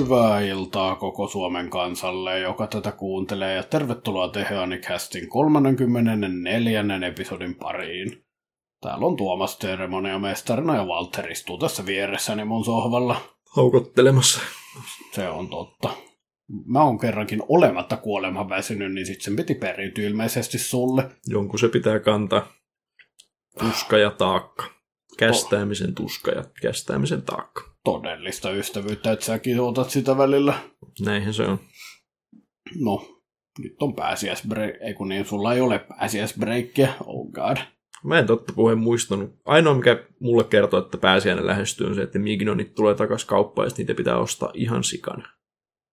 Hyvää iltaa koko Suomen kansalle, joka tätä kuuntelee, ja tervetuloa Teheanicastin 34. episodin pariin. Täällä on Tuomas Teremoniamestarina ja Walter istuu tässä vieressäni mun sohvalla. Haukottelemassa. Se on totta. Mä oon kerrankin olematta kuoleman väsynyt, niin sit sen piti periytyä ilmeisesti sulle. Jonkun se pitää kantaa. Tuska ja taakka. Kästäämisen tuska ja kästäämisen taakka. Todellista ystävyyttä, että säkin otat sitä välillä. Näinhän se on. No, nyt on pääsiäisbreik, ei kun niin, sulla ei ole pääsiäisbreikkiä, oh god. Mä en totta puheen muistanut. Ainoa, mikä mulle kertoo, että pääsiäinen lähestyy, on se, että Mignonit tulee takaisin kauppaan ja niitä pitää ostaa ihan sikana.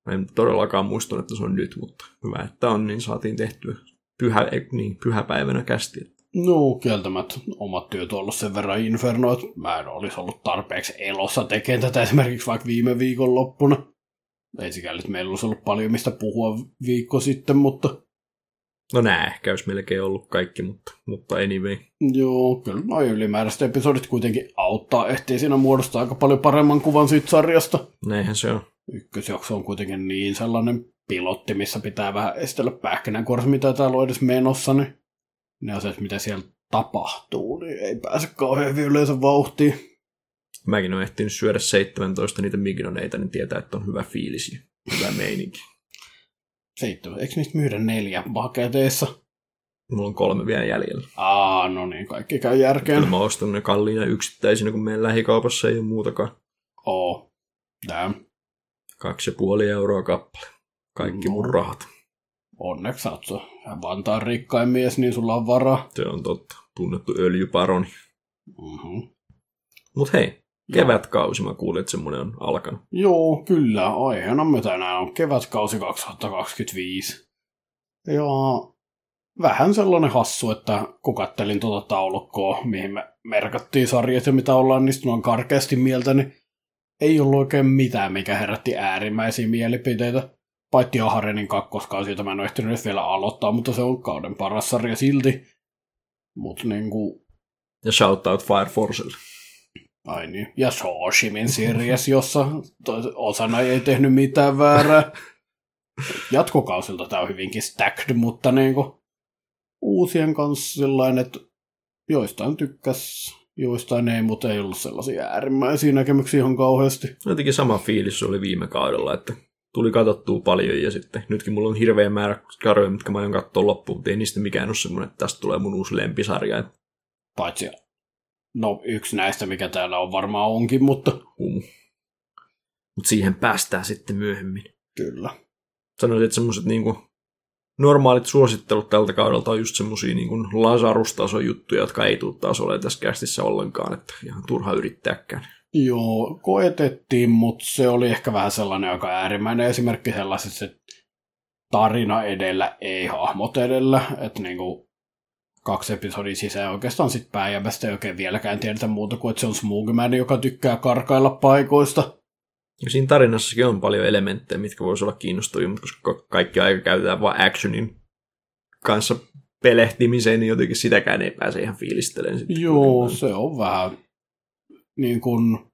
Mä en todellakaan muistanut, että se on nyt, mutta hyvä, että on, niin saatiin tehtyä pyhä, niin, pyhäpäivänä kästi. No, kieltämättä omat työt on ollut sen verran inferno, että mä en olisi ollut tarpeeksi elossa tekemään tätä esimerkiksi vaikka viime viikon loppuna. Ei sikäli, että meillä olisi ollut paljon mistä puhua viikko sitten, mutta No nää ehkä olisi melkein ollut kaikki, mutta, mutta anyway. joo, kyllä noin ylimääräiset episodit kuitenkin auttaa, ehtii siinä muodostaa aika paljon paremman kuvan siitä sarjasta. Näinhän se on. Ykkösjakso on kuitenkin niin sellainen pilotti, missä pitää vähän estellä pähkinänkuoressa, mitä täällä on edes menossa, niin ne asiat, mitä siellä tapahtuu, niin ei pääse kauhean hyvin yleensä vauhtiin. Mäkin olen ehtinyt syödä 17 niitä Mignoneita, niin tietää, että on hyvä fiilis ja hyvä meininki. Seitsemän, eikö niistä myydä neljä paketeissa? Mulla on kolme vielä jäljellä. Aa, no niin, kaikki käy järkeen. Kyllä mä ostan ne kalliina yksittäisinä, kun meidän lähikaupassa ei ole muutakaan. Oo, damn. Kaksi ja puoli euroa kappale. Kaikki mun No. rahat. Onneksi se Vantaan rikkain mies, niin sulla on varaa. Se on totta. Tunnettu öljyparoni. Mm-hmm. Mut hei, kevätkausi mä kuulin, että semmonen on alkanut. Joo, kyllä. Aiheena me tänään on kevätkausi 2025. Ja vähän sellainen hassu, että kun kattelin tuota taulukkoa, mihin me merkattiin sarjat ja mitä ollaan niistä noin karkeasti mieltä, niin ei ollut oikein mitään, mikä herätti äärimmäisiä mielipiteitä. Paitsi Aharenin kakkoskausi, jota mä en ole ehtinyt edes vielä aloittaa, mutta se on kauden paras sarja silti. Mutta niinku, Ja shoutout Fire Forcelle. Ai niin. Ja Shoshimin series, jossa osana ei tehnyt mitään väärää. Jatkokausilta tämä on hyvinkin stacked, mutta niinku uusien kanssa sellainen, että joistain tykkäs, joistain ei, mutta ei ollut sellaisia äärimmäisiä näkemyksiä ihan kauheasti. Jotenkin sama fiilis oli viime kaudella, että tuli katsottua paljon ja sitten nytkin mulla on hirveä määrä karjoja, mitkä mä aion katsoa loppuun, mutta ei niistä mikään ole semmoinen, että tästä tulee mun uusi lempisarja, Paitsi, no yksi näistä, mikä täällä on varmaan onkin, mutta humu. Mutta siihen päästään sitten myöhemmin. kyllä. Sanoisin, että semmoiset niinku normaalit suosittelut tältä kaudelta on just semmosia niinku Lazarus-tason juttuja, jotka ei tule taas olemaan tässä kästissä ollenkaan, että ihan turha yrittääkään. Joo, koetettiin, mutta se oli ehkä vähän sellainen aika äärimmäinen esimerkki sellaisessa, että tarina edellä, ei hahmot edellä, että niinku kaksi episodin sisään oikeastaan sit pääjämästä ei oikein vieläkään tiedetä muuta kuin, että se on Smugman, joka tykkää karkailla paikoista. Ja siinä tarinassakin on paljon elementtejä, mitkä voisi olla kiinnostavia, mutta koska kaikki aika käytetään vain actionin kanssa pelehtimiseen, niin jotenkin sitäkään ei pääse ihan fiilistelemään. sitten Joo, se on vähän niin kuin,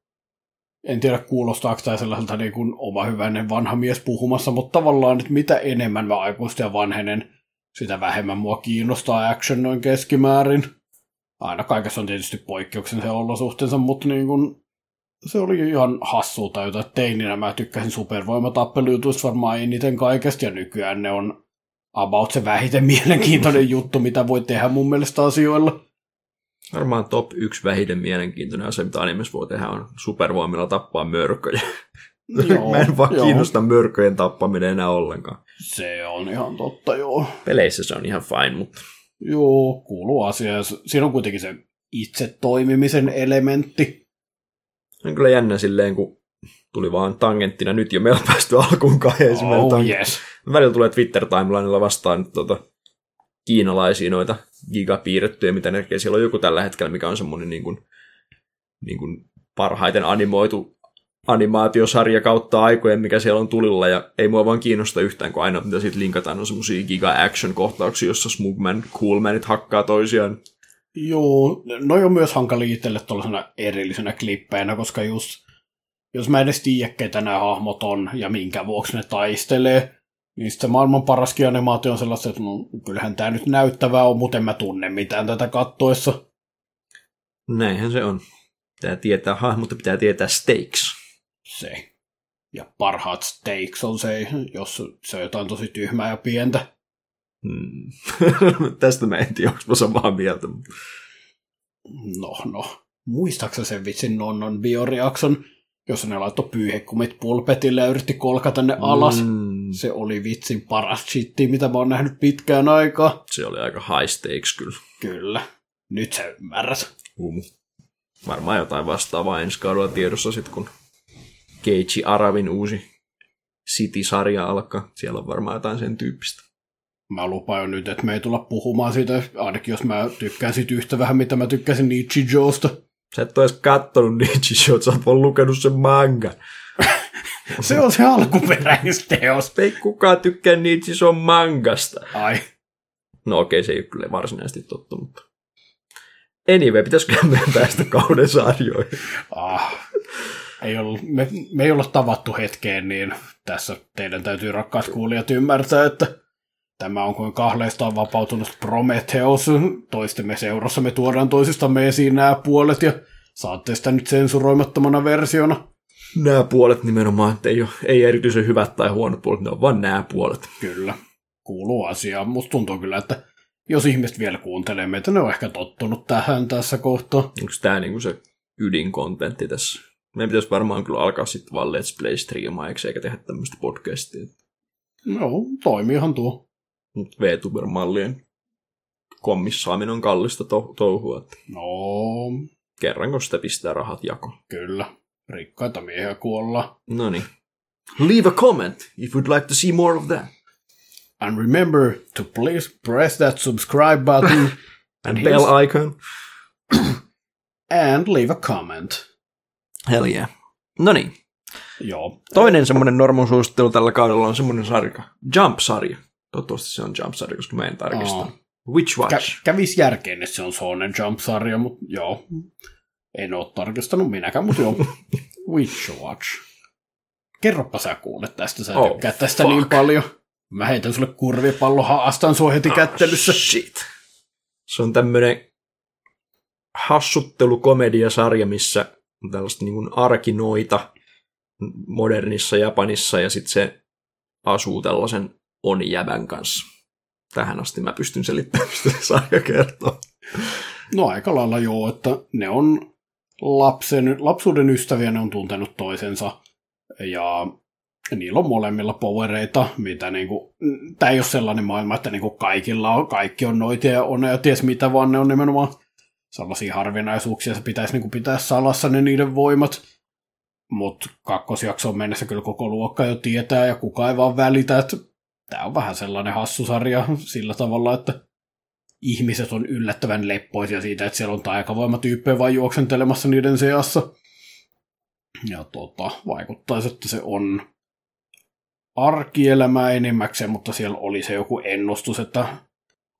en tiedä kuulostaako tämä sellaiselta niin kuin oma hyvänen vanha mies puhumassa, mutta tavallaan, että mitä enemmän mä aikuisten ja vanhenen, sitä vähemmän mua kiinnostaa action noin keskimäärin. Aina kaikessa on tietysti poikkeuksensa olosuhteensa, mutta niin kuin, se oli ihan hassua tajuta, että teininä mä tykkäsin supervoimatappelujutuista varmaan eniten kaikesta, ja nykyään ne on about se vähiten mielenkiintoinen juttu, mitä voi tehdä mun mielestä asioilla. Varmaan top yksi vähiten mielenkiintoinen asia, mitä animessa voi tehdä, on supervoimilla tappaa mörköjä. Joo, Mä en vaan joo. kiinnosta mörköjen tappaminen enää ollenkaan. Se on ihan totta, joo. Peleissä se on ihan fine, mutta Joo, kuuluu asia. Siinä on kuitenkin se itse toimimisen elementti. on kyllä jännä silleen, kun tuli vaan tangenttina nyt jo meillä on päästy alkuun ensimmäinen Oh yes. Välillä tulee Twitter-timelinella vastaan tota, kiinalaisia noita gigapiirrettyjä, mitä ne tekee. Siellä on joku tällä hetkellä, mikä on semmoinen niin kuin, niin kuin parhaiten animoitu animaatiosarja kautta aikojen, mikä siellä on tulilla, ja ei mua vaan kiinnosta yhtään, kun aina mitä siitä linkataan on semmoisia giga-action-kohtauksia, jossa Smugman, Coolmanit hakkaa toisiaan. Joo, noi on myös hankali itselle tuollaisena erillisenä klippeinä, koska just jos mä edes tiedä, ketä nämä hahmot on ja minkä vuoksi ne taistelee, niin se maailman paraskin animaatio on sellaista, että no, kyllähän tämä nyt näyttävää on, mutta en mä tunne mitään tätä kattoessa. Näinhän se on. Pitää tietää hahmot ja pitää tietää stakes. Se. Ja parhaat stakes on se, jos se on jotain tosi tyhmää ja pientä. Hmm. Tästä mä en tiedä, onko mä samaa mieltä. No, no. Muistaaksä sen vitsin nonnon bioreakson, jossa ne laittoi pyyhekumit pulpetille ja yritti kolkata ne alas. Mm. Se oli vitsin paras shitti, mitä mä oon nähnyt pitkään aikaa. Se oli aika high stakes kyllä. Kyllä. Nyt se ymmärräs. Um. Varmaan jotain vastaavaa ensi kaudella tiedossa sitten, kun Keiichi Aravin uusi City-sarja alkaa. Siellä on varmaan jotain sen tyyppistä. Mä lupaan jo nyt, että me ei tulla puhumaan siitä, ainakin jos mä tykkään siitä yhtä vähän, mitä mä tykkäsin Nichijousta. Sä et ole edes kattonut Nichijou, sä oot lukenut sen manga. se on se alkuperäisteos. Ei kukaan tykkää Nichijou mangasta. Ai. No okei, se ei ole kyllä varsinaisesti totta, mutta... Anyway, pitäisikö me päästä kauden sarjoihin? Ah, ei ollut, me, me ei olla tavattu hetkeen, niin tässä teidän täytyy rakkaat kuulijat ymmärtää, että tämä on kuin kahleista vapautunut Prometheus. Toistemme seurassa me tuodaan toisistamme esiin nämä puolet ja saatte sitä nyt sensuroimattomana versiona. Nämä puolet nimenomaan, että ei, ole, ei erityisen hyvät tai huonot puolet, ne on vain nämä puolet. Kyllä, kuuluu asiaan. Musta tuntuu kyllä, että jos ihmiset vielä kuuntelee meitä, ne on ehkä tottunut tähän tässä kohtaa. Onko tämä niinku se ydinkontentti tässä? Meidän pitäisi varmaan kyllä alkaa sitten vaan Let's Play striimaiksi, eikä tehdä tämmöistä podcastia. No, toimiihan tuo. Mutta VTuber-mallien komissaaminen on kallista to- touhua. No, Kerran, kun sitä pistää rahat jako. kyllä. Rikkaita miehiä kuolla. No niin. Leave a comment if you'd like to see more of that. And remember to please press that subscribe button And here's- bell icon. and leave a comment. Hell yeah. No niin. Joo, Toinen semmoinen normun suosittelu tällä kaudella on semmoinen sarja. Jump-sarja. Toivottavasti se on Jump-sarja, koska mä en tarkista. Aa. Witch Watch. Kä- kävis järkeen, että se on Sonen Jump-sarja, mutta joo. En ole tarkistanut minäkään, mutta joo. Witch Watch. Kerropa sä kuule tästä, sä Oh, tykkäät tästä fuck. niin paljon. Mä heitän sulle kurvipallo, haastan sua heti kättelyssä. Oh, shit. Se on tämmöinen hassuttelukomediasarja, missä on tällaista niin kuin arkinoita modernissa Japanissa ja sitten se asuu tällaisen onijävän kanssa. Tähän asti mä pystyn selittämään, mistä se sarja kertoo. No aika lailla joo, että ne on lapsen, lapsuuden ystäviä, ne on tuntenut toisensa. Ja niillä on molemmilla powereita, mitä niinku, tämä ei ole sellainen maailma, että niinku kaikilla on, kaikki on noita ja on ja ties mitä, vaan ne on nimenomaan sellaisia harvinaisuuksia, se pitäisi niinku pitää salassa ne niiden voimat. Mutta kakkosjaksoon mennessä kyllä koko luokka jo tietää ja kukaan ei vaan välitä, että tämä on vähän sellainen hassusarja sillä tavalla, että ihmiset on yllättävän leppoisia siitä, että siellä on taikavoimatyyppejä vaan juoksentelemassa niiden seassa. Ja tota, vaikuttaisi, että se on arkielämää enimmäkseen, mutta siellä oli se joku ennustus, että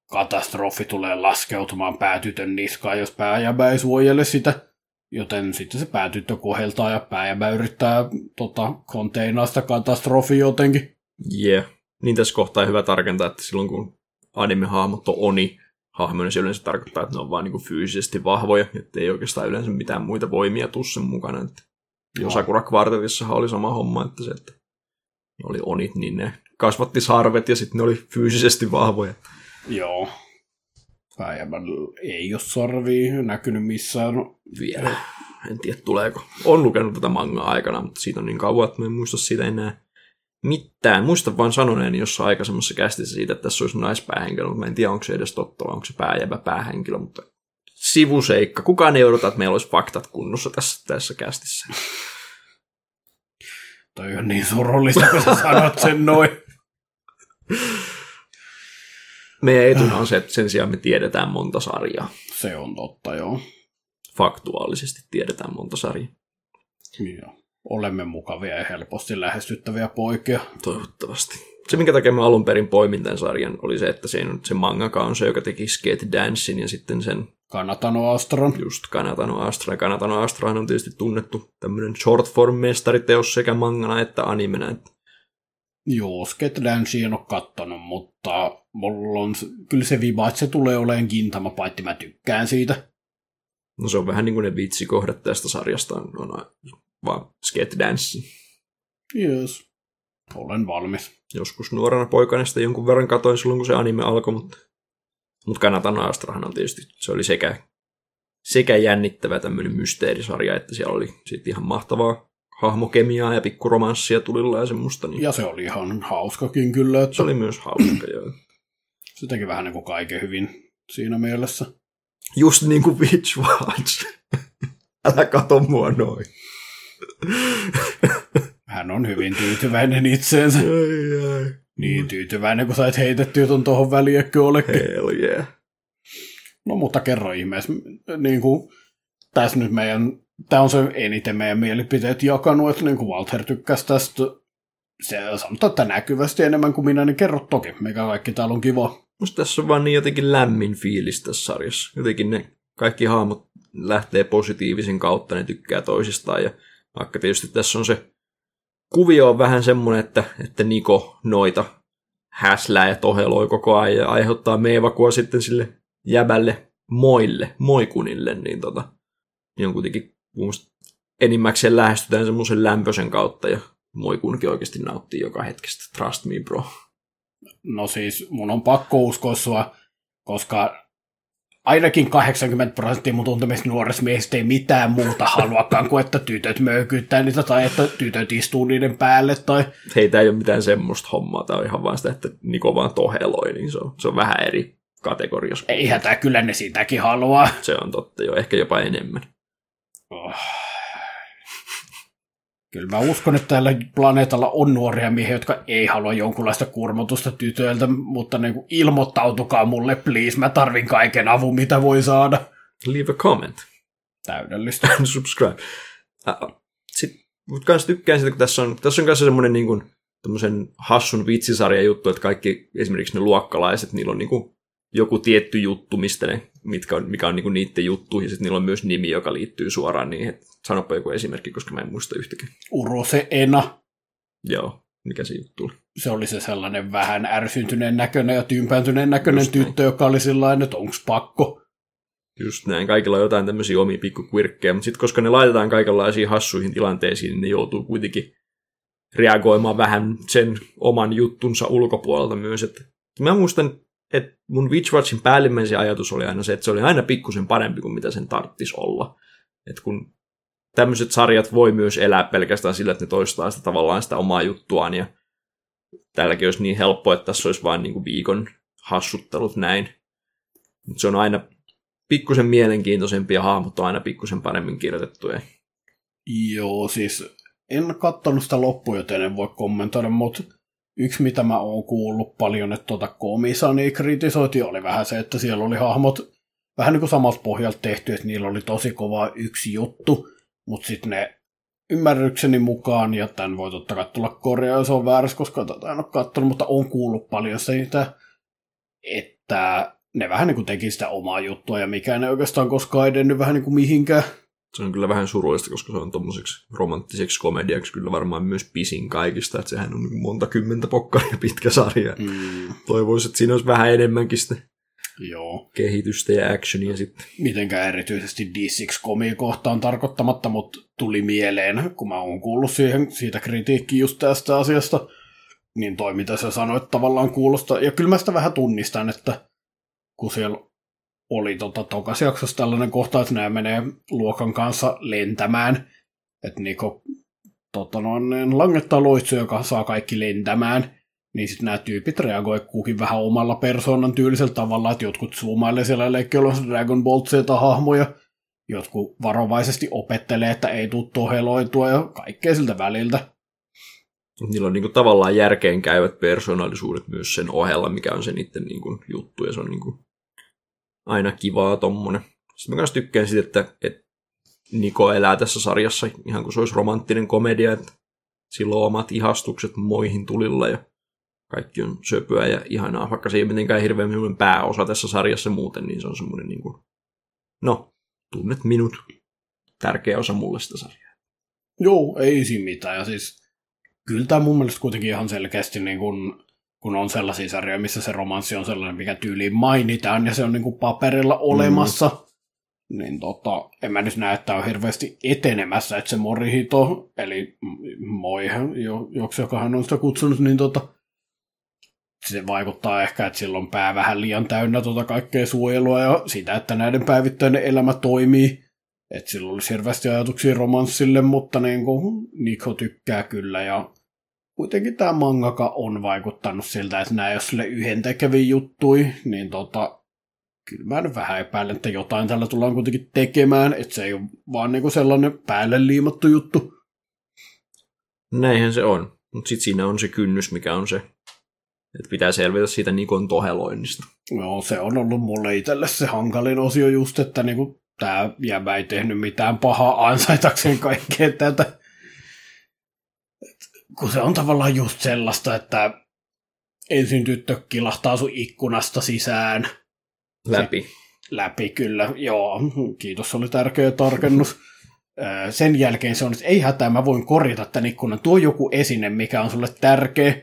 katastrofi tulee laskeutumaan päätytön niskaan, jos pääjäbä ei suojele sitä. Joten sitten se päätyttö koheltaa ja pääjäbä yrittää tota, konteinaa sitä katastrofia jotenkin. Yeah. Niin tässä kohtaa hyvä tarkentaa, että silloin kun anime-hahmot on oni, hahmoja, niin se yleensä tarkoittaa, että ne on vaan niin fyysisesti vahvoja, että ei oikeastaan yleensä mitään muita voimia tuu sen mukana. Että Joo. Sakura Quartetissahan oli sama homma, että se, että ne oli onit, niin ne kasvatti sarvet ja sitten ne oli fyysisesti vahvoja. Joo. Pääjäbän ei ole sarvia näkynyt missään. No, Vielä. En tiedä, tuleeko. On lukenut tätä mangaa aikana, mutta siitä on niin kauan, että mä en muista siitä enää mitään. Muistan vaan sanoneeni jossain aikaisemmassa kästissä siitä, että tässä olisi naispäähenkilö, mutta mä en tiedä, onko se edes totta onko se pääjävä päähenkilö, mutta sivuseikka. Kukaan ei odota, että meillä olisi faktat kunnossa tässä, tässä kästissä. toi on niin surullista, kun sä sanot sen noin. Meidän etuna on se, että sen sijaan me tiedetään monta sarjaa. Se on totta, joo. Faktuaalisesti tiedetään monta sarjaa. joo. Olemme mukavia ja helposti lähestyttäviä poikia. Toivottavasti. Se, minkä takia mä alun perin poimin tämän sarjan, oli se, että se, se mangaka on se, joka teki Skate Dancein ja sitten sen Kanatano Astron. Just Kanatano Astra. Kanatano Astrahan on tietysti tunnettu tämmöinen short form mestariteos sekä mangana että animena. Että Joo, Sket Dance en ole kattonut, mutta mulla on kyllä se viba, että se tulee olemaan Gintama, paitsi mä tykkään siitä. no se on vähän niin kuin ne vitsikohdat tästä sarjasta on, vaan skate dance. Yes. Olen valmis. Joskus nuorena poikana sitä jonkun verran katoin silloin, kun se anime alkoi, mutta, mutta Kanatan Astrahan on tietysti, se oli sekä, sekä jännittävä tämmöinen mysteerisarja, että siellä oli sitten ihan mahtavaa hahmokemiaa ja pikkuromanssia tulilla ja semmoista, niin Ja se oli ihan hauskakin kyllä, että se oli myös hauska. Joo. se teki vähän niin kuin kaiken hyvin siinä mielessä. Just niin kuin Witch Watch. Älä kato mua noin. Hän on hyvin tyytyväinen itseensä. ai, ai. Niin tyytyväinen, kun sait heitettyä ton tuohon väliin, eikö olekin. Hell yeah. No mutta kerro ihmeessä, niin kuin, tässä nyt meidän, tämä on se eniten meidän mielipiteet jakanut, että niin kuin Walter tykkäsi tästä, se sanotaan, että näkyvästi enemmän kuin minä, niin kerro toki, mikä kaikki täällä on kiva. Musta tässä on vaan niin jotenkin lämmin fiilis tässä sarjassa. Jotenkin ne kaikki hahmot lähtee positiivisen kautta, ne tykkää toisistaan. Ja vaikka tietysti tässä on se kuvio on vähän semmoinen, että, että Niko noita häslää ja toheloi koko ajan ja aiheuttaa meevakua sitten sille jäbälle moille, moikunille, niin tota, niin on kuitenkin enimmäkseen lähestytään semmoisen lämpöisen kautta ja moikunkin oikeasti nauttii joka hetkestä. Trust me, bro. No siis mun on pakko uskoa sua, koska ainakin 80 prosenttia mun tuntemista nuorista miehistä ei mitään muuta haluakaan kuin, että tytöt möykyttää niitä tai että tytöt istuu niiden päälle tai heitä ei ole mitään semmoista hommaa, tämä on ihan vaan sitä, että Niko vaan toheloi, niin se on, se on vähän eri kategoriassa. eihän tää kyllä ne sitäkin haluaa. Se on totta jo, ehkä jopa enemmän. Oh. Kyllä mä uskon, että tällä planeetalla on nuoria miehiä, jotka ei halua jonkunlaista kurmotusta tytöiltä, mutta niin kuin ilmoittautukaa mulle, please. Mä tarvin kaiken avun, mitä voi saada. Leave a comment. Täydellistä. Subscribe. Sitten kans tykkään siitä, kun tässä on, tässä on kanssa semmoinen niin kuin, hassun vitsisarja juttu, että kaikki esimerkiksi ne luokkalaiset, niillä on niin kuin joku tietty juttu, mistä ne, mitkä on, mikä on niin kuin niiden juttu, ja sitten niillä on myös nimi, joka liittyy suoraan niihin. Sanoppa joku esimerkki, koska mä en muista yhtäkään. Urose Ena. Joo, mikä se juttu oli. Se oli se sellainen vähän ärsyntyneen näköinen ja tympääntyneen näköinen Just näin. tyttö, joka oli sillä että onks pakko. Just näin, kaikilla on jotain tämmöisiä omia pikkukvirkkejä, mutta sitten koska ne laitetaan kaikenlaisiin hassuihin tilanteisiin, niin ne joutuu kuitenkin reagoimaan vähän sen oman juttunsa ulkopuolelta myös. Että mä muistan, että mun Witch Watchin päällimmäisen ajatus oli aina se, että se oli aina pikkusen parempi kuin mitä sen tarttis olla. Että kun tämmöiset sarjat voi myös elää pelkästään sillä, että ne toistaa sitä tavallaan sitä omaa juttuaan, ja täälläkin olisi niin helppo, että tässä olisi vain niin viikon hassuttelut näin. Mutta se on aina pikkusen mielenkiintoisempi ja hahmot on aina pikkusen paremmin kirjoitettuja. Joo, siis en kattonut sitä loppuun, joten en voi kommentoida, mutta yksi mitä mä oon kuullut paljon, että tuota komisani kritisoitiin, oli vähän se, että siellä oli hahmot vähän niin kuin samalta pohjalta tehty, että niillä oli tosi kova yksi juttu, mutta sitten ne ymmärrykseni mukaan, ja tämän voi totta kai tulla korjaa, jos on väärässä, koska tätä en ole katsonut, mutta on kuullut paljon siitä, että ne vähän niin kuin teki sitä omaa juttua, ja mikään ei oikeastaan koskaan edennyt vähän niin kuin mihinkään. Se on kyllä vähän surullista, koska se on tommoseksi romanttiseksi komediaksi kyllä varmaan myös pisin kaikista, että sehän on niin monta kymmentä pokkaria pitkä sarja. Mm, Toivoisin, että siinä olisi vähän enemmänkin sitä joo. kehitystä ja actionia sitten. mitenkään erityisesti D6-komia kohtaan tarkoittamatta, mutta tuli mieleen, kun mä oon kuullut siihen, siitä kritiikkiä just tästä asiasta, niin toi mitä sä sanoit tavallaan kuulostaa, ja kyllä mä sitä vähän tunnistan, että kun siellä oli tota, tokas jaksossa tällainen kohta, että nämä menee luokan kanssa lentämään, että Niko tota, noin, langettaa loitsu, joka saa kaikki lentämään, niin sitten nämä tyypit reagoi kukin vähän omalla persoonan tyylisellä tavalla, että jotkut zoomailee siellä leikkiolossa Dragon Ball Z-hahmoja, jotkut varovaisesti opettelee, että ei tule toheloitua ja kaikkea siltä väliltä. Niillä on niinku tavallaan järkeen käyvät persoonallisuudet myös sen ohella, mikä on se niiden niinku juttu, ja se on niinku aina kivaa tommonen. Sitten mä kanssa tykkään siitä, että, että Niko elää tässä sarjassa ihan kuin se olisi romanttinen komedia, että sillä on omat ihastukset moihin tulilla ja kaikki on söpöä ja ihanaa, vaikka se ei ole mitenkään hirveän pääosa tässä sarjassa muuten, niin se on semmoinen niin kuin no, tunnet minut. Tärkeä osa mulle sitä sarjaa. Joo, ei siinä mitään. Ja siis, kyllä tämä mun mielestä kuitenkin ihan selkeästi, niin kun, kun on sellaisia sarjoja, missä se romanssi on sellainen, mikä tyyliin mainitaan, ja se on niin kuin paperilla olemassa, mm. niin tota, en mä nyt näe, että on hirveästi etenemässä, että se Morihito, eli Moi, jo, joksi joka hän on sitä kutsunut, niin tota, se vaikuttaa ehkä, että silloin pää vähän liian täynnä tuota kaikkea suojelua ja sitä, että näiden päivittäinen elämä toimii. Että sillä olisi hirveästi ajatuksia romanssille, mutta niin kuin Niko tykkää kyllä ja kuitenkin tämä mangaka on vaikuttanut siltä, että nämä jos sille yhdentekeviä juttui, niin tota, kyllä mä nyt vähän epäilen, että jotain tällä tullaan kuitenkin tekemään, että se ei ole vaan niinku sellainen päälle liimattu juttu. Näinhän se on, mutta sitten siinä on se kynnys, mikä on se että pitää selvitä siitä Nikon toheloinnista. Joo, se on ollut mulle itselle se hankalin osio just, että niinku, tämä jäbä ei tehnyt mitään pahaa ansaitakseen kaikkea tätä. Kun se on tavallaan just sellaista, että ensin tyttö kilahtaa sun ikkunasta sisään. Läpi. Se, läpi, kyllä. Joo, kiitos, oli tärkeä tarkennus. Sen jälkeen se on, että ei hätää, mä voin korjata tämän ikkunan. Tuo joku esine, mikä on sulle tärkeä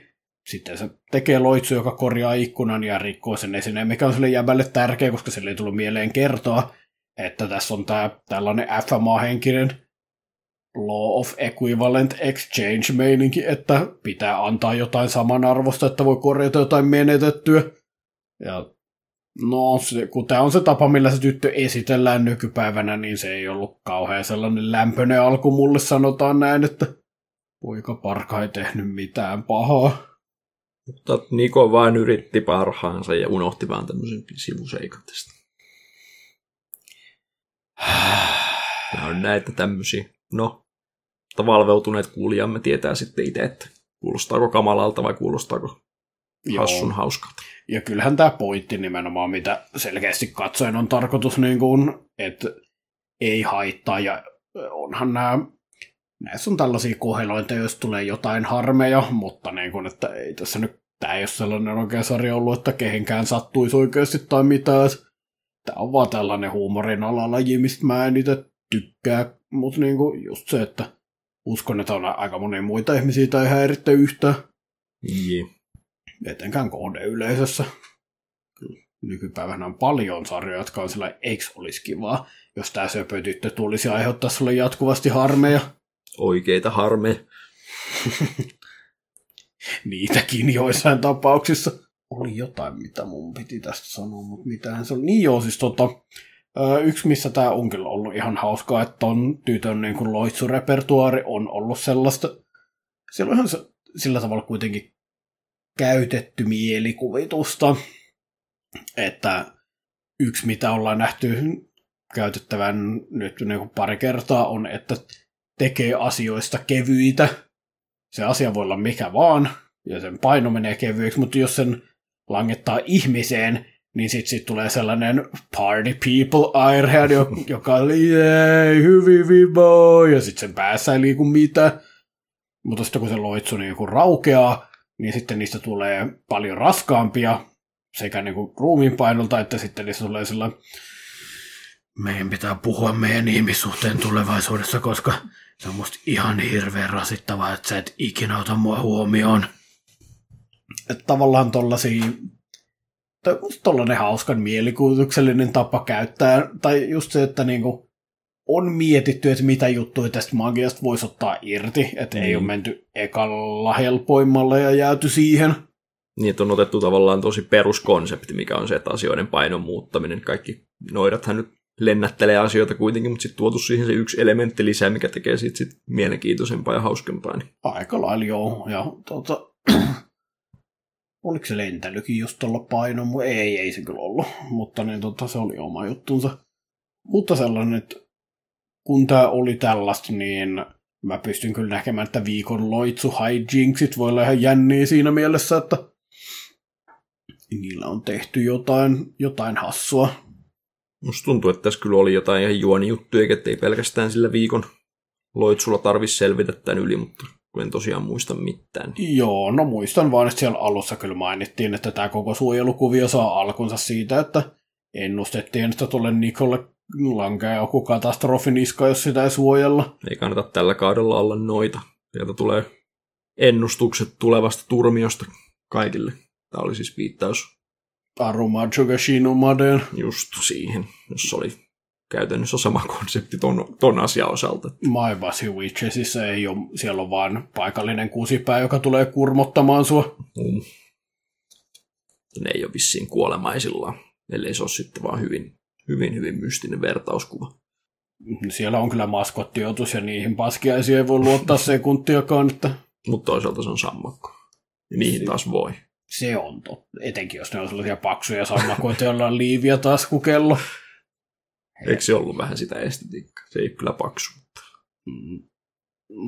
sitten se tekee loitsu, joka korjaa ikkunan ja rikkoo sen esineen, mikä on sille jäbälle tärkeä, koska sille ei tullut mieleen kertoa, että tässä on tämä tällainen FMA-henkinen Law of Equivalent Exchange-meininki, että pitää antaa jotain samanarvosta, että voi korjata jotain menetettyä. Ja no, se, kun tämä on se tapa, millä se tyttö esitellään nykypäivänä, niin se ei ollut kauhean sellainen lämpöinen alku mulle, sanotaan näin, että poika parka ei tehnyt mitään pahaa. Mutta Niko vain yritti parhaansa ja unohti vaan tämmöisen sivuseikan tästä. Nämä on näitä tämmöisiä. No, mutta valveutuneet kuulijamme tietää sitten itse, että kuulostaako kamalalta vai kuulostaako hassun hauskalta. Ja kyllähän tämä pointti nimenomaan, mitä selkeästi katsoen on tarkoitus, niin kuin, että ei haittaa. Ja onhan nämä, näissä on tällaisia kohelointeja, jos tulee jotain harmeja, mutta niin kuin, että ei tässä nyt tämä ei ole sellainen oikea sarja ollut, että kehenkään sattuisi oikeasti tai mitään. Tämä on vaan tällainen huumorin alalaji, mistä mä en itse tykkää, mutta niinku just se, että uskon, että on aika monia muita ihmisiä tai häiritte yhtään. Yeah. Etenkään kohdeyleisössä. Nykypäivänä on paljon sarjoja, jotka on sillä, eikö olisi kivaa, jos tämä söpötyttö tulisi aiheuttaa sulle jatkuvasti harmeja. Oikeita harmeja. niitäkin joissain tapauksissa. Oli jotain, mitä mun piti tästä sanoa, mutta mitähän se on. Niin joo, siis tota, yksi, missä tämä on kyllä ollut ihan hauskaa, että on tytön niin kuin loitsurepertuaari on ollut sellaista, siellä on ihan sillä tavalla kuitenkin käytetty mielikuvitusta, että yksi, mitä ollaan nähty käytettävän nyt niin kuin pari kertaa, on, että tekee asioista kevyitä, se asia voi olla mikä vaan, ja sen paino menee kevyeksi, mutta jos sen langettaa ihmiseen, niin sitten sit tulee sellainen party people airhead, joka oli jee, hyvin vibo, ja sitten sen päässä ei liiku mitään. Mutta sitten kun se loitsu niin joku raukeaa, niin sitten niistä tulee paljon raskaampia sekä niin kuin ruumiin painolta, että sitten niistä tulee sellainen meidän pitää puhua meidän ihmissuhteen tulevaisuudessa, koska se on musta ihan hirveän rasittavaa, että sä et ikinä ota mua huomioon. Että tavallaan tollasia, tollanen hauskan mielikuvituksellinen tapa käyttää, tai just se, että niinku on mietitty, että mitä juttuja tästä magiasta voisi ottaa irti, että mm. ei ole menty ekalla helpoimmalla ja jääty siihen. Niin, että on otettu tavallaan tosi peruskonsepti, mikä on se, että asioiden painon muuttaminen. Kaikki noidathan nyt lennättelee asioita kuitenkin, mutta sitten tuotu siihen se yksi elementti lisää, mikä tekee siitä sit mielenkiintoisempaa ja hauskempaa. Niin. Aika lailla joo. Ja tuota, oliko se lentelykin just tuolla paino? Ei, ei se kyllä ollut, mutta niin, tota, se oli oma juttunsa. Mutta sellainen, että kun tämä oli tällaista, niin mä pystyn kyllä näkemään, että viikon loitsu hijinksit voi olla ihan jänniä siinä mielessä, että niillä on tehty jotain, jotain hassua. Musta tuntuu, että tässä kyllä oli jotain ihan juonijuttuja, eikä ei pelkästään sillä viikon loitsulla tarvitsisi selvitä tämän yli, mutta kun en tosiaan muista mitään. Joo, no muistan vaan, että siellä alussa kyllä mainittiin, että tämä koko suojelukuvio saa alkunsa siitä, että ennustettiin, että tuolle Nikolle lankea joku katastrofin iska, jos sitä ei suojella. Ei kannata tällä kaudella olla noita. Sieltä tulee ennustukset tulevasta turmiosta kaikille. Tämä oli siis viittaus Shinumadeen. just siihen, jos oli käytännössä sama konsepti ton, ton asian osalta. My Basi Witchesissä ei ole, siellä on vaan paikallinen kusipää, joka tulee kurmottamaan sua. Mm. Ne ei ole vissiin kuolemaisillaan, ellei se ole sitten vaan hyvin, hyvin, hyvin mystinen vertauskuva. Siellä on kyllä maskottiotus ja niihin paskiaisiin ei voi luottaa sekuntiakaan, että Mutta toisaalta se on sammakko. Ja niihin taas voi. se on totta. Etenkin jos ne on sellaisia paksuja sammakoita, joilla on liiviä taskukello. Eikö se ollut vähän sitä estetiikkaa? Se ei kyllä paksu. Mm.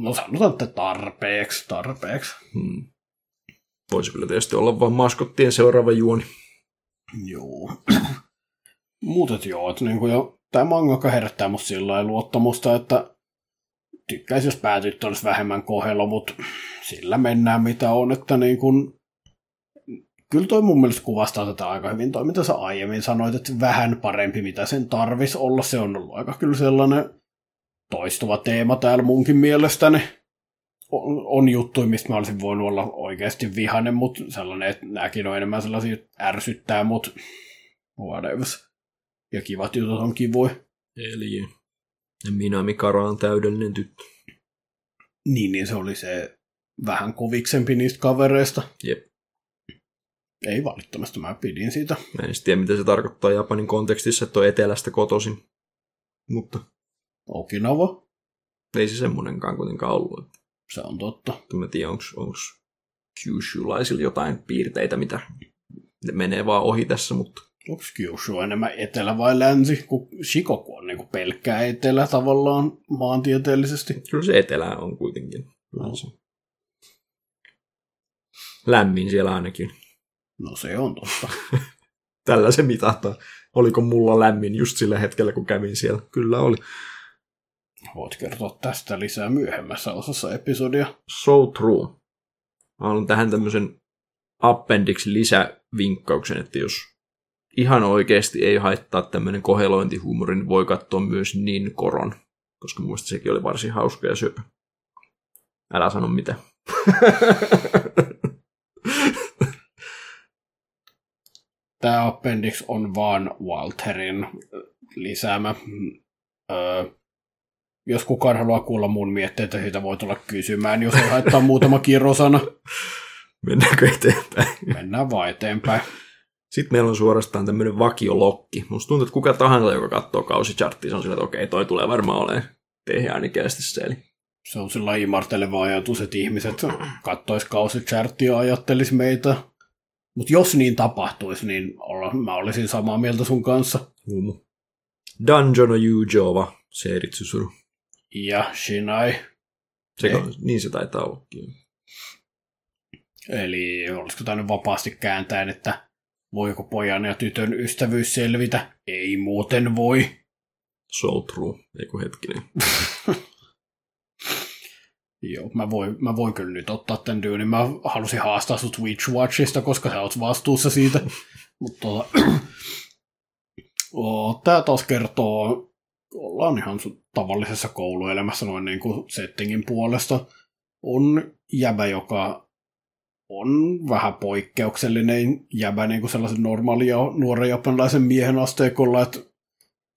No sanotaan, että tarpeeksi, tarpeeksi. Hmm. Voisi kyllä tietysti olla vain maskottien seuraava juoni. Joo. Muutet joo, että niin kuin jo, tämä mangaka herättää musta sillä luottamusta, että tykkäisi, jos päätyt olisi vähemmän kohella, mutta sillä mennään mitä on, että niin kuin, kyllä toi mun mielestä kuvastaa tätä aika hyvin, toi mitä sä aiemmin sanoit, että vähän parempi mitä sen tarvis olla, se on ollut aika kyllä sellainen toistuva teema täällä munkin mielestäni. On, on juttuja, mistä mä olisin voinut olla oikeasti vihainen, mutta sellainen, että nämäkin on enemmän sellaisia, että ärsyttää, mutta whatever. Ja kivat jutut on kivoja. Eli Minami Kara on täydellinen tyttö. Niin, niin se oli se vähän koviksempi niistä kavereista. Jep. Ei valittomasti, mä pidin siitä. Mä en tiedä, mitä se tarkoittaa Japanin kontekstissa, että on etelästä kotoisin. Mutta Okinawa, ei se semmonenkaan kuitenkaan ollut. se on totta. Mä tiedä, onko Kyushulaisilla jotain piirteitä, mitä ne menee vaan ohi tässä, mutta Onko Kyushu enemmän etelä vai länsi, kun Shikoku on niinku pelkkää etelä tavallaan maantieteellisesti. kyllä se etelä on kuitenkin. No. Lämmin siellä ainakin. No se on totta. Tällä se mitataan. Oliko mulla lämmin just sillä hetkellä, kun kävin siellä? Kyllä oli. Voit kertoa tästä lisää myöhemmässä osassa episodia. So true. Mä haluan tähän tämmöisen appendixin lisävinkkauksen, että jos ihan oikeasti ei haittaa tämmöinen kohelointihuumori, niin voi katsoa myös niin koron, koska muista sekin oli varsin hauska ja söpö. Älä sano mitä. Tämä appendix on vaan Walterin lisäämä. Öö, jos kukaan haluaa kuulla mun mietteitä, siitä voi tulla kysymään, jos ei haittaa muutama kirosana. Mennäänkö eteenpäin? Mennään vaan eteenpäin. Sitten meillä on suorastaan tämmöinen vakiolokki. Musta tuntuu, että kuka tahansa, joka katsoo kausicharttia, se on sillä, että okei, toi tulee varmaan olemaan tehdäänikäisesti eli Se on sillä imarteleva ajatus, että ihmiset kattois kausicharttia ja ajattelis meitä. Mutta jos niin tapahtuisi, niin olla, mä olisin samaa mieltä sun kanssa. huumu. Dungeon Yujova, Seiritsusuru. Ja Shinai. Se, niin se taitaa ollakin. Eli olisiko tämä nyt vapaasti kääntäen, että voiko pojan ja tytön ystävyys selvitä? Ei muuten voi. So true, ei kun hetkinen. Joo, mä voin, mä voin kyllä nyt ottaa tämän dyynin. Mä halusin haastaa sut Witch Watchista, koska sä oot vastuussa siitä. Mutta tota, tää taas kertoo, ollaan ihan sun tavallisessa kouluelämässä noin niin kuin settingin puolesta. On jäbä, joka on vähän poikkeuksellinen jäbä niin kuin sellaisen normaalin ja nuoren japanilaisen miehen asteikolla, että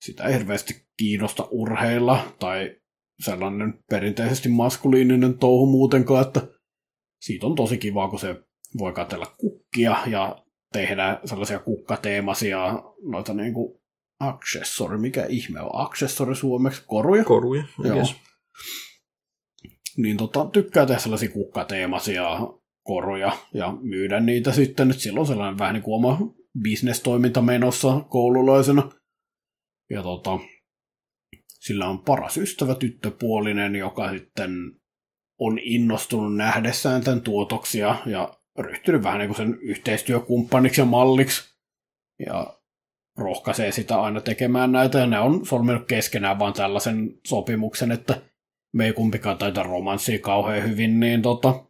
sitä ei hirveästi kiinnosta urheilla tai sellainen perinteisesti maskuliininen touhu muutenkaan, että siitä on tosi kiva, kun se voi katsella kukkia ja tehdä sellaisia kukkateemaisia noita niin kuin accessory, mikä ihme on accessory suomeksi, koruja. Koruja, Joo. yes. Niin tota, tykkää tehdä sellaisia kukkateemaisia koruja ja myydä niitä sitten. Nyt sillä on sellainen vähän niin kuin oma bisnestoiminta menossa koululaisena. Ja tota, sillä on paras ystävä tyttöpuolinen, joka sitten on innostunut nähdessään tämän tuotoksia ja ryhtynyt vähän niin kuin sen yhteistyökumppaniksi ja malliksi. Ja rohkaisee sitä aina tekemään näitä, ja ne on solminut keskenään vaan tällaisen sopimuksen, että me ei kumpikaan taita romanssia kauhean hyvin, niin tota,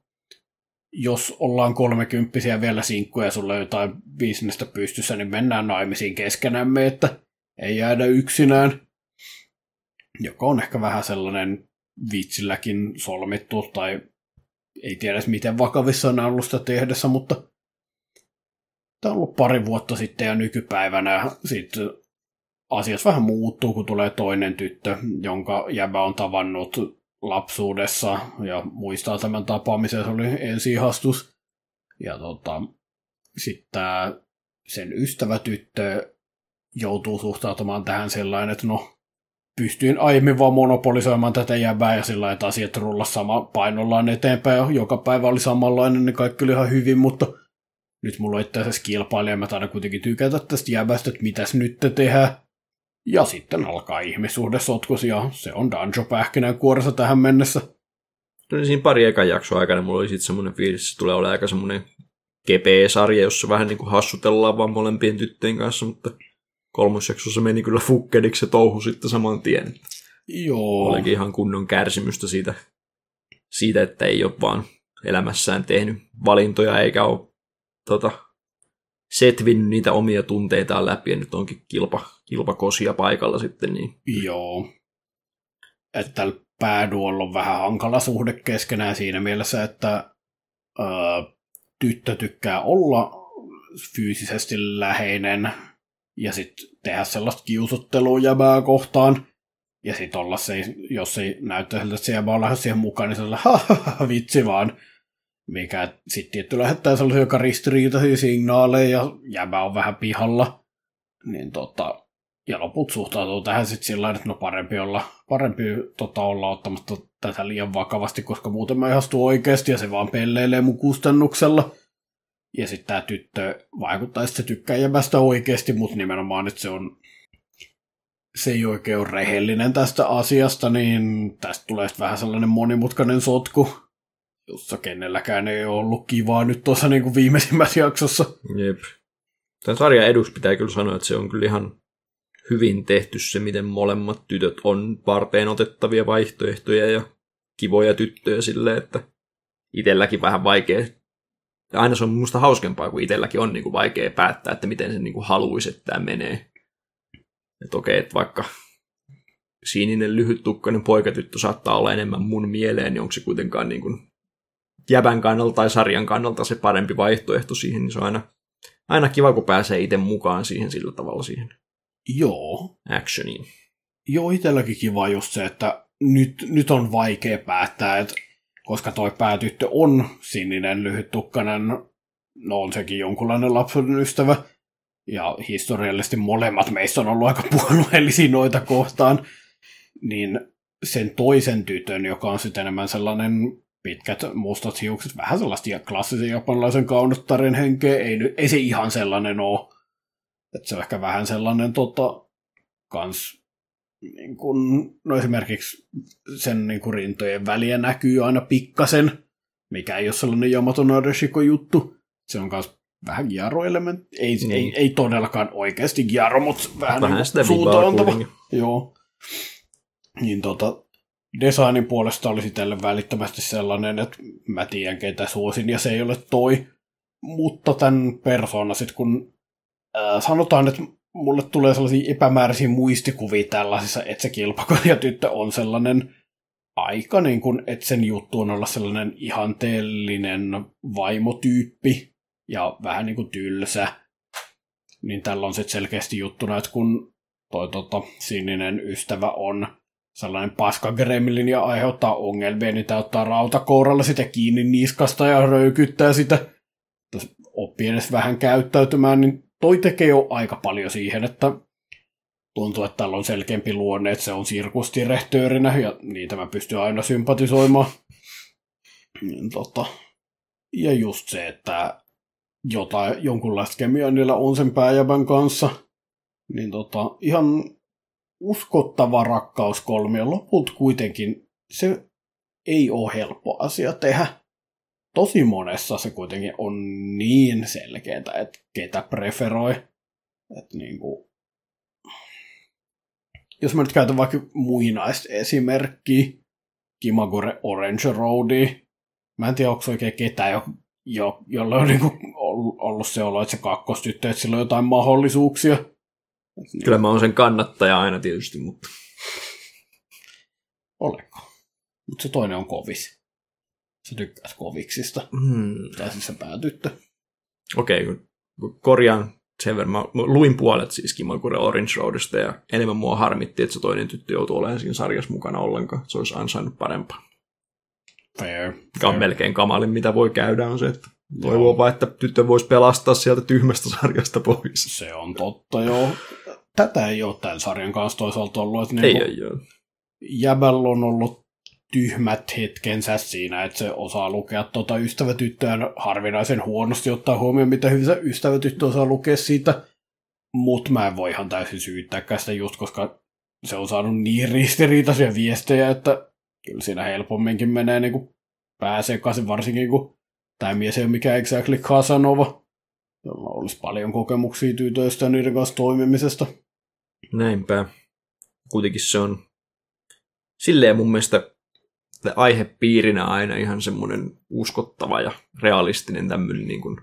jos ollaan kolmekymppisiä vielä sinkkuja ja sulla on jotain bisnestä pystyssä, niin mennään naimisiin keskenämme, että ei jäädä yksinään. Joka on ehkä vähän sellainen vitsilläkin solmittu, tai ei tiedä miten vakavissa on ollut sitä tehdessä, mutta tämä on ollut pari vuotta sitten ja nykypäivänä sitten asiat vähän muuttuu, kun tulee toinen tyttö, jonka jäbä on tavannut lapsuudessa ja muistaa tämän tapaamisen, se oli ensihastus. Ja tota, sitten sen ystävätyttö joutuu suhtautumaan tähän sellainen, että no, pystyin aiemmin vaan monopolisoimaan tätä jäbää ja sillä että asiat rulla sama painollaan eteenpäin joka päivä oli samanlainen, niin kaikki oli ihan hyvin, mutta nyt mulla on itse asiassa kilpailija, mä taidan kuitenkin tykätä tästä jäbästä, että mitäs nyt te tehdään. Ja sitten alkaa ihmissuhdesotkos ja se on Danjo kuoressa tähän mennessä. Tuli siinä pari ekan jaksoa aikana, mulla oli sitten semmoinen fiilis, että se tulee olla aika semmoinen kepeä sarja, jossa vähän niin kuin hassutellaan vaan molempien tyttöjen kanssa, mutta kolmosjaksossa meni kyllä fukkediksi se touhu sitten saman tien. Joo. Olikin ihan kunnon kärsimystä siitä, siitä, että ei ole vaan elämässään tehnyt valintoja eikä ole tota, setvinnyt niitä omia tunteitaan läpi ja nyt onkin kilpa, kilpakosia paikalla sitten. Niin. Joo. Että tällä pääduolla on vähän hankala suhde keskenään siinä mielessä, että öö, tyttö tykkää olla fyysisesti läheinen ja sitten tehdä sellaista kiusuttelua jäbää kohtaan. Ja sitten olla se, jos ei näyttää siltä, että se vaan lähde siihen mukaan, niin se on vitsi vaan. Mikä sitten tietty lähettää sellaisia joka ristiriitaisia signaaleja ja jäbä on vähän pihalla. Niin tota, ja loput suhtautuu tähän sitten sillä että no parempi olla, parempi tota, olla ottamatta tätä liian vakavasti, koska muuten mä ihastun oikeasti ja se vaan pelleilee mun kustannuksella. Ja sitten tämä tyttö vaikuttaa, että se tykkää jäbästä oikeasti, mutta nimenomaan, että se on se ei oikein ole rehellinen tästä asiasta, niin tästä tulee vähän sellainen monimutkainen sotku, jossa kenelläkään ei ole ollut kivaa nyt tuossa niin kuin viimeisimmässä jaksossa. Jep. Tämän sarjan edus pitää kyllä sanoa, että se on kyllä ihan hyvin tehty se, miten molemmat tytöt on varteen otettavia vaihtoehtoja ja kivoja tyttöjä silleen, että itselläkin vähän vaikea. Ja aina se on minusta hauskempaa, kun itselläkin on niin kuin vaikea päättää, että miten se niin kuin haluaisi, että tämä menee. Että okei, että vaikka sininen lyhyttukkainen poikatyttö saattaa olla enemmän mun mieleen, niin onko se kuitenkaan niin kuin jäbän kannalta tai sarjan kannalta se parempi vaihtoehto siihen, niin se on aina, aina kiva, kun pääsee itse mukaan siihen sillä tavalla siihen Joo. actioniin. Joo, itselläkin kiva just se, että nyt, nyt on vaikea päättää, että koska toi päätyttö on sininen lyhyttukkainen, no on sekin jonkunlainen lapsen ystävä, ja historiallisesti molemmat meistä on ollut aika puolueellisia noita kohtaan, niin sen toisen tytön, joka on sitten enemmän sellainen pitkät mustat hiukset, vähän sellaista klassisen japanilaisen kaunottaren henkeä, ei, ei se ihan sellainen ole. Että se on ehkä vähän sellainen tota, kans, niin kun, no esimerkiksi sen niin kun rintojen väliä näkyy aina pikkasen, mikä ei ole sellainen Yamato juttu. Se on kans vähän Giaro-elementti. Ei, niin. ei, ei, todellakaan oikeasti Giaro, mutta vähän, vähän niin suuntaantava. Joo. Niin tota, designin puolesta olisi tälle välittömästi sellainen, että mä tiedän ketä suosin ja se ei ole toi. Mutta tämän persona sitten kun äh, sanotaan, että mulle tulee sellaisia epämääräisiä muistikuvia tällaisissa, että se kilpakorjatyttö on sellainen aika niin kuin, että sen juttu on olla sellainen ihanteellinen vaimotyyppi ja vähän niin kuin tylsä. Niin tällä on sitten selkeästi juttuna, että kun toi tota, sininen ystävä on sellainen paska gremlin ja aiheuttaa ongelmia, niin tämä ottaa rautakouralla sitä kiinni niskasta ja röykyttää sitä. Oppii edes vähän käyttäytymään, niin toi tekee jo aika paljon siihen, että tuntuu, että tällä on selkeämpi luonne, että se on sirkustirehtöörinä ja niitä mä pystyn aina sympatisoimaan. Niin, tota. Ja just se, että jotain, jonkunlaista kemiaa niillä on sen pääjävän kanssa. Niin tota, ihan uskottava rakkauskolmio. Lopulta kuitenkin se ei ole helppo asia tehdä. Tosi monessa se kuitenkin on niin selkeää, että ketä preferoi. Että niin kuin... Jos mä nyt käytän vaikka muinaista esimerkkiä, Kimagure Orange Roadi. Mä en tiedä, onko oikein ketään, jo, jo, jolla on niin kuin ollut se olo, että se kakkostyttö, että sillä on jotain mahdollisuuksia. Kyllä mä oon sen kannattaja aina tietysti, mutta... Oleko? Mutta se toinen on kovis. Se tykkäisi koviksista. Hmm. Tai siis se päätyttö. Okei, okay, kun korjaan sen verran. Mä luin puolet siis Kimakure Orange Roadista ja enemmän mua harmitti, että se toinen tyttö joutui olemaan siinä sarjassa mukana ollenkaan. Se olisi ansainnut parempaa. Fair. Mikä on melkein kamalin, mitä voi käydä, on se, että toivoo vaan, että tyttö voisi pelastaa sieltä tyhmästä sarjasta pois. Se on totta, joo. Tätä ei ole tämän sarjan kanssa toisaalta ollut. Että Ei, niinku ei, joo. Jäbällä on ollut tyhmät hetkensä siinä, että se osaa lukea tuota ystävätyttöään harvinaisen huonosti, ottaa huomioon, mitä hyvin se ystävätyttö osaa lukea siitä. Mutta mä en voi ihan täysin syyttääkään sitä just, koska se on saanut niin ristiriitaisia viestejä, että kyllä siinä helpomminkin menee niin kuin pää sekaisin, varsinkin kun tämä mies ei ole mikään exactly Casanova, jolla olisi paljon kokemuksia tytöistä ja niiden kanssa toimimisesta. Näinpä. Kuitenkin se on silleen mun mielestä aihepiirinä aina ihan semmoinen uskottava ja realistinen tämmöinen niin kuin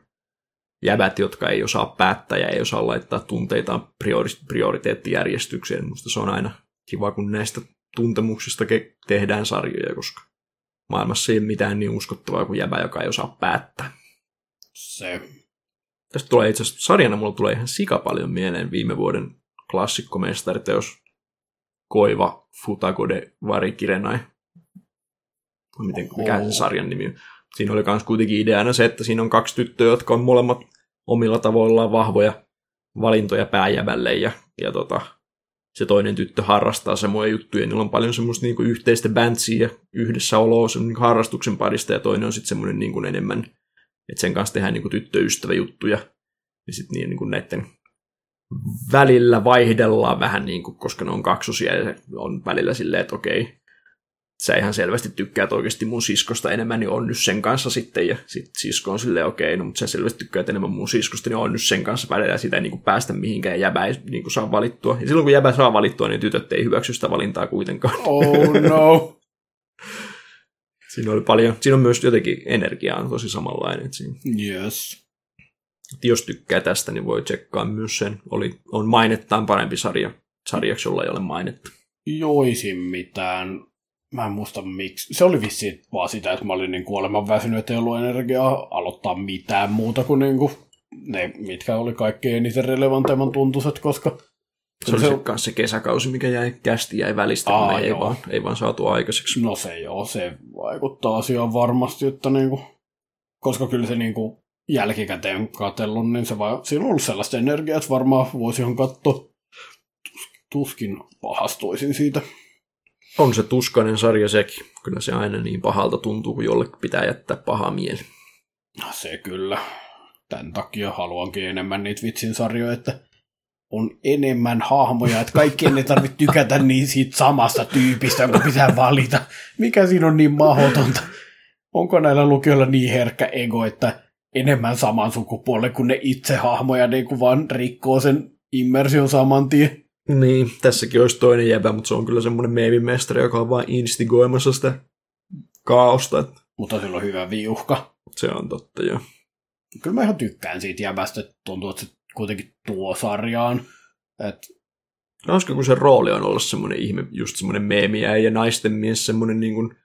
jäbät, jotka ei osaa päättää ja ei osaa laittaa tunteitaan priori- prioriteettijärjestykseen. Musta se on aina kiva, kun näistä tuntemuksista ke- tehdään sarjoja, koska maailmassa ei ole mitään niin uskottavaa kuin jäbä, joka ei osaa päättää. Se Tästä tulee itse asiassa sarjana, mulla tulee ihan sika paljon mieleen viime vuoden klassikkomestariteos Koiva Futagode Varikirenai. Miten, mikä se sarjan nimi on? Siinä oli myös kuitenkin ideana se, että siinä on kaksi tyttöä, jotka on molemmat omilla tavoillaan vahvoja valintoja pääjävälle ja, ja tota, se toinen tyttö harrastaa samoja juttuja. Niillä on paljon semmoista niinku yhteistä bändsiä ja yhdessäoloa niinku harrastuksen parista ja toinen on sitten semmoinen niinku enemmän, että sen kanssa tehdään niinku tyttöystäväjuttuja. Ja sitten niin, niinku näiden välillä vaihdellaan vähän, niinku, koska ne on kaksosia ja se on välillä silleen, että okei, sä ihan selvästi tykkäät oikeasti mun siskosta enemmän, niin on nyt sen kanssa sitten. Ja sitten sisko on silleen, okei, no mutta sä selvästi tykkäät enemmän mun siskosta, niin on nyt sen kanssa välillä. Sitä ei niin kuin päästä mihinkään ja jäbä ei niin kuin saa valittua. Ja silloin kun jäbä saa valittua, niin tytöt ei hyväksy sitä valintaa kuitenkaan. Oh no. Siinä oli paljon, siinä on myös jotenkin energiaa on tosi samanlainen. Siinä, yes. että jos tykkää tästä, niin voi tsekkaa myös sen. Oli, on mainettaan parempi sarja, sarjaksi, jolla ei ole mainetta. Joisin mitään. Mä en muista miksi. Se oli vissiin vaan sitä, että mä olin niin kuoleman väsynyt, että ei ollut energiaa aloittaa mitään muuta kuin, niin kuin ne, mitkä oli kaikkein eniten relevanteimman tuntuiset, koska Se oli se, kanssa se kesäkausi, mikä jäi kästi jäi välistä, Aa, ei joo. vaan, ei vaan saatu aikaiseksi. No se joo, se vaikuttaa asiaan varmasti, että niinku, koska kyllä se niinku jälkikäteen katsellut, niin se vaan, siinä on ollut sellaista energiaa, että varmaan voisi ihan katsoa. Tus- Tuskin pahastuisin siitä. On se tuskainen sarja sekin. Kyllä se aina niin pahalta tuntuu, kun jollekin pitää jättää paha mieli. Se kyllä. Tämän takia haluankin enemmän niitä vitsin sarjoja, että on enemmän hahmoja, että kaikkien ei tarvitse tykätä niin siitä samasta tyypistä, kun pitää valita. Mikä siinä on niin mahdotonta? Onko näillä lukijoilla niin herkkä ego, että enemmän saman sukupuolen kuin ne itse hahmoja, niin kuin vaan rikkoo sen immersion saman tien? Niin, tässäkin olisi toinen jäbä, mutta se on kyllä semmoinen meemimestari, joka on vain instigoimassa sitä kaaosta. Mutta sillä on hyvä viuhka. se on totta, joo. Kyllä mä ihan tykkään siitä jäbästä, että tuntuu, että se kuitenkin tuo sarjaan. Että Hauska, kun se rooli on olla semmoinen ihme, just semmoinen meemiä ja naisten mies, semmoinen niin kuin,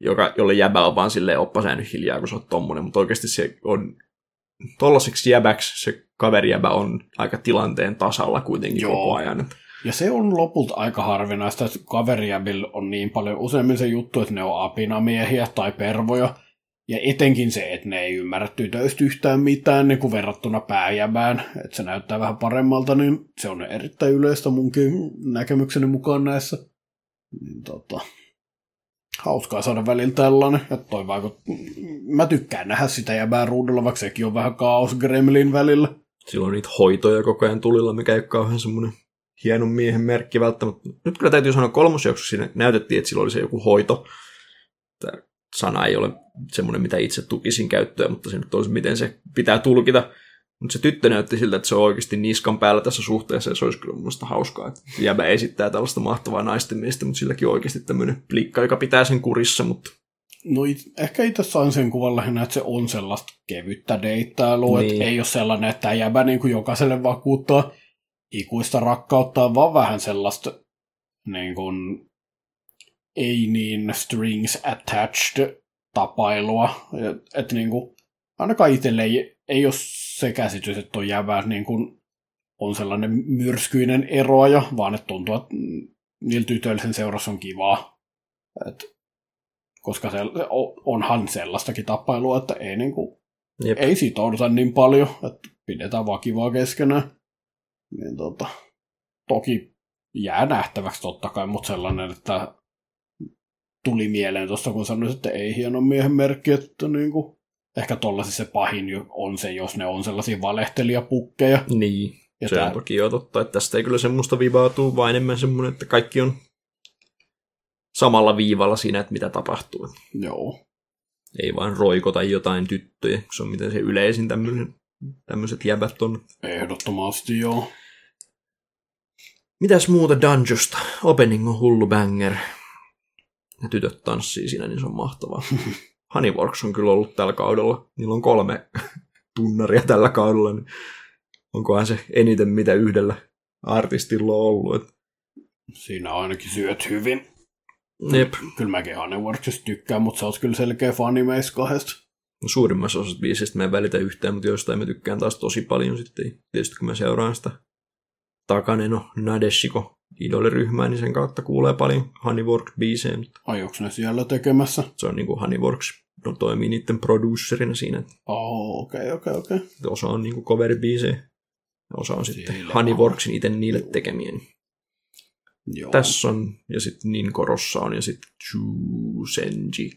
joka, jolle jäbä on vaan silleen, oppa hiljaa, kun sä oot tommonen, mutta oikeasti se on, tollaseksi jäbäksi se kaverijäbä on aika tilanteen tasalla kuitenkin Joo. koko ajan. Ja se on lopulta aika harvinaista, että kaverijäbillä on niin paljon useammin se juttu, että ne on apinamiehiä tai pervoja. Ja etenkin se, että ne ei ymmärrä tytöistä yhtään mitään niin kuin verrattuna pääjäbään, että se näyttää vähän paremmalta, niin se on erittäin yleistä munkin näkemykseni mukaan näissä. Niin, tota, hauskaa saada välillä tällainen, että toi vaikut... Mä tykkään nähdä sitä jäbää ruudulla, vaikka sekin on vähän kaos gremlin välillä. Silloin niitä hoitoja koko ajan tulilla, mikä ei ole kauhean semmoinen hienon miehen merkki välttämättä. Nyt kyllä täytyy sanoa kolmosjaksossa siinä näytettiin, että silloin oli se joku hoito. Tämä sana ei ole semmoinen, mitä itse tukisin käyttöön, mutta se nyt olisi, miten se pitää tulkita. Mutta se tyttö näytti siltä, että se on oikeasti niskan päällä tässä suhteessa, ja se olisi kyllä mun hauskaa, että jäbä esittää tällaista mahtavaa naisten miestä, mutta silläkin on oikeasti tämmöinen plikka, joka pitää sen kurissa, mutta No ehkä itse sain sen kuvan lähinnä, että se on sellaista kevyttä deittailua, niin. Niin. että ei ole sellainen, että jäbä niin kuin jokaiselle vakuuttaa ikuista rakkautta, vaan vähän sellaista niin kuin, ei niin strings attached tapailua. Että et niinku, ainakaan itselle ei, ei ole se käsitys, että on jävää niin kuin on sellainen myrskyinen eroaja, vaan että tuntuu, että niillä tytöillä sen seurassa on kivaa. Et, koska se onhan sellaistakin tapailua, että ei, niinku, Jep. ei sitouduta niin paljon, että pidetään vaan kivaa keskenään. Niin tota, toki jää nähtäväksi totta kai, mutta sellainen, että tuli mieleen tuosta, kun sanoin, että ei hieno miehen merkki, että niin kuin, ehkä tollaisissa se pahin on se, jos ne on sellaisia valehtelijapukkeja. Niin, ja se tää... on toki jo totta, että tästä ei kyllä semmoista vivautuu, vaan enemmän semmoinen, että kaikki on samalla viivalla siinä, että mitä tapahtuu. Joo. Ei vain roikota jotain tyttöjä, se on miten se yleisin tämmöiset jäbät on. Ehdottomasti joo. Mitäs muuta Dungeosta? Opening on hullu banger. Ja tytöt tanssii siinä, niin se on mahtavaa. Honeyworks on kyllä ollut tällä kaudella. Niillä on kolme tunnaria tällä kaudella, niin onkohan se eniten mitä yhdellä artistilla on ollut. Siinä ainakin syöt hyvin. Jep. Kyllä mäkin Honeyworksista tykkään, mutta sä oot kyllä selkeä fani meistä kahdesta. No, suurimmassa osassa biisistä mä en välitä yhtään, mutta jostain mä tykkään taas tosi paljon sitten. Tietysti kun mä seuraan sitä Takaneno Nadeshiko idoliryhmää, niin sen kautta kuulee paljon Honeyworks-biisejä. Ai, onko ne siellä tekemässä? Se on niin kuin Honeyworks no, toimii niiden producerina siinä. Oh, okei, okay, okei, okay, okei. Okay. Osa on niin kuin cover-biisejä, osa on sitten Honeyworksin itse niille tekemiä. Joo. Tässä on, ja sitten niin korossa on, ja sitten Chu Senji.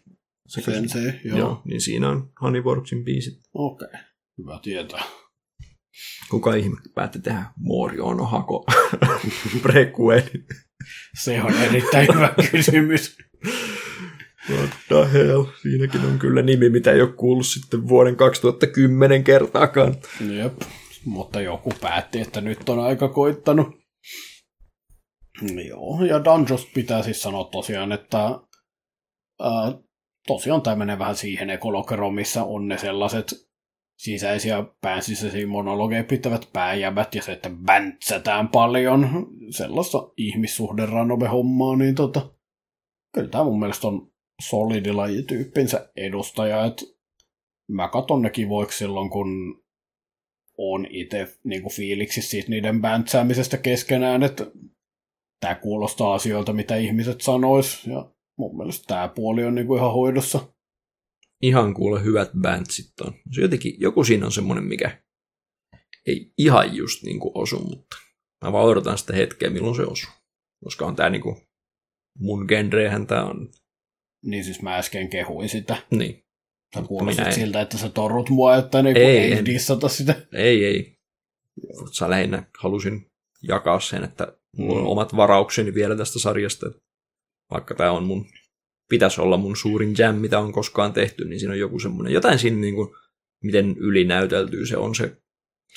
Sensei, joo. joo. niin siinä on Honeyworksin biisit. Okei, okay. hyvä tietää. Kuka ihme päätti tehdä Moriono Hako prequel? Se on erittäin hyvä kysymys. What the hell? Siinäkin on kyllä nimi, mitä ei ole kuullut sitten vuoden 2010 kertaakaan. Jep, mutta joku päätti, että nyt on aika koittanut. Joo, ja Dungeons pitää siis sanoa tosiaan, että ää, tosiaan tämä menee vähän siihen ekolokeroon, missä on ne sellaiset sisäisiä päänsisäisiä monologeja pitävät pääjävät ja se, että väntsätään paljon sellaista ihmissuhderanobe-hommaa, niin tota, kyllä tämä mun mielestä on solidilajityyppinsä edustaja, että mä katon ne kivoiksi silloin, kun on itse niin fiiliksissä siitä niiden bäntsäämisestä keskenään, että tämä kuulostaa asioilta, mitä ihmiset sanois, ja mun mielestä tämä puoli on niin kuin ihan hoidossa ihan kuule hyvät bandsit on. Se jotenkin, joku siinä on semmoinen, mikä ei ihan just niin kuin osu, mutta mä vaan odotan sitä hetkeä, milloin se osuu. Koska on tää niinku, mun genrehän tää on. Niin siis mä äsken kehuin sitä. Niin. Sä kuulostit siltä, että sä torut mua, että niinku ei, ei dissata sitä. Ei, ei. Sä lähinnä halusin jakaa sen, että mulla on mm. omat varaukseni vielä tästä sarjasta. Vaikka tämä on mun pitäisi olla mun suurin jam, mitä on koskaan tehty, niin siinä on joku semmoinen, jotain siinä niin kuin, miten ylinäyteltyy se on se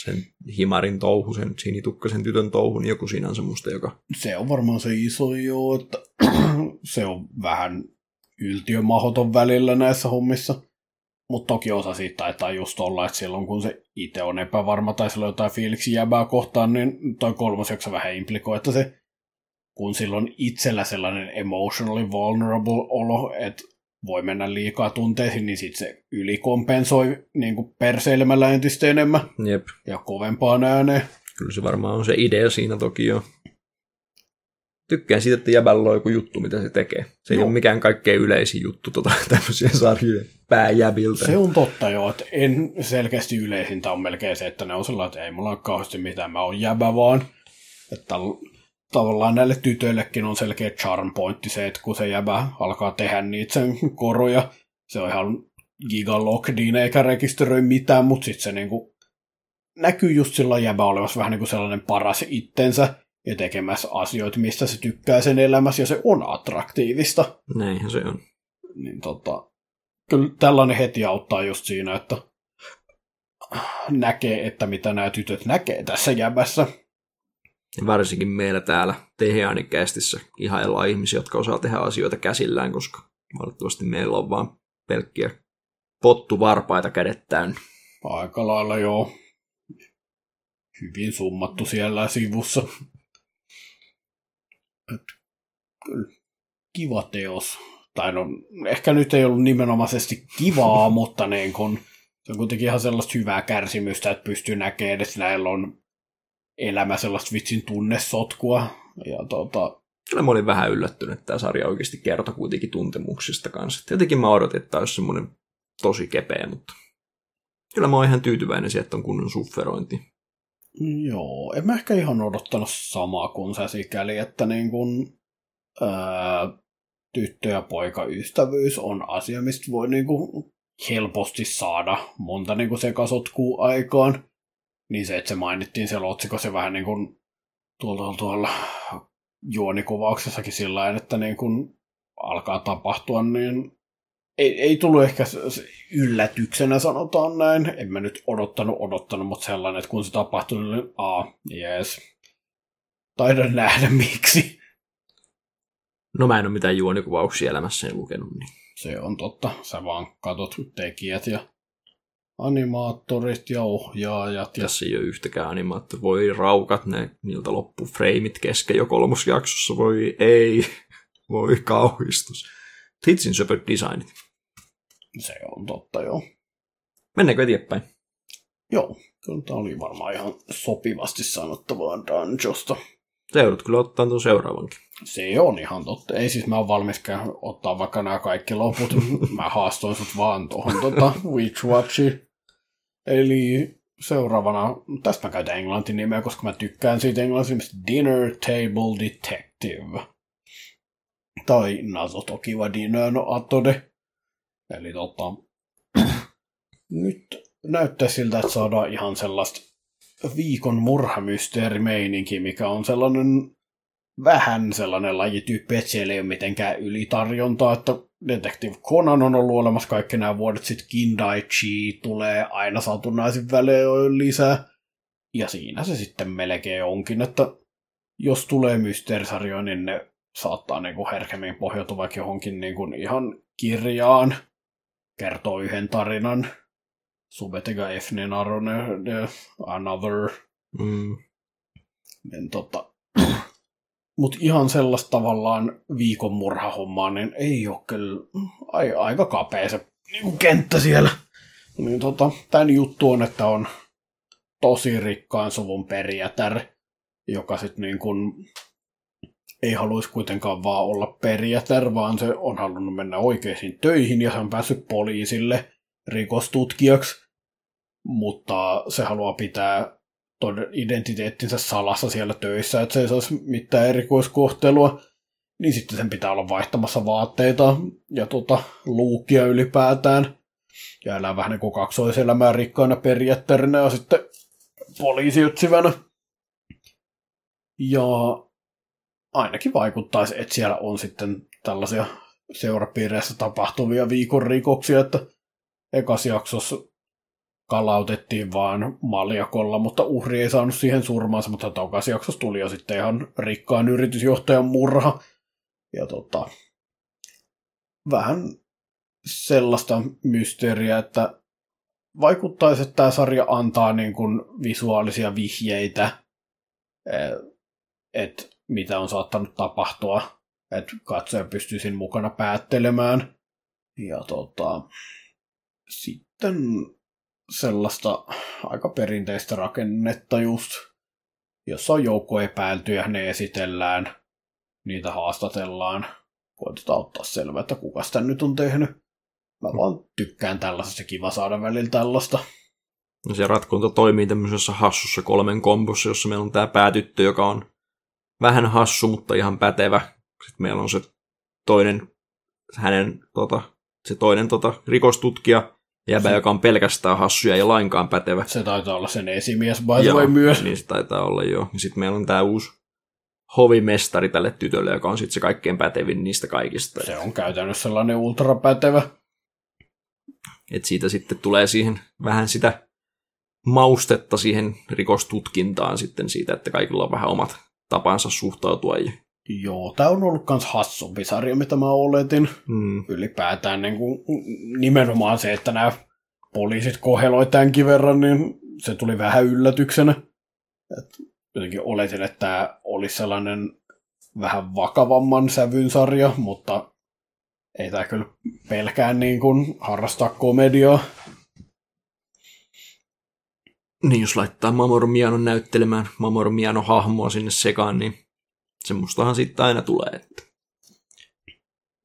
sen himarin touhu, sen sinitukkasen tytön touhu, niin joku siinä on semmoista, joka... Se on varmaan se iso joo, että se on vähän yltiömahoton välillä näissä hommissa. Mutta toki osa siitä taitaa just olla, että silloin kun se itse on epävarma tai sillä on jotain fiiliksi jäbää kohtaan, niin toi kolmas jakso vähän implikoi, että se kun silloin itsellä sellainen emotionally vulnerable olo, että voi mennä liikaa tunteisiin, niin sitten se ylikompensoi niin kuin perseilemällä entistä enemmän Jep. ja kovempaan ääneen. Kyllä se varmaan on se idea siinä toki jo. Tykkään siitä, että jäbällä on joku juttu, mitä se tekee. Se no. ei ole mikään kaikkein yleisin juttu tota, tämmöisiä sarjoja pääjäbiltä. Se on totta joo, että en selkeästi yleisintä on melkein se, että ne on sellainen, että ei mulla ole kauheasti mitään, mä oon jäbä vaan. Että tavallaan näille tytöillekin on selkeä charm pointti se, että kun se jäbä alkaa tehdä niitä sen koroja, se on ihan gigalockdin eikä rekisteröi mitään, mutta sitten se niinku näkyy just sillä jäbä olevassa vähän niin kuin sellainen paras itsensä ja tekemässä asioita, mistä se tykkää sen elämässä ja se on attraktiivista. Näinhän se on. Niin tota, kyllä tällainen heti auttaa just siinä, että näkee, että mitä nämä tytöt näkee tässä jäbässä. Ja varsinkin meillä täällä Teheanikästissä ihaillaan ihmisiä, jotka osaa tehdä asioita käsillään, koska valitettavasti meillä on vaan pelkkiä pottuvarpaita kädet täynnä. Aika lailla joo. Hyvin summattu siellä sivussa. Et, kyllä. kiva teos. Tai no, ehkä nyt ei ollut nimenomaisesti kivaa, mutta niin kun, se on kuitenkin ihan sellaista hyvää kärsimystä, että pystyy näkemään edes näillä on elämä sellaista vitsin tunnesotkua. Ja tota, Kyllä mä olin vähän yllättynyt, että tämä sarja oikeasti kertoi kuitenkin tuntemuksista kanssa. Tietenkin mä odotin, että tämä olisi semmoinen tosi kepeä, mutta kyllä mä oon ihan tyytyväinen siihen, että on kunnon sufferointi. Joo, en mä ehkä ihan odottanut samaa kuin sä sikäli, että niin kun, ää, tyttö- ja poikaystävyys on asia, mistä voi niin kun helposti saada monta niin kun sekasotkua aikaan. Niin se, että se mainittiin siellä otsikossa se vähän niin kuin tuolla, tuolla juonikuvauksessakin sillä että niin kun alkaa tapahtua, niin ei, ei tullut ehkä yllätyksenä, sanotaan näin. En mä nyt odottanut, odottanut, mutta sellainen, että kun se tapahtui, niin aa, jees. Taidan nähdä miksi. No mä en ole mitään juonikuvauksia elämässäni lukenut, niin Se on totta. Sä vaan katot tekijät ja animaattorit ja ohjaajat. Ja... tässä ei ole yhtäkään animaattoria. Voi raukat, ne, niiltä loppu freimit kesken jo kolmosjaksossa. Voi ei, voi kauhistus. Hitsin söpöt designit. Se on totta, joo. Mennäänkö eteenpäin? Joo, kyllä tämä oli varmaan ihan sopivasti sanottavaa Dungeosta. Sä joudut kyllä ottaa tuon seuraavankin. Se on ihan totta. Ei siis mä oon valmiskään ottaa vaikka nämä kaikki loput. mä haastoin sut vaan tuohon tota, Witch Watchiin. Eli seuraavana, tästä mä käytän englantin nimeä, koska mä tykkään siitä englannista Dinner Table Detective. Tai Nazoto Kiva Dinner no Atode. Eli tota, nyt näyttää siltä, että saadaan ihan sellaista viikon murhamysteerimeininki, mikä on sellainen vähän sellainen lajityyppi, että siellä ei ole mitenkään ylitarjontaa, että Detective Conan on ollut olemassa kaikki nämä vuodet, sitten Kindaichi tulee aina satunnaisin välein lisää, ja siinä se sitten melkein onkin, että jos tulee mysteerisarjoja, niin ne saattaa niin kuin herkemmin pohjautua vaikka johonkin niin kuin ihan kirjaan, kertoo yhden tarinan, Subetega Efnen Arone, the Another, Mm. niin tota, mutta ihan sellaista tavallaan viikon murhahommaa, niin ei ole kyllä ai, aika kapea se niin kenttä siellä. Niin tota, tämän juttu on, että on tosi rikkaan suvun perijätär, joka sitten niin kuin ei haluaisi kuitenkaan vaan olla perijätär, vaan se on halunnut mennä oikeisiin töihin ja se on päässyt poliisille rikostutkijaksi, mutta se haluaa pitää identiteettinsä salassa siellä töissä, että se ei saisi mitään erikoiskohtelua, niin sitten sen pitää olla vaihtamassa vaatteita ja tota, luukia ylipäätään. Ja elää vähän niin kuin kaksoiselämää rikkaana perijättärinä ja sitten poliisiytsivänä. Ja ainakin vaikuttaisi, että siellä on sitten tällaisia seurapiireissä tapahtuvia viikon rikoksia, että ekas jaksossa kalautettiin vaan maljakolla, mutta uhri ei saanut siihen surmaansa, mutta tokas jaksossa tuli jo sitten ihan rikkaan yritysjohtajan murha. Ja tota, vähän sellaista mysteeriä, että vaikuttaisi, että tämä sarja antaa niin kuin visuaalisia vihjeitä, että mitä on saattanut tapahtua, että katsoja pystyy siinä mukana päättelemään. Ja tota, sitten sellaista aika perinteistä rakennetta just, jossa on joukko epäiltyjä, ne esitellään, niitä haastatellaan, koitetaan ottaa selvää, että kuka sitä nyt on tehnyt. Mä vaan tykkään tällaisesta, kiva saada välillä tällaista. No se ratkonta toimii tämmöisessä hassussa kolmen kombossa, jossa meillä on tämä päätyttö, joka on vähän hassu, mutta ihan pätevä. Sitten meillä on se toinen, hänen, tota, se toinen tota, rikostutkija, jäbä, Se- joka on pelkästään hassu ja ei lainkaan pätevä. Se taitaa olla sen esimies, by the way, myös. Niin se taitaa olla joo. Ja sitten meillä on tämä uusi hovimestari tälle tytölle, joka on sitten se kaikkein pätevin niistä kaikista. Se on käytännössä sellainen ultrapätevä. Et siitä sitten tulee siihen vähän sitä maustetta siihen rikostutkintaan sitten siitä, että kaikilla on vähän omat tapansa suhtautua. Ja, Joo, tää on ollut kans hassumpi sarja, mitä mä oletin. mm, Ylipäätään niin kuin, nimenomaan se, että nämä poliisit koheloi tämänkin verran, niin se tuli vähän yllätyksenä. Et jotenkin oletin, että tämä olisi sellainen vähän vakavamman sävyn sarja, mutta ei tämä kyllä pelkään niin kuin harrastaa komediaa. Niin, jos laittaa Mamoru Mianon näyttelemään Mamoru Miano hahmoa sinne sekaan, niin semmoistahan sitten aina tulee, että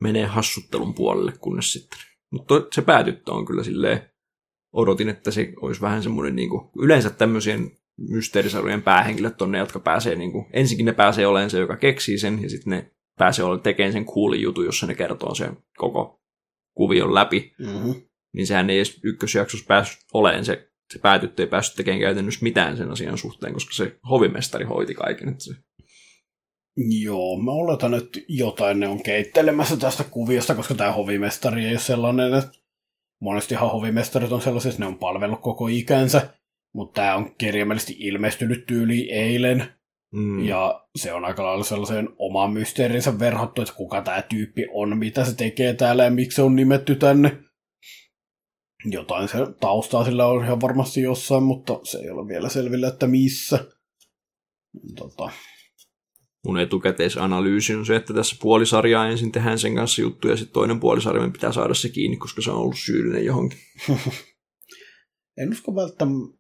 menee hassuttelun puolelle, kunnes sitten. Mutta se päätyttö on kyllä silleen, odotin, että se olisi vähän semmoinen, niin kuin, yleensä tämmöisien mysteerisarjojen päähenkilöt on ne, jotka pääsee, niin kuin, ensinnäkin ne pääsee olemaan se, joka keksii sen, ja sitten ne pääsee olemaan tekemään sen coolin jutun, jossa ne kertoo sen koko kuvion läpi. Mm-hmm. Niin sehän ei edes ykkösjaksossa päässyt olemaan se, se päätyttö ei päässyt tekemään käytännössä mitään sen asian suhteen, koska se hovimestari hoiti kaiken. Että se... Joo, mä oletan, että jotain ne on keittelemässä tästä kuviosta, koska tämä hovimestari ei ole sellainen, että monestihan hovimestarit on sellaisia, että ne on palvellut koko ikänsä, mutta tämä on kirjaimellisesti ilmestynyt tyyli eilen, Mm. ja se on aika lailla sellaiseen omaan mysteerinsä verhottu, että kuka tämä tyyppi on, mitä se tekee täällä ja miksi se on nimetty tänne. Jotain se taustaa sillä on ihan varmasti jossain, mutta se ei ole vielä selvillä, että missä. Tota, Mun etukäteisanalyysi on se, että tässä puolisarjaa ensin tehdään sen kanssa juttuja, ja sitten toinen puolisarja pitää saada se kiinni, koska se on ollut syyllinen johonkin. en usko välttämättä,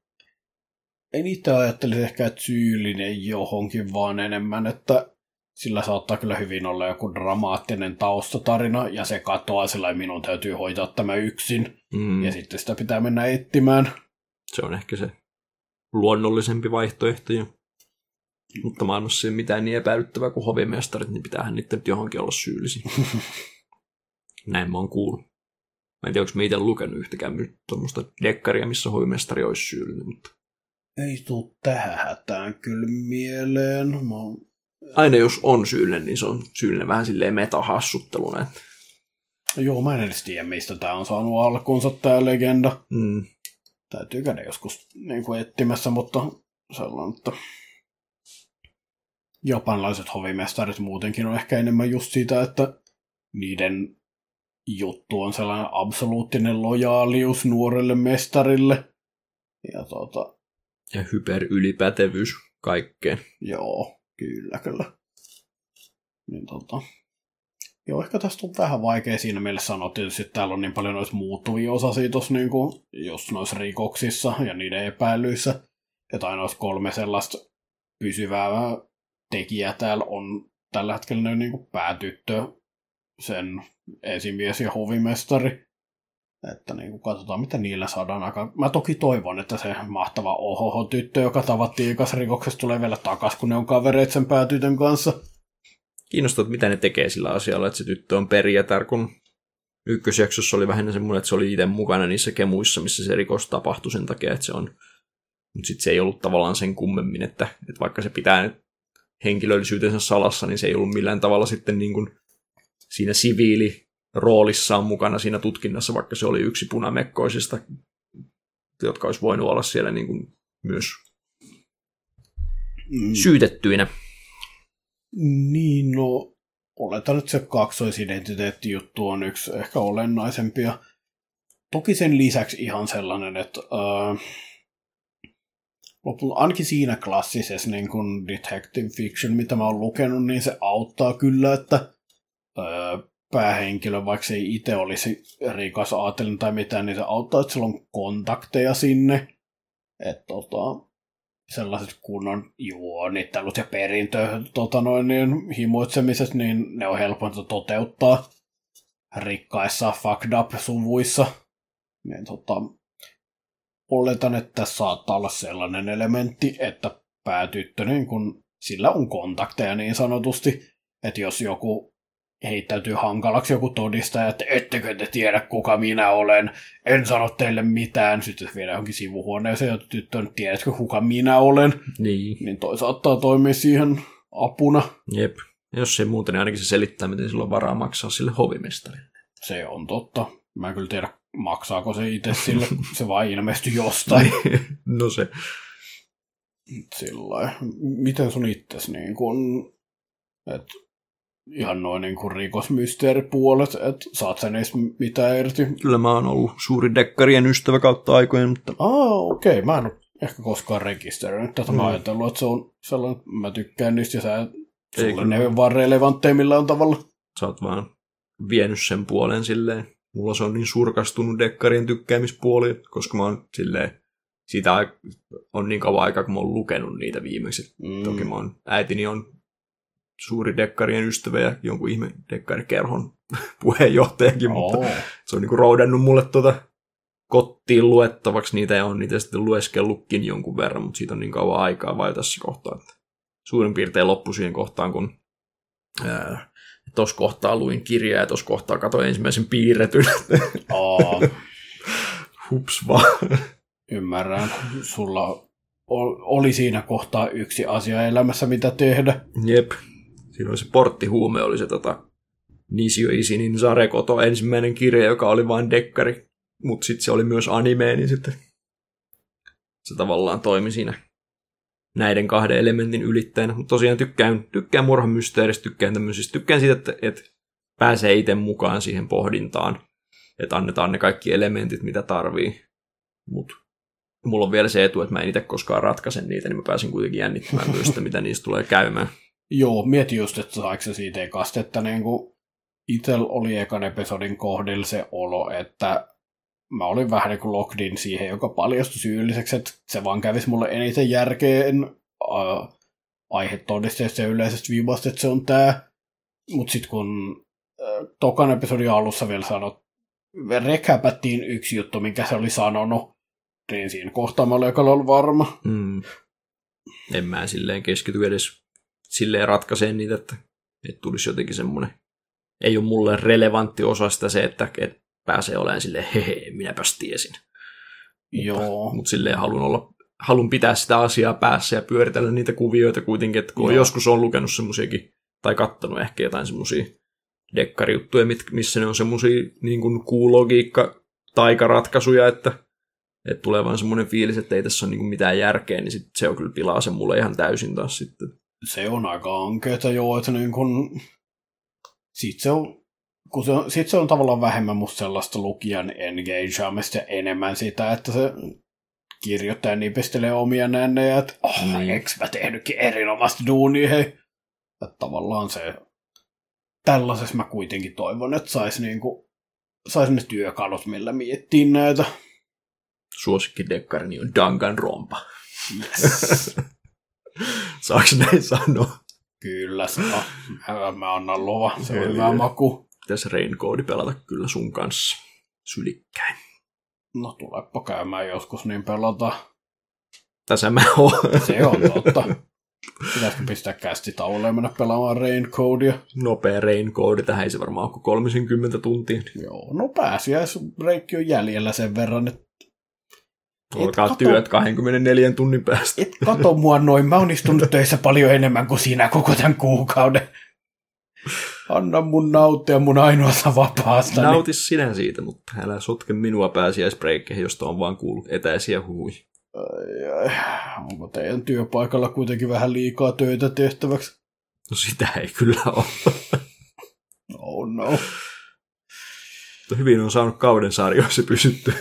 en itse ajattelisi ehkä, että syyllinen johonkin, vaan enemmän, että sillä saattaa kyllä hyvin olla joku dramaattinen taustatarina, ja se katoaa sillä minun täytyy hoitaa tämä yksin, Mm. ja sitten sitä pitää mennä etsimään. Se on ehkä se luonnollisempi vaihtoehto jo. Mutta maailmassa ei ole mitään niin epäilyttävää kuin hovimestarit, niin pitäähän niiden nyt johonkin olla syyllisiä. Näin mä oon kuullut. Mä en tiedä, onko mä itse lukenut yhtäkään tuommoista dekkaria, missä hovimestari olisi syyllinen, mutta Ei tuu tähän hätään kyllä mieleen. Mä oon... aina jos on syyllinen, niin se on syyllinen vähän silleen metahassutteluna. Että, Joo, mä en edes tiedä, mistä tää on saanut alkuunsa tää legenda. mm, Täytyy käydä joskus niin kuin etsimässä, mutta sellainen, että japanilaiset hovimestarit muutenkin on ehkä enemmän just sitä, että niiden juttu on sellainen absoluuttinen lojaalius nuorelle mestarille. Ja tota, ja hyperylipätevyys kaikkeen. joo, kyllä, kyllä. Niin tota, joo, ehkä tästä on vähän vaikea siinä mielessä sanoa. Tietysti että täällä on niin paljon noita muuttuvia osasia tuossa niin kuin, just noissa rikoksissa ja niiden epäilyissä. Että aina olisi kolme sellaista pysyvää tekijää täällä on tällä hetkellä niin kuin päätyttö, sen esimies ja hovimestari. Että niin kuin katsotaan, mitä niillä saadaan aika. Mä toki toivon, että se mahtava ohoho-tyttö, joka tavattiin ekassa rikoksessa, tulee vielä takas, kun ne on kavereit sen päätytön kanssa. Kiinnostaa, mitä ne tekee sillä asialla, että se tyttö on perijätär, kun ykkösjaksossa oli vähän semmoinen, että se oli itse mukana niissä kemuissa, missä se rikos tapahtui sen takia, että se on... Mutta sitten se ei ollut tavallaan sen kummemmin, että, että vaikka se pitää nyt henkilöllisyytensä salassa, niin se ei ollut millään tavalla sitten niin kuin siinä siviili roolissaan mukana siinä tutkinnassa, vaikka se oli yksi punamekkoisista, jotka olisi voinut olla siellä niin kuin myös Mm. syytettyinä. Niin, no oletan, että se kaksoisidentiteettijuttu on yksi ehkä olennaisempia. Toki sen lisäksi ihan sellainen, että äh, lopulta ainakin siinä klassisessa niin kuin detective fiction, mitä mä oon lukenut, niin se auttaa kyllä, että äh, päähenkilö, vaikka se ei itse olisi rikas aatelin tai mitään, niin se auttaa, että sillä on kontakteja sinne. Että tota, sellaiset kunnon juonittelut ja perintö tota noin, niin himoitsemiset, niin ne on helpointa toteuttaa rikkaissa fucked up suvuissa. Niin tota, oletan, että tässä saattaa olla sellainen elementti, että päätyttö, niin kun, sillä on kontakteja niin sanotusti, että jos joku heittäytyy hankalaksi joku todistaja, että ettekö te tiedä kuka minä olen, en sano teille mitään, sitten se viedään johonkin sivuhuoneeseen ja tyttö tiedätkö kuka minä olen, Niin. niin toi saattaa toimia siihen apuna. Jep. Jos ei muuten, niin ainakin se selittää, miten sillä on varaa maksaa sille hovimestarille. Se on totta. Mä en kyllä tiedä, maksaako se itse sille, se vaan ilmestyi jostain. no se. Sillä Miten sun itses niin kun, et, ihan noin niin kuin rikosmysteeripuolet, että saat sen edes mitään irti? Kyllä mä oon ollut suuri dekkarien ystävä kautta aikojen, mutta Aa, okei. Okay. Mä en ole ehkä koskaan rekisteröinyt tätä. Mm. Mä ajatellut, että se on sellainen, mä tykkään niistä ja sä Sulle Ei ne kyllä. on vaan relevantteja millään tavalla. Sä oot vaan vienyt sen puolen silleen. Mulla se on niin surkastunut dekkarien tykkäämispuoli, koska mä oon silleen, siitä ai- on niin kauan aikaa, kun mä oon lukenut niitä viimeksi. Mm. Toki mä oon, äitini on suuri dekkarien ystävä ja jonkun ihme dekkarikerhon puheenjohtajakin, mutta Oo. se on niinku roudannut mulle tuota kotiin luettavaksi niitä ja on niitä sitten lueskellutkin jonkun verran, mutta siitä on niin kauan aikaa vai tässä kohtaa. Että suurin piirtein loppu siihen kohtaan, kun tuossa kohtaa luin kirjaa ja tuossa kohtaa katsoin ensimmäisen piirretyn. Aa, Hups vaan. ymmärrän. Sulla oli siinä kohtaa yksi asia elämässä, mitä tehdä. Jep. Siinä oli se porttihuume, oli se tota, Nisio Isinin Sarekoto ensimmäinen kirja, joka oli vain dekkari. Mutta sitten se oli myös anime, niin sitten se tavallaan toimi siinä näiden kahden elementin ylittäjänä. Mutta tosiaan tykkään, tykkään murhamysteeristä, tykkään tämmöisistä. Tykkään siitä, että, että pääsee itse mukaan siihen pohdintaan. Että annetaan ne kaikki elementit, mitä tarvii. Mutta mulla on vielä se etu, että mä en itse koskaan ratkaise niitä, niin mä pääsin kuitenkin jännittämään myös sitä, mitä niistä tulee käymään. Joo, mieti just, että saiko se siitä ekasta, että niin kuin itel oli ekan episodin kohdilla se olo, että mä olin vähän niin kuin locked in siihen, joka paljastui syylliseksi, että se vaan kävisi mulle eniten järkeen äh, aihetodisteesta ja yleisestä viivasta, että se on tää. Mutta sitten kun äh, tokan episodin alussa vielä sanot, rekäpättiin yksi juttu, minkä se oli sanonut, niin siinä kohtaa mä olin aika varma. Mm. En mä silleen keskity edes silleen ratkaiseen niitä, että, että tulisi jotenkin semmoinen, ei ole mulle relevantti osa sitä se, että, että pääsee olemaan silleen, hehe, minäpäs tiesin. Joo. Mutta silleen haluan olla, haluan pitää sitä asiaa päässä ja pyöritellä niitä kuvioita kuitenkin, että kun on Joo. joskus on lukenut semmoisiakin, tai kattonut ehkä jotain semmoisia dekkarijuttuja, missä ne on semmoisia niin kuin kuulogiikka taikaratkaisuja, että, että tulee vaan semmoinen fiilis, että ei tässä ole niin kuin mitään järkeä, niin sit se on kyllä pilaa sen mulle ihan täysin taas sitten. Se on aika ankeeta, joo, että niin kun, sit se on, kun se on, sit se on tavallaan vähemmän musta sellaista lukijan engageamista ja enemmän sitä, että se kirjoittaja nipistelee omia nännejä, että oh, Niin. mm. eks mä tehnytkin erinomaista duunia, hei. Että tavallaan se, tällaisessa mä kuitenkin toivon, että sais niinku, sais ne työkalut, millä miettii näitä. Suosikki dekkarini on Danganronpa. Yes. Saaks näin sanoa? Kyllä saa. Mä, mä annan luva, se on hyvä maku. Pitäisi Raincoodi pelata kyllä sun kanssa sylikkäin. No tulepa käymään joskus, niin pelata. Tässä mä oon. Se on totta. Pitäisikö pistää kästi taululle ja mennä pelaamaan Raincodea? Nopea Raincoodi, tähän ei se varmaan ole 30 tuntia. Joo, no pääsiäisreikki on jäljellä sen verran, että Alkaa kato- työt 24 tunnin päästä. et kato mua noin, mä oon istunut töissä paljon enemmän kuin sinä koko tämän kuukauden. Anna mun nauttia mun ainoasta vapaasta. Nauti sinä siitä, mutta älä sotke minua pääsiäisbreikkeihin, josta on vaan kuullut etäisiä ai. Onko teidän työpaikalla kuitenkin vähän liikaa töitä tehtäväksi? No sitä ei kyllä ole. Oh no. Mutta hyvin on saanut kauden sarjoissa pysytty.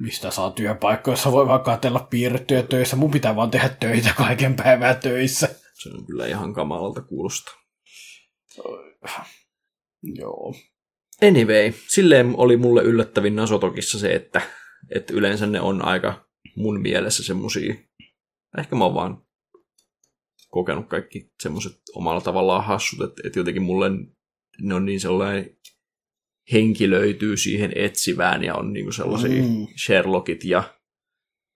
Mistä saa työpaikkoissa, voi vaan katsella piirrettyjä töissä. Mun pitää vaan tehdä töitä kaiken päivää töissä. Se on kyllä ihan kamalalta kuulosta. Joo. Anyway, silleen oli mulle yllättävin Nasotokissa se, että, että yleensä ne on aika mun mielessä semmosia, ehkä mä oon vaan kokenut kaikki semmoset omalla tavallaan hassut, että, että jotenkin mulle ne on niin sellainen henkilöityy siihen etsivään ja on niinku sellaisia Mm. Sherlockit ja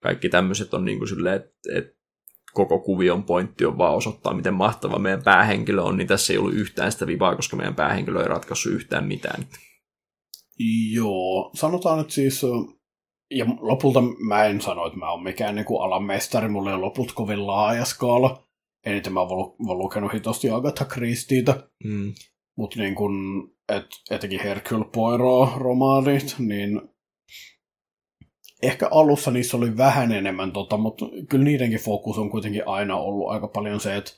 kaikki tämmöiset on niinku silleen, että, että koko kuvion pointti on vaan osoittaa, miten mahtava meidän päähenkilö on, niin tässä ei ollut yhtään sitä vivaa, koska meidän päähenkilö ei ratkaissut yhtään mitään. Joo, sanotaan, että siis... Ja lopulta mä en sano, että mä oon mikään niin alan mestari, mulla ei loput kovin laaja skaala. Eniten mä oon lu- oon lukenut hitosti Agatha Christietä, Mm. mutta niin kun, et, etenkin Hercule Poirot-romaanit, niin ehkä alussa niissä oli vähän enemmän tota, mutta kyllä niidenkin fokus on kuitenkin aina ollut aika paljon se, että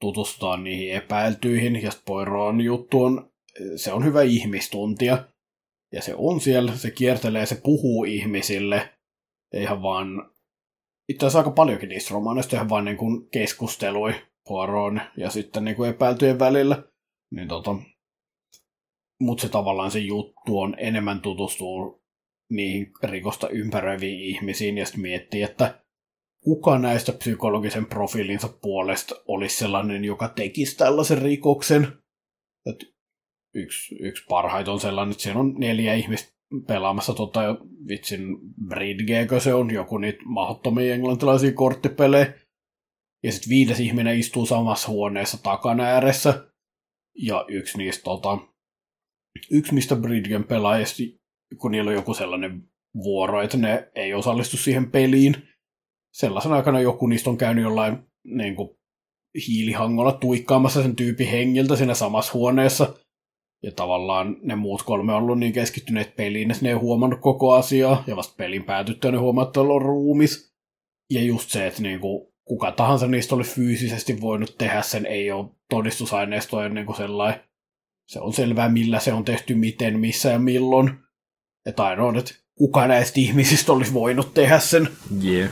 tutustutaan niihin epäiltyihin, ja Poirotin juttu on, se on hyvä ihmistuntija, ja se on siellä, se kiertelee, se puhuu ihmisille, ja ihan vaan itse asiassa aika paljonkin niistä romaaneista ihan vain niin keskustelui Poiron ja sitten niin kuin epäiltyjen välillä. Niin tota, mutta se tavallaan se juttu on enemmän tutustuu niihin rikosta ympäröiviin ihmisiin ja sitten miettii, että kuka näistä psykologisen profiilinsa puolesta olisi sellainen, joka tekisi tällaisen rikoksen. Et yksi, yksi parhaita on sellainen, että siellä on neljä ihmistä pelaamassa tota, vitsin Bridgeekö se on, joku niitä mahdottomia englantilaisia korttipelejä. Ja sitten viides ihminen istuu samassa huoneessa takana ääressä. Ja yksi niistä, tota, yksi mistä Bridgen pelaajista, kun niillä on joku sellainen vuoro, että ne ei osallistu siihen peliin. Sellaisen aikana joku niistä on käynyt jollain niin kuin, hiilihangolla tuikkaamassa sen tyypin hengiltä siinä samassa huoneessa – ja tavallaan ne muut kolme on ollut niin keskittyneet peliin, että ne ei huomannut koko asiaa, ja vasta pelin päätyttyä ne huomaa, että on ruumis. Ja just se, että niinku, kuka tahansa niistä oli fyysisesti voinut tehdä sen, ei ole todistusaineistoa ennen kuin sellainen. Se on selvää, millä se on tehty, miten, missä ja milloin. Että ainoa, että kuka näistä ihmisistä olisi voinut tehdä sen. Yeah.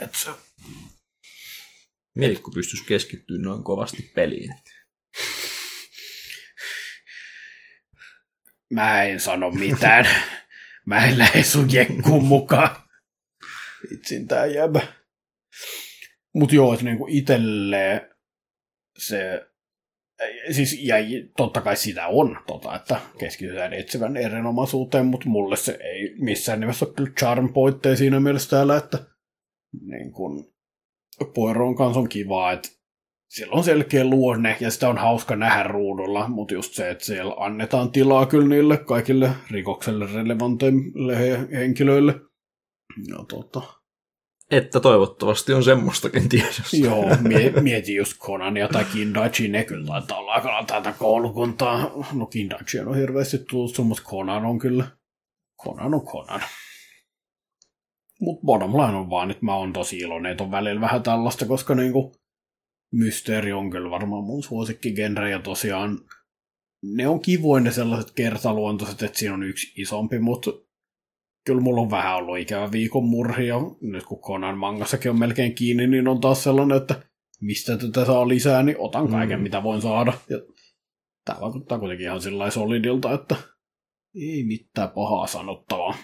Et se... Mieti, kun pystyisi keskittymään noin kovasti peliin. Mä en sano mitään. Mä en lähde sun jekkuun mukaan. Vitsin tää jäbä. Mut joo, että niinku itelle se siis, ja totta kai sitä on, tota, että keskitytään etsivän erinomaisuuteen, mutta mulle se ei missään nimessä ole kyllä charm pointteja siinä mielessä täällä, että niin kun, Poiron kanssa on kiva, että sillä on selkeä luonne ja sitä on hauska nähdä ruudulla, mutta just se, että siellä annetaan tilaa kyllä niille kaikille rikokselle relevanteille henkilöille. Ja tota... Että toivottavasti on semmoistakin tiedossa. Joo, mieti just Conania tai Kindaichi, ne kyllä taitaa olla aika tätä koulukuntaa. No Kindaichi on hirveästi tullut, mutta Conan on kyllä, Conan on Conan. Mutta bottom line on vaan, että mä oon tosi iloinen, että on välillä vähän tällaista, koska niinku, Mysteeri on kyllä varmaan mun suosikkigenre, ja tosiaan ne on kivoin ne sellaiset kertaluontoiset, että siinä on yksi isompi, mutta kyllä mulla on vähän ollut ikävä viikon murhi, ja nyt kun Conan mangassakin on melkein kiinni, niin on taas sellainen, että mistä tätä saa lisää, niin otan kaiken, mm. mitä voin saada. Ja tämä vaikuttaa kuitenkin ihan sillä solidilta, että ei mitään pahaa sanottavaa.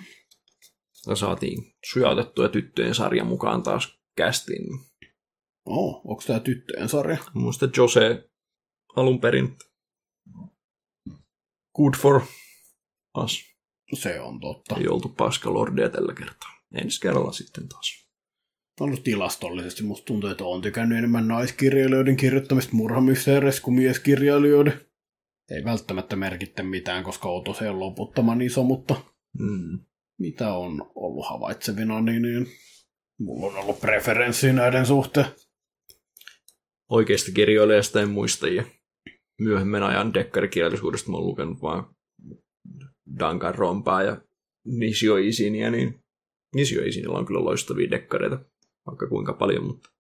Ja saatiin sujautettua tyttöjen sarja mukaan taas kästiin. Oh, onko tämä tyttöjen sarja? Muista Jose alun perin. Good for us. Se on totta. Ei oltu paskalordia tällä kertaa. Ensi kerralla sitten taas. Ollut tilastollisesti. Musta tuntuu, että on tykännyt enemmän naiskirjailijoiden kirjoittamista murhamysteereistä kuin mieskirjailijoiden. Ei välttämättä merkitte mitään, koska on tosiaan loputtoman iso, mutta mm. mitä on ollut havaitsevina, niin, niin mulla on ollut preferenssi näiden suhteen oikeista kirjoilijasta en muista, ja myöhemmin ajan dekkarikirjallisuudesta mä oon lukenut vaan Duncan Rompaa ja Nisio Isinia, niin Nisio Isinilla on kyllä loistavia dekkareita, vaikka kuinka paljon, mutta...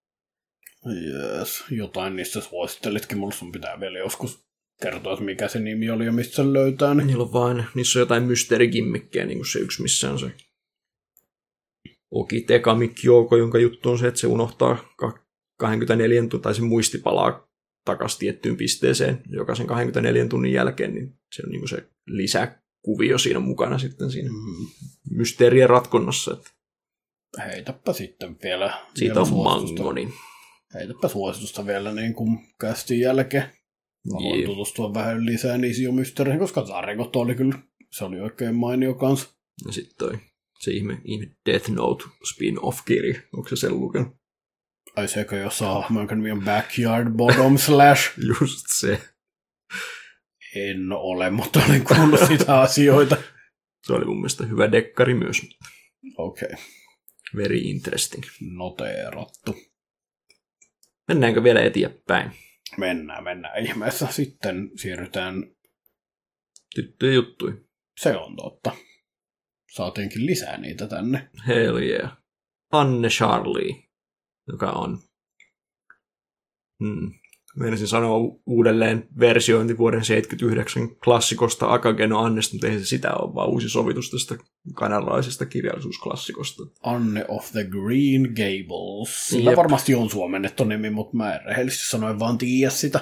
Jees, jotain niistä suosittelitkin, mulla sun pitää vielä joskus kertoa, että mikä se nimi oli ja mistä sen löytää. Niin... Niillä on vaan, niissä on jotain mysteerikimmikkiä, niin kuin se yksi, missä on se Oki Tekamik-jouko, jonka juttu on se, että se unohtaa 24 tunnin, tai se muisti palaa takaisin tiettyyn pisteeseen jokaisen 24 tunnin jälkeen, niin se on niin se lisäkuvio siinä mukana sitten siinä mm. mysteerien ratkonnassa. Että Heitäpä sitten vielä. Siitä vielä on mango, niin. Heitäpä suositusta vielä niin kuin kästin jälkeen. Mä voin yeah. tutustua vähän lisää niihin jo mysteereihin, koska Tarikot oli kyllä, se oli oikein mainio kanssa. Ja sitten toi se ihme, ihme Death Note spin-off-kirja, onko se sen lukenut? Ai sekö, jossa hahmon nimi on Backyard Bottom Slash? Just se. En ole, mutta olen kuullut sitä asioita. Se oli mun mielestä hyvä dekkari myös. Okei. Okay. Very interesting. Noteerattu. Mennäänkö vielä eteenpäin? Mennään, mennään ihmeessä. Sitten siirrytään... Tyttöjen juttui. Se on totta. Saatiinkin lisää niitä tänne. Hell yeah. Anne Charlie joka on hmm, Meinasin sanoa uudelleen versiointi vuoden 79 klassikosta Akageno Annesta, mutta ei se sitä ole, vaan uusi sovitus tästä kanalaisesta kirjallisuusklassikosta. Anne of the Green Gables. Sillä Jep. varmasti on suomennettu nimi, mutta mä en rehellisesti sanoen vaan tiedä sitä.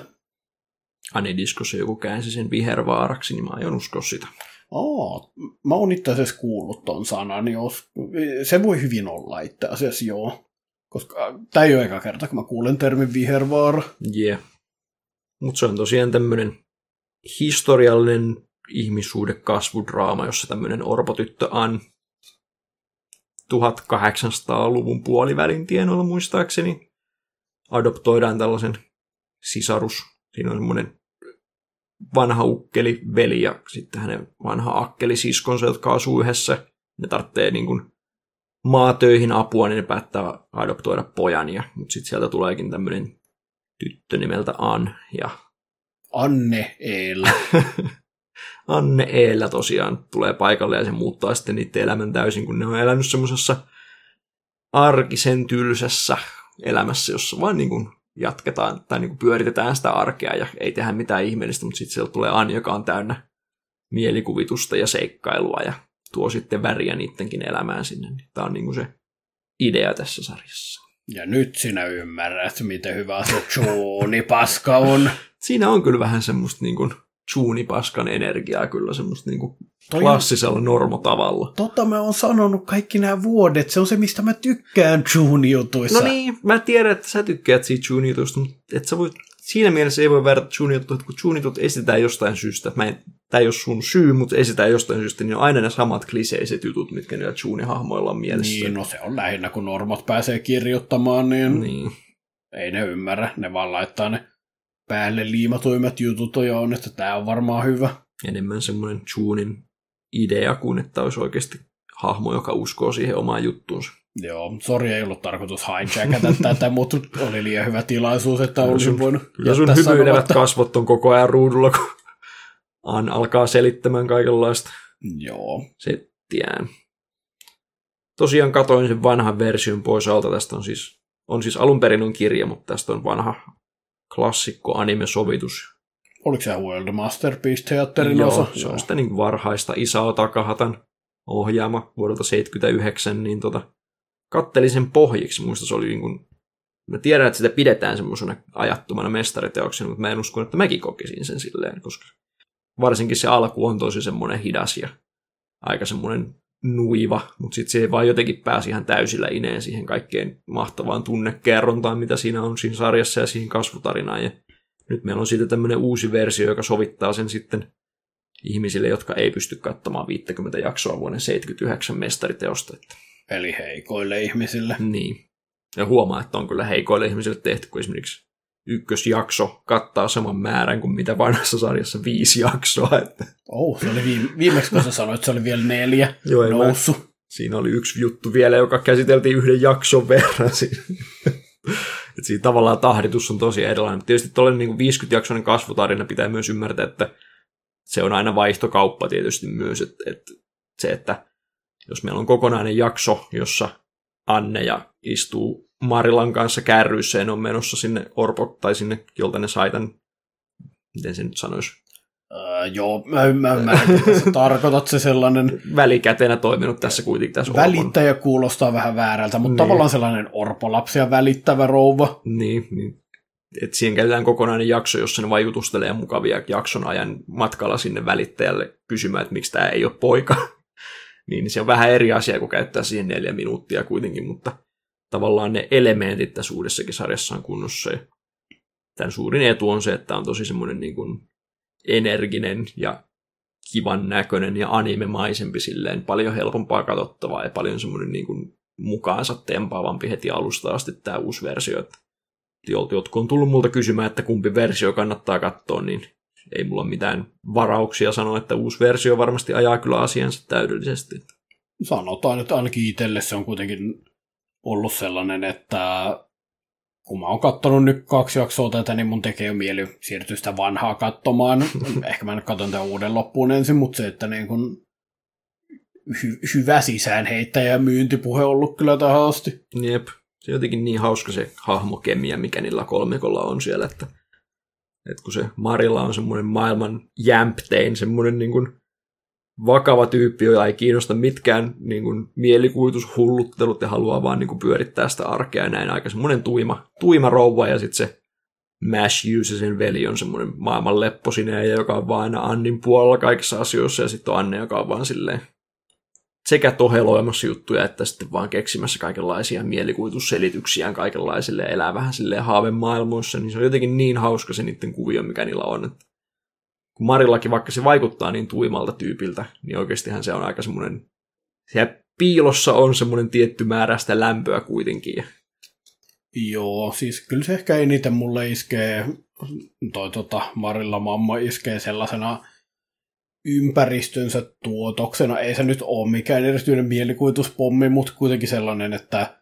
Anidiskossa joku käänsi sen vihervaaraksi, niin mä aion uskoa sitä. Aa, mä oon itse asiassa kuullut ton sanan, jos, se voi hyvin olla itse asiassa, joo. Koska tämä ei ole eka kerta, kun mä kuulen termin vihervaara. Yeah. Mutta se on tosiaan tämmöinen historiallinen ihmissuhdekasvudraama, jossa tämmöinen orpotyttö Ann 1800-luvun puolivälin tienoilla muistaakseni adoptoidaan tällaisen sisarus. Siinä on semmoinen vanha ukkeli veli ja sitten hänen vanha akkeli siskonsa, jotka asuu yhdessä. Ne tarvitsee niin kuin maatöihin apua, niin ne päättää adoptoida pojan. Ja, mutta sitten sieltä tuleekin tämmöinen tyttö nimeltä Ann. Ja Anne Eela. Anne Eellä tosiaan tulee paikalle ja se muuttaa sitten niiden elämän täysin, kun ne on elänyt semmoisessa arkisen tylsässä elämässä, jossa vaan niin kuin jatketaan tai niin kuin pyöritetään sitä arkea ja ei tehdä mitään ihmeellistä, mutta sitten sieltä tulee Anne, joka on täynnä mielikuvitusta ja seikkailua ja tuo sitten väriä niidenkin elämään sinne. Tämä on niin kuin se idea tässä sarjassa. Ja nyt sinä ymmärrät, miten hyvä se Paska on. Siinä on kyllä vähän semmoista niin kuin chuunipaskan energiaa kyllä semmoista niin kuin klassisella normotavalla. Tota mä oon sanonut kaikki nämä vuodet. Se on se, mistä mä tykkään June-jutuissa. No niin, mä tiedän, että sä tykkäät siitä June-jutusta, mutta et sä voit, siinä mielessä ei voi verrata June-jutut, kun June-jutut esitetään jostain syystä. Mä en, tää ei ole sun syy, mutta esitetään jostain syystä, niin on aina ne samat kliseiset jutut, mitkä niillä June-hahmoilla on mielessä. Niin, no se on lähinnä, kun normat pääsee kirjoittamaan, niin, niin. ei ne ymmärrä. Ne vaan laittaa ne päälle liimatuimmat jutut ja on, että tämä on varmaan hyvä. Enemmän semmoinen Junein idea kuin että olisi oikeasti hahmo, joka uskoo siihen omaan juttuunsa. Joo, sori ei ollut tarkoitus hijackata tätä, mutta oli liian hyvä tilaisuus, että olisin voinut Kyllä sun hymyilevät kasvot on koko ajan ruudulla, kun An alkaa selittämään kaikenlaista. Joo, settiään. Tosiaan katoin sen vanhan version pois alta. Tästä on siis, on siis alun perin on kirja, mutta tästä on vanha klassikko anime-sovitus. oliko se World Masterpiece-teatterin Joo, osa? se on sitä niin varhaista Isao Takahatan ohjaama vuodelta 79, niin tota, kattelin sen pohjiksi. Muista se oli niin kuin, mä tiedän, että sitä pidetään semmoisena ajattomana mestariteoksena, mutta mä en usko, että mäkin kokisin sen silleen, koska varsinkin se alku on tosi semmoinen hidas ja aika semmoinen nuiva, mutta sitten se ei vaan jotenkin pääsi ihan täysillä ineen siihen kaikkein mahtavaan tunnekerrontaan, mitä siinä on siinä sarjassa ja siihen kasvutarinaan. Ja nyt meillä on siitä tämmöinen uusi versio, joka sovittaa sen sitten ihmisille, jotka ei pysty katsomaan 50 jaksoa vuoden 79 mestariteosta. Että, Eli heikoille ihmisille. niin. Ja huomaa, että on kyllä heikoille ihmisille tehty, kun esimerkiksi ykkösjakso kattaa saman määrän kuin mitä vanhassa sarjassa viisi jaksoa. Että, Oh, se oli viime, viimeksi, kun sä sanoit, että se oli vielä neljä Joo, ei mä- noussut. siinä oli yksi juttu vielä, joka käsiteltiin yhden jakson verran. Et siinä tavallaan tahditus on tosi erilainen. Tietysti tuollainen niin 50-jaksoinen kasvutarina pitää myös ymmärtää, että se on aina vaihtokauppa tietysti myös. Että, että se, että jos meillä on kokonainen jakso, jossa Anne ja istuu Marilan kanssa kärryissä ja ne on menossa sinne Orpo, tai sinne, jolta ne sai tämän, miten se nyt sanoisi, Öö, joo, mä, mä ymmärrän, mitä sä tarkoitat. Se sellainen välikätenä toiminut tässä kuitenkin tässä Orpon- välittäjä kuulostaa vähän väärältä, mutta Niin. tavallaan sellainen orpolapsia välittävä rouva. Niin, niin. Et siihen käytetään kokonainen jakso, jossa ne vain jutustelee mukavia jakson ajan matkalla sinne välittäjälle kysymään, että miksi tämä ei ole poika. niin se on vähän eri asia, kuin käyttää siihen neljä minuuttia kuitenkin, mutta tavallaan ne elementit tässä uudessakin sarjassa on kunnossa. Ja tämän suurin etu on se, että on tosi semmoinen niin kuin energinen ja kivan näköinen ja animemaisempi silleen, paljon helpompaa katsottavaa ja paljon semmoinen niin kuin mukaansa tempaavampi heti alusta asti tämä uusi versio. Jotkut on tullut multa kysymään, että kumpi versio kannattaa katsoa, niin ei mulla mitään varauksia sanoa, että uusi versio varmasti ajaa kyllä asiansa täydellisesti. Sanotaan, että ainakin itselle se on kuitenkin ollut sellainen, että kun mä oon kattonut nyt kaksi jaksoa tätä, niin mun tekee jo mieli siirtyä sitä vanhaa katsomaan. Ehkä mä nyt katson tämän uuden loppuun ensin, mutta se, että niin kun hy- hyvä sisäänheittäjä ja myyntipuhe ollut kyllä tähän asti. Jep, se on jotenkin niin hauska se hahmokemia, mikä niillä kolmikolla on siellä, että että kun se Marilla on semmoinen maailman jämptein, semmoinen niin kuin vakava tyyppi, jolla ei kiinnosta mitkään niin kuin mielikuvitushullut ja haluaa vaan niin kuin pyörittää sitä arkea ja näin aika semmoinen tuima, tuima rouva ja sitten se Mash Hughes sen veli on semmoinen maailman lepposineen, joka on vaan aina Annin puolella kaikissa asioissa ja sitten on Anne, joka on vaan silleen sekä toheloimassa juttuja, että sitten vaan keksimässä kaikenlaisia mielikuvitusselityksiä kaikenlaisille ja elää vähän silleen haavemaailmoissa, niin se on jotenkin niin hauska se niiden kuvio, mikä niillä on. Että kun Marillakin, vaikka se vaikuttaa niin tuimalta tyypiltä, niin oikeastihan se on aika semmoinen, siellä piilossa on semmoinen tietty määrä sitä lämpöä kuitenkin. Joo, siis kyllä se ehkä eniten mulle iskee, toi tota, Marilla mamma iskee sellaisena ympäristönsä tuotoksena. Ei se nyt ole mikään erityinen mielikuvituspommi, mutta kuitenkin sellainen, että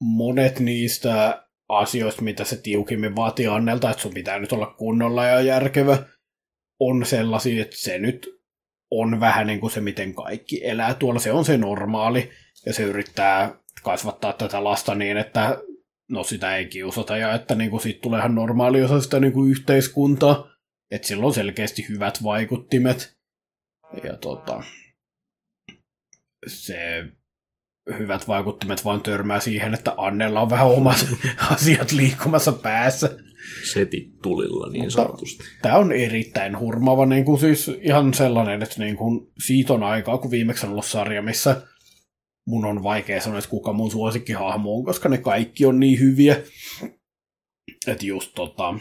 monet niistä asioista, mitä se tiukimmin vaatii Annelta, että sun pitää nyt olla kunnolla ja järkevä, on sellaisia, että se nyt on vähän niin kuin se, miten kaikki elää tuolla. Se on se normaali, ja se yrittää kasvattaa tätä lasta niin, että no sitä ei kiusata, ja että niin kuin siitä tulee ihan normaali osa sitä niin kuin yhteiskuntaa että sillä on selkeästi hyvät vaikuttimet. Ja tota, se hyvät vaikuttimet vaan törmää siihen, että Annella on vähän omat asiat liikkumassa päässä. Setit tulilla niin sanotusti. Tämä on erittäin hurmava, niin kuin siis ihan sellainen, että niin kuin siitä on aikaa, kun viimeksi on ollut sarja, missä mun on vaikea sanoa, että kuka mun suosikkihahmo on, koska ne kaikki on niin hyviä. Että just tota,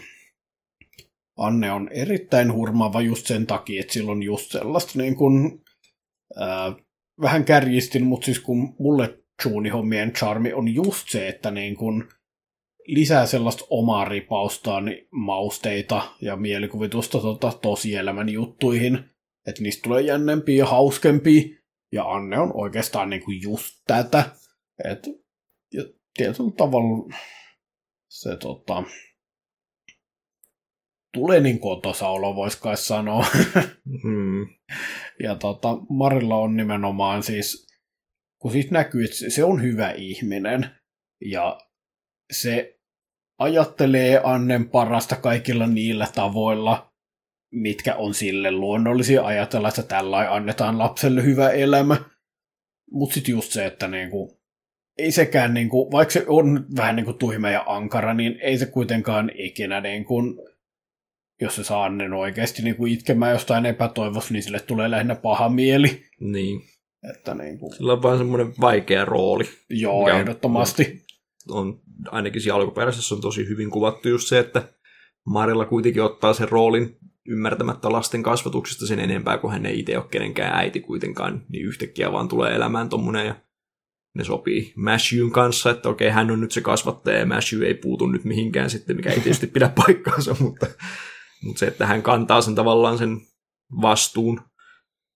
Anne on erittäin hurmaava just sen takia, että sillä on just sellaista niin kuin, ää, vähän kärjistin, mutta siis kun mulle Juni-hommien charmi on just se, että niin kuin lisää sellaista omaa ripaustaan mausteita ja mielikuvitusta tota, tosielämän juttuihin, että niistä tulee jännempiä ja hauskempia, ja Anne on oikeastaan niin kuin just tätä, että tietyllä tavalla se tota, Tulenin kotosa olo, voisi kai sanoa. Hmm. Ja tota, Marilla on nimenomaan siis, kun siitä näkyy, että se on hyvä ihminen, ja se ajattelee Annen parasta kaikilla niillä tavoilla, mitkä on sille luonnollisia ajatella, että tällä annetaan lapselle hyvä elämä. Mutta sitten just se, että niinku, ei sekään, niinku, vaikka se on vähän niinku tuhma ja ankara, niin ei se kuitenkaan ikinä niinku, jos se saa Annen oikeasti niin kuin itkemään jostain epätoivossa, niin sille tulee lähinnä paha mieli. Niin. Että niin kuin... Sillä on vaan semmoinen vaikea rooli. Joo, ehdottomasti. On, ainakin siinä alkuperäisessä on tosi hyvin kuvattu just se, että Marilla kuitenkin ottaa sen roolin ymmärtämättä lasten kasvatuksesta sen enempää, kun hän ei itse ole kenenkään äiti kuitenkaan, niin yhtäkkiä vaan tulee elämään tommonen ja ne sopii Mashewn kanssa, että okei, hän on nyt se kasvattaja ja Mashew ei puutu nyt mihinkään sitten, mikä ei tietysti pidä paikkaansa, mutta mutta se, että hän kantaa sen tavallaan sen vastuun,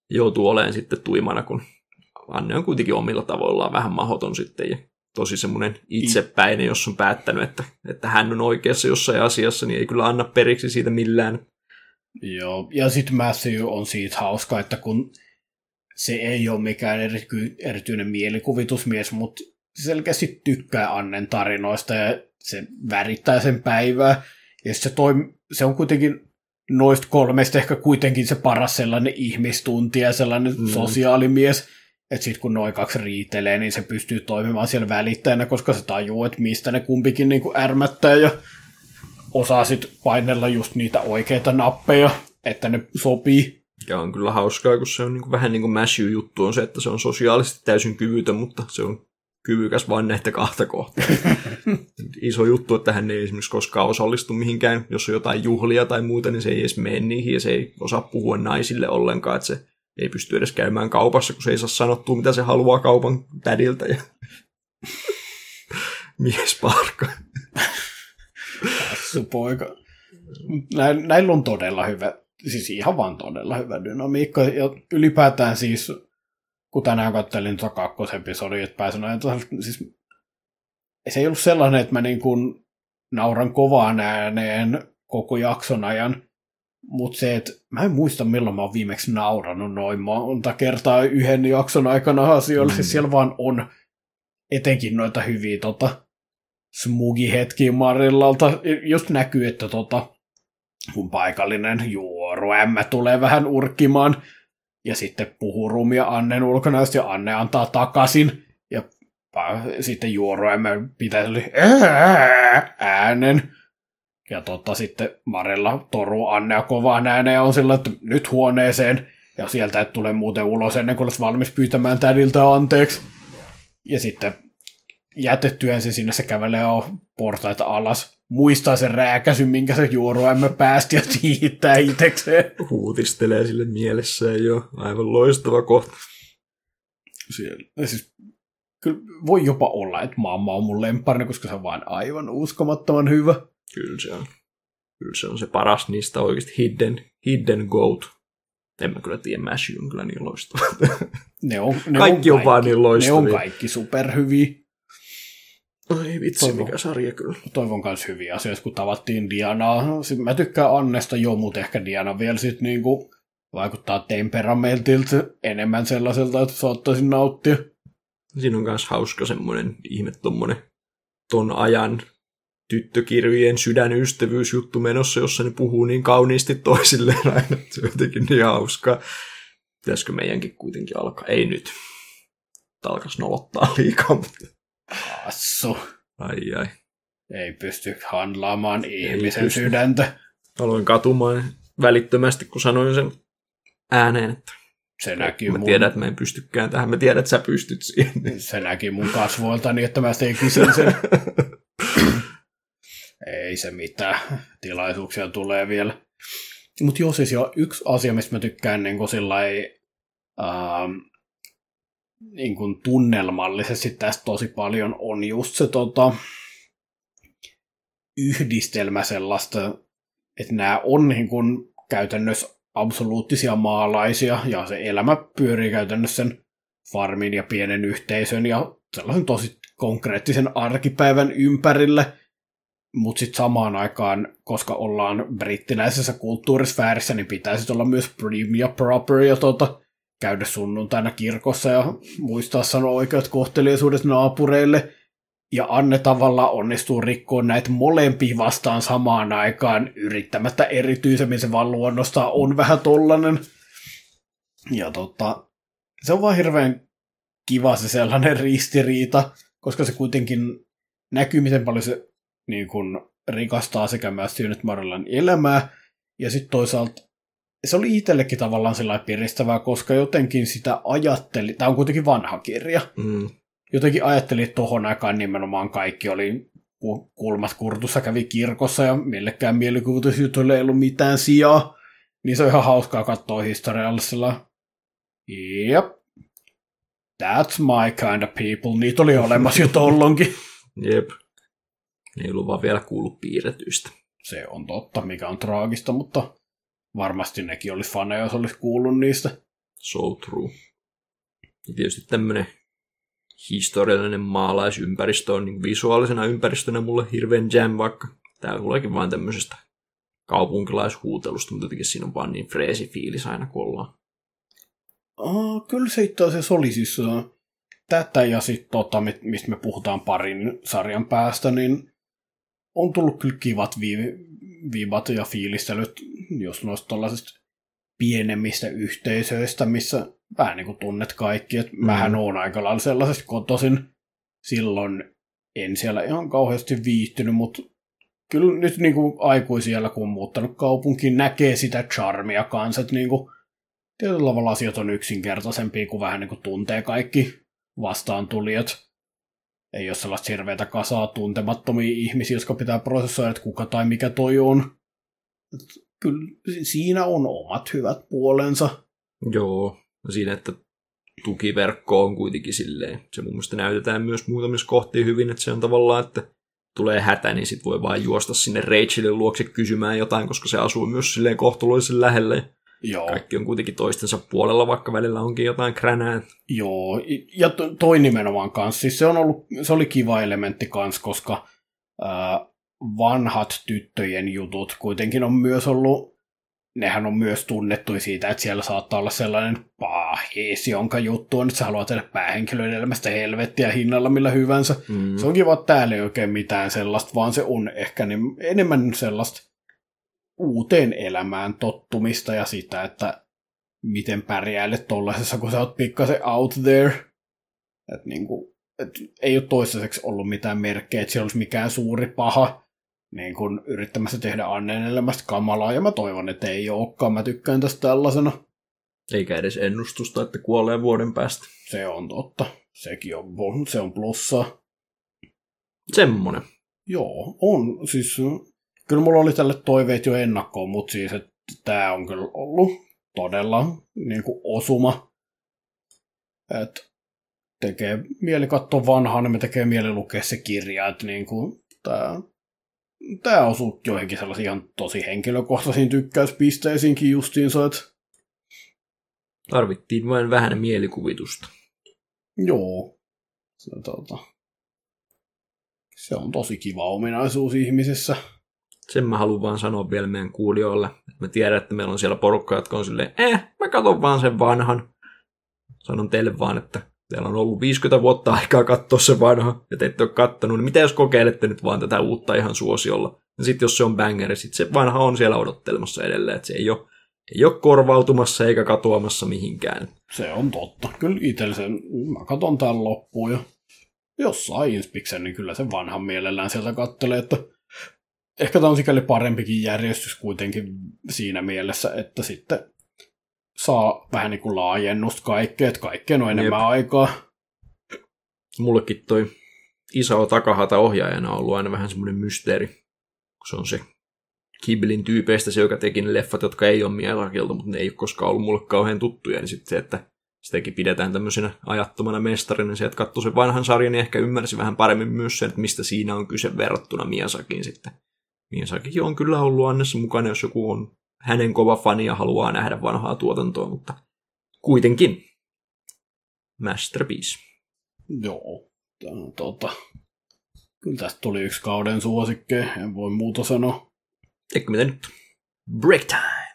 joutuu olemaan sitten tuimana, kun Anne on kuitenkin omilla tavoillaan vähän mahoton sitten ja tosi semmoinen itsepäinen, jos on päättänyt, että, että hän on oikeassa jossain asiassa, niin ei kyllä anna periksi siitä millään. Joo, ja sitten Matthew on siitä hauska, että kun se ei ole mikään erity, erityinen mielikuvitusmies, mutta selkeästi tykkää Annen tarinoista ja se värittää sen päivää. Ja se, toim- se on kuitenkin noista kolmesta ehkä kuitenkin se paras sellainen ihmistuntija, sellainen mm. sosiaalimies, että sitten kun noin kaksi riitelee, niin se pystyy toimimaan siellä välittäjänä, koska se tajuu, että mistä ne kumpikin niin kuin ärmättää ja osaa sitten painella just niitä oikeita nappeja, että ne sopii. Ja on kyllä hauskaa, kun se on niin kuin, vähän niin kuin Mashew-juttu on se, että se on sosiaalisesti täysin kyvytön, mutta se on kyvykäs vain näitä kahta kohtaa. Iso juttu, että hän ei esimerkiksi koskaan osallistu mihinkään, jos on jotain juhlia tai muuta, niin se ei edes mene niihin ja se ei osaa puhua naisille ollenkaan, että se ei pysty edes käymään kaupassa, kun se ei saa sanottua, mitä se haluaa kaupan tädiltä. Ja... Mies parka. Hassu poika. Näillä on todella hyvä, siis ihan vaan todella hyvä dynamiikka. Ja ylipäätään siis kun tänään kattelin tuota kakkosepisodia, että pääsin ajatellaan, siis se ei ollut sellainen, että mä niin kuin nauran kovaan ääneen koko jakson ajan, mutta se, että mä en muista milloin mä oon viimeksi naurannut noin monta kertaa yhden jakson aikana asioilla, siis mm. siis siellä vaan on etenkin noita hyviä tota, smugi-hetkiä Marillalta. Just näkyy, että tota, kun paikallinen juoruämmä tulee vähän urkkimaan, ja sitten puhuu rumia Annen ulkona, ja Anne antaa takaisin, ja sitten juoruämmä pitää äänen, ja totta sitten Marella toru Annea kovaan ääneen ja on sillä, että nyt huoneeseen, ja sieltä et tule muuten ulos ennen kuin olet valmis pyytämään tädiltä anteeksi. Ja sitten jätettyään se sinne se kävelee portaita alas, muistaa sen rääkäsyn, minkä se juoruämmä päästi ja tiittää itsekseen. Huutistelee sille mielessään jo. Aivan loistava kohta. Siellä, siis, kyllä voi jopa olla, että mamma on mun lempari, koska se on vain aivan uskomattoman hyvä. Kyllä se on. Kyllä se on se paras niistä oikeasti hidden, hidden goat. En mä kyllä tiedä, Mash on kyllä niin loistava. Ne on, ne kaikki on, on vaan niin loistavia. Ne on kaikki superhyviä. Ai vitsi, toivon, mikä sarja kyllä. Toivon myös hyviä asioita, kun tavattiin Dianaa. Mä tykkään Annesta jo, mutta ehkä Diana vielä sit niinku vaikuttaa temperamentilta enemmän sellaiselta, että saattaisin nauttia. Siinä on myös hauska semmoinen ihme tommonen ton ajan tyttökirjojen sydänystävyysjuttu menossa, jossa ne puhuu niin kauniisti toisilleen aina. Se on jotenkin niin hauskaa. Pitäisikö meidänkin kuitenkin alkaa? Ei nyt. Alkaisi nolottaa liikaa, mutta... Assu. Ai ai. Ei pysty handlaamaan ihmisen pysty. sydäntä. Aloin katumaan välittömästi, kun sanoin sen ääneen, että se näki mä mun... tiedän, että mä en pystykään tähän. Mä tiedän, että sä pystyt siihen. Se näki mun kasvoilta niin, että mä tekisin sen. Ei se mitään. Tilaisuuksia tulee vielä. Mutta joo, siis jo yksi asia, mistä mä tykkään niin kuin sillai, ähm, niin kuin tunnelmallisesti tästä tosi paljon, on just se tota, yhdistelmä sellaista, että nämä on niin kuin käytännössä absoluuttisia maalaisia, ja se elämä pyörii käytännössä sen farmin ja pienen yhteisön ja sellaisen tosi konkreettisen arkipäivän ympärille, mutta sitten samaan aikaan, koska ollaan brittiläisessä kulttuurisfäärissä, niin pitäisi olla myös ja proper ja tota, käydä sunnuntaina kirkossa ja muistaa sanoa oikeat kohteliaisuudet naapureille. Ja Anne tavalla onnistuu rikkoon näitä molempia vastaan samaan aikaan yrittämättä erityisemmin se vaan luonnosta on vähän tollanen. Ja tota, se on vaan hirveän kiva se sellainen ristiriita, koska se kuitenkin näkyy, miten paljon se niin kun, rikastaa sekä myös Tyynyt Marallan elämää, ja sitten toisaalta se oli itsellekin tavallaan sellainen piristävää, koska jotenkin sitä ajatteli, tämä on kuitenkin vanha kirja, mm. jotenkin ajatteli, että tohon aikaan nimenomaan kaikki oli kulmat kurtussa kävi kirkossa ja millekään mielikuvitusjutuille ei ollut mitään sijaa, niin se on ihan hauskaa katsoa historiallisella. Jep. That's my kind of people. Niitä oli olemassa jo tollonkin. Jep. Ne ei ollut vaan vielä kuullut piirretyistä. Se on totta, mikä on traagista, mutta varmasti nekin olisi faneja, jos olisi kuullut niistä. So true. Ja tietysti tämmöinen historiallinen maalaisympäristö on niin visuaalisena ympäristönä mulle hirveän jam, vaikka tää tuleekin vain tämmöisestä kaupunkilaishuutelusta, mutta jotenkin siinä on vaan niin freesi fiilis aina kun ollaan. Oh, kyllä se itse asiassa oli siis tätä ja sitten tota, mistä me puhutaan parin sarjan päästä, niin on tullut kyllä kivat vi- vibat ja fiilistelyt, jos noista tuollaisista pienemmistä yhteisöistä, missä vähän niin kuin tunnet kaikki. että mm. Mähän oon aika lailla sellaisesta kotoisin. Silloin en siellä ihan kauheasti viihtynyt, mutta kyllä nyt niin kuin aikuisiellä, kun on muuttanut kaupunkiin, näkee sitä charmia kanssa, että niin kuin, tietyllä tavalla asiat on yksinkertaisempia, kuin vähän niin kuin tuntee kaikki vastaantulijat ei ole sellaista hirveätä kasaa tuntemattomia ihmisiä, jotka pitää prosessoida, että kuka tai mikä toi on. Kyllä siinä on omat hyvät puolensa. Joo, siinä, että tukiverkko on kuitenkin silleen, se mun mielestä näytetään myös muutamissa kohtia hyvin, että se on tavallaan, että tulee hätä, niin sit voi vaan juosta sinne Rachelin luokse kysymään jotain, koska se asuu myös silleen kohtuullisen lähelle. Joo. Kaikki on kuitenkin toistensa puolella, vaikka välillä onkin jotain kränää. Joo, ja toi nimenomaan kanssa. Siis se, on ollut, se oli kiva elementti kanssa, koska äh, vanhat tyttöjen jutut kuitenkin on myös ollut, nehän on myös tunnettu siitä, että siellä saattaa olla sellainen pahis, jonka juttu on, että sä haluat tehdä päähenkilöiden elämästä helvettiä hinnalla millä hyvänsä. Mm. Se on kiva, että täällä ei oikein mitään sellaista, vaan se on ehkä niin, enemmän sellaista uuteen elämään tottumista ja sitä, että miten pärjäilet tollasessa, kun sä oot pikkasen out there. Et niin kuin, et ei ole toistaiseksi ollut mitään merkkejä, että siellä olisi mikään suuri paha niin kuin yrittämässä tehdä Annen elämästä kamalaa, ja mä toivon, että ei olekaan. Mä tykkään tästä tällaisena. Eikä edes ennustusta, että kuolee vuoden päästä. Se on totta. Sekin on, se on plussa. Semmonen. Joo, on. Siis kyllä mulla oli tälle toiveet jo ennakkoon, mutta siis, että tämä on kyllä ollut todella niin kuin osuma. Että tekee mieli katsoa vanhaa, niin me tekee mieli lukea se kirja, että niin kuin, tämä, tämä osuu joihinkin sellaisiin ihan tosi henkilökohtaisiin tykkäyspisteisiinkin justiinsa, että Tarvittiin vain vähän mielikuvitusta. Joo. Se, tuota, se on tosi kiva ominaisuus ihmisissä. Sen mä haluan vaan sanoa vielä meidän kuulijoille. Mä tiedän, että meillä on siellä porukka, jotka on silleen, eh, mä katson vaan sen vanhan. Sanon teille vaan, että teillä on ollut 50 vuotta aikaa katsoa se vanha, ja te ette ole kattonut, niin mitä jos kokeilette nyt vaan tätä uutta ihan suosiolla? Ja sitten jos se on bangeri, sitten se vanha on siellä odottelemassa edelleen, että se ei ole, ei ole korvautumassa eikä katoamassa mihinkään. Se on totta. Kyllä itsellä sen, mä katon tämän loppuun ja jos saa Inspiksen, niin kyllä se vanhan mielellään sieltä kattelee, että ehkä tämä on sikäli parempikin järjestys kuitenkin siinä mielessä, että sitten saa vähän niin kuin laajennusta kaikkea, että kaikkeen on enemmän Jep. aikaa. Mullekin toi iso takahata ohjaajana on ollut aina vähän semmoinen mysteeri, kun se on se Kiblin tyypeistä se, joka teki ne leffat, jotka ei ole Miyazakilta, mutta ne ei ole koskaan ollut mulle kauhean tuttuja, niin sitten se, että sitäkin pidetään tämmöisenä ajattomana mestarina, niin se, että katsoi sen vanhan sarjan, niin ehkä ymmärsi vähän paremmin myös sen, että mistä siinä on kyse verrattuna Miyazakiin sitten. Miyazakikin on kyllä ollut annessa mukana, jos joku on hänen kova fani ja haluaa nähdä vanhaa tuotantoa, mutta kuitenkin masterpiece. Joo, tota, kyllä tästä tuli yksi kauden suosikkeja, en voi muuta sanoa. Eikö mitä nyt? Break time!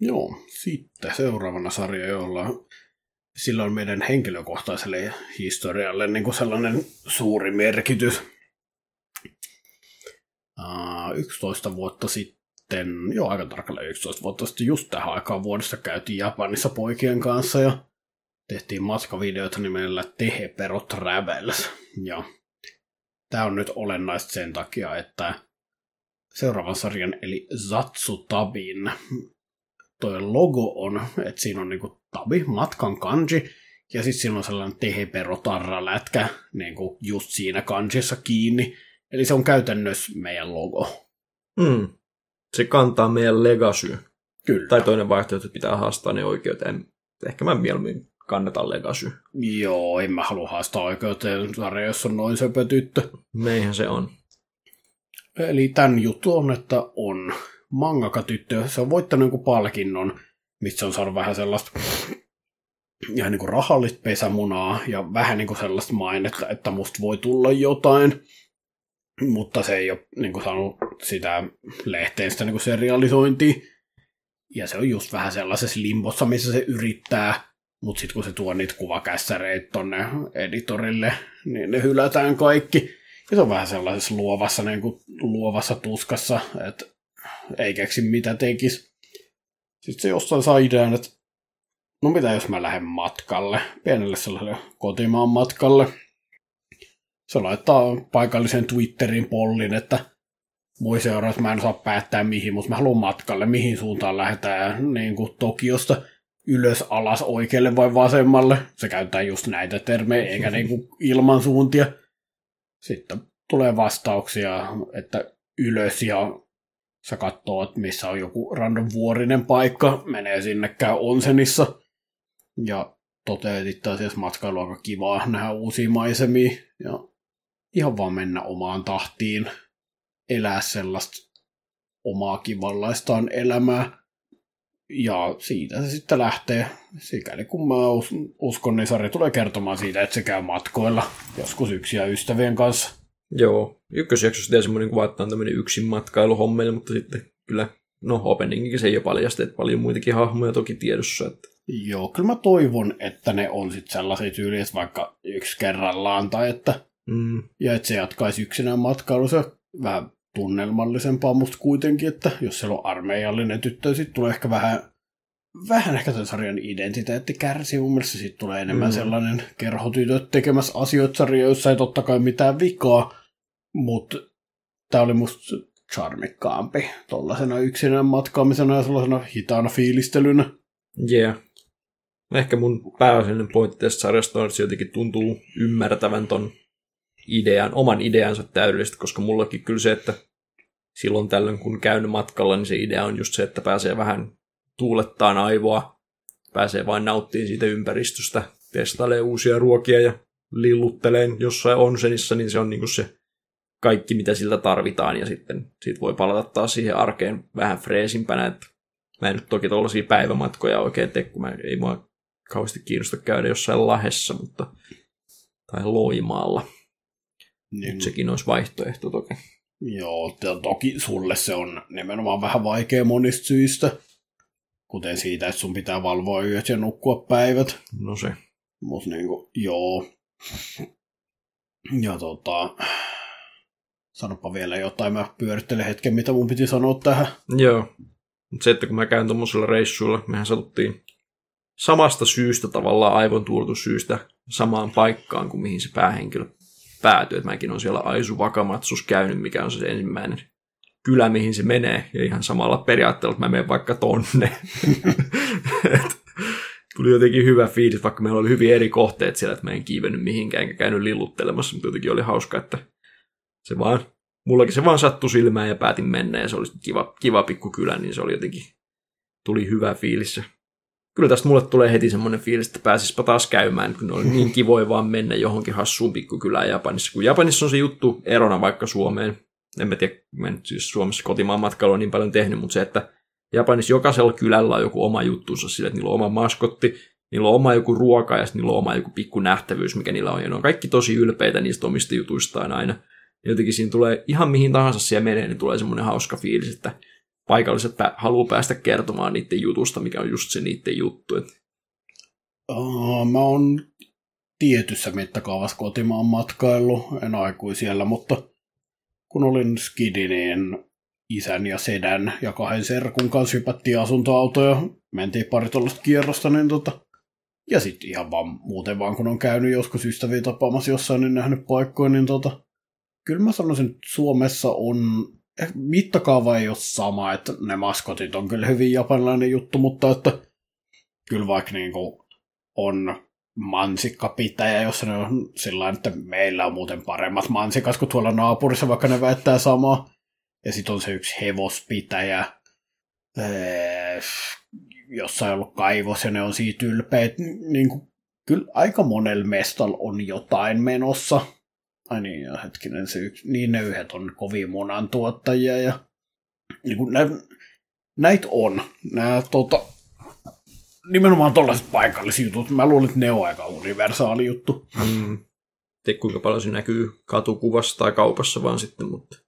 Joo, sitten seuraavana sarja, jolla sillä on meidän henkilökohtaiselle historialle niin kuin sellainen suuri merkitys. Uh, 11 vuotta sitten, joo aika tarkalleen 11 vuotta sitten, just tähän aikaan vuodesta käytiin Japanissa poikien kanssa ja tehtiin matkavideoita nimellä Tehepero Travels. Ja tämä on nyt olennaista sen takia, että seuraavan sarjan eli Zatsutabin toi logo on, että siinä on niinku tabi, matkan kanji, ja sitten siinä on sellainen teheperotarra-lätkä niinku just siinä kanjissa kiinni. Eli se on käytännössä meidän logo. Mm. Se kantaa meidän legacy. Kyllä. Tai toinen vaihtoehto, että pitää haastaa ne oikeuteen. Ehkä mä mieluummin kannetaan legacy. Joo, en mä halua haastaa oikeuteen sarja, jos on noin söpö tyttö. Meihän se on. Eli tämän juttu on, että on mangaka-tyttö, se on voittanut jonkun palkinnon, mistä se on saanut vähän sellaista ihan niin kuin rahallista pesämunaa ja vähän niin kuin sellaista mainetta, että musta voi tulla jotain, mutta se ei ole niin kuin saanut sitä lehteen sitä niin kuin serialisointia. Ja se on just vähän sellaisessa limbossa, missä se yrittää, mutta sitten kun se tuo niitä kuvakässäreitä tonne editorille, niin ne hylätään kaikki. Ja se on vähän sellaisessa luovassa, niin kuin, luovassa tuskassa, että ei keksi mitä tekisi. Sitten se jostain saa idean, että no mitä jos mä lähden matkalle, pienelle sellaiselle kotimaan matkalle. Se laittaa paikallisen Twitterin pollin, että mui seuraa, että mä en osaa päättää mihin, mutta mä haluan matkalle, mihin suuntaan lähdetään niin kuin Tokiosta ylös, alas, oikealle vai vasemmalle. Se käyttää just näitä termejä, eikä niin kuin ilman suuntia. Sitten tulee vastauksia, että ylös ja sä katsoo, että missä on joku random vuorinen paikka, menee sinne, käy onsenissa ja toteaa, että asiassa matkailu aika kivaa nähdä uusia maisemia ja ihan vaan mennä omaan tahtiin, elää sellaista omaa kivanlaistaan elämää. Ja siitä se sitten lähtee, sikäli kun mä uskon, niin Sari tulee kertomaan siitä, että se käy matkoilla joskus yksi ja ystävien kanssa. Joo, ykkösjaksossa tehdään semmoinen kuva, että on tämmöinen yksin matkailuhommeli, mutta sitten kyllä, no openingikin se jo paljasti, että paljon muitakin hahmoja toki tiedossa. Että... Joo, kyllä mä toivon, että ne on sitten sellaisia tyyliä, että vaikka yksi kerrallaan tai että Mm. Ja että se jatkaisi yksinään matkailussa vähän tunnelmallisempaa musta kuitenkin, että jos siellä on armeijallinen tyttö, sitten tulee ehkä vähän, vähän ehkä tämän sarjan identiteetti kärsii. Mun mielestä sitten tulee enemmän Mm. sellainen kerhotytöt tekemässä asioita sarja, jossa ei totta kai mitään vikaa, mutta tämä oli musta charmikkaampi tuollaisena yksinään matkaamisena ja sellaisena hitaana fiilistelynä. Yeah. Ehkä mun pääasiallinen pointti tästä sarjasta on, että se jotenkin tuntuu ymmärtävän ton idean, oman ideansa täydellisesti, koska mullakin kyllä se, että silloin tällöin kun käyn matkalla, niin se idea on just se, että pääsee vähän tuulettaan aivoa, pääsee vain nauttimaan siitä ympäristöstä, testailee uusia ruokia ja lillutteleen jossain onsenissa, niin se on niinku se kaikki, mitä siltä tarvitaan, ja sitten siitä voi palata taas siihen arkeen vähän freesimpänä, että mä en nyt toki tuollaisia päivämatkoja oikein tee, kun mä, ei mua kauheasti kiinnosta käydä jossain lahessa, mutta tai Loimaalla. Niin, Nyt sekin olisi vaihtoehto toki. Joo, to- toki sulle se on nimenomaan vähän vaikea monista syistä. Kuten siitä, että sun pitää valvoa yöt ja nukkua päivät. No se. Mut niinku, joo. Ja tota... Sanopa vielä jotain, mä pyörittelen hetken, mitä mun piti sanoa tähän. Joo. Mutta se, että kun mä käyn tuommoisella reissuilla, mehän satuttiin samasta syystä tavallaan aivon tuuletussyystä samaan paikkaan kuin mihin se päähenkilö päätyy. Että mäkin on siellä Aisu Wakamatsus käynyt, mikä on se ensimmäinen kylä, mihin se menee. Ja ihan samalla periaatteella, että mä menen vaikka tonne. Et Tuli jotenkin hyvä fiilis, vaikka meillä oli hyvin eri kohteet siellä, että mä en kiivennyt mihinkään enkä käynyt lilluttelemassa, mutta jotenkin oli hauska, että se vaan, mullakin se vaan sattui silmään ja päätin mennä ja se oli kiva, kiva pikku kylä, niin se oli jotenkin, tuli hyvä fiilis. Ja Kyllä tästä mulle tulee heti semmoinen fiilis, että pääsisipä taas käymään, kun oli niin kivoja vaan mennä johonkin hassuun pikkukylään Japanissa. Kun Japanissa on se juttu erona vaikka Suomeen, en mä tiedä, mä en siis Suomessa kotimaan matkailua niin paljon tehnyt, mutta se, että Japanissa jokaisella kylällä on joku oma juttunsa sille, että niillä on oma maskotti, niillä on oma joku ruoka ja sitten niillä on oma joku pikku nähtävyys, mikä niillä on. Ja ne on kaikki tosi ylpeitä niistä omista jutuistaan aina. Ja jotenkin siinä tulee ihan mihin tahansa siellä menee, niin tulee semmoinen hauska fiilis, että paikalliset pä- haluaa päästä kertomaan niiden jutusta, mikä on just se niiden juttu. Et, Uh, mä oon tietyssä mittakaavassa kotimaan matkailu, en aikui siellä, mutta kun olin skidi, niin isän ja sedän ja kahden serkun kanssa hypättiin asuntoautoja, mentiin pari tuollaista kierrosta, niin tota, ja sitten ihan vaan muuten vaan, kun on käynyt joskus ystäviä tapaamassa jossain, niin nähnyt paikkoja, niin tota, kyllä mä sanoisin, että Suomessa on, eh, mittakaava ei ole sama, että ne maskotit on kyllä hyvin japanilainen juttu, mutta että kyllä vaikka niinku on mansikkapitäjä, jossa ne on sillä että meillä on muuten paremmat mansikas kuin tuolla naapurissa, vaikka ne väittää samaa. Ja sitten on se yksi hevospitäjä, ee, jossa on ollut kaivos ja ne on siitä ylpeät. Niin kuin, kyllä aika monella mestalla on jotain menossa. Ai niin, ja hetkinen, se yksi, niin ne yhdet on kovin munan tuottajia ja niin kuin nä, näitä on. Nämä tota, nimenomaan tuollaiset paikallisjutut. Mä luulen, että ne on aika universaali juttu. mm, tiedä kuinka paljon se näkyy katukuvassa tai kaupassa vaan sitten, mutta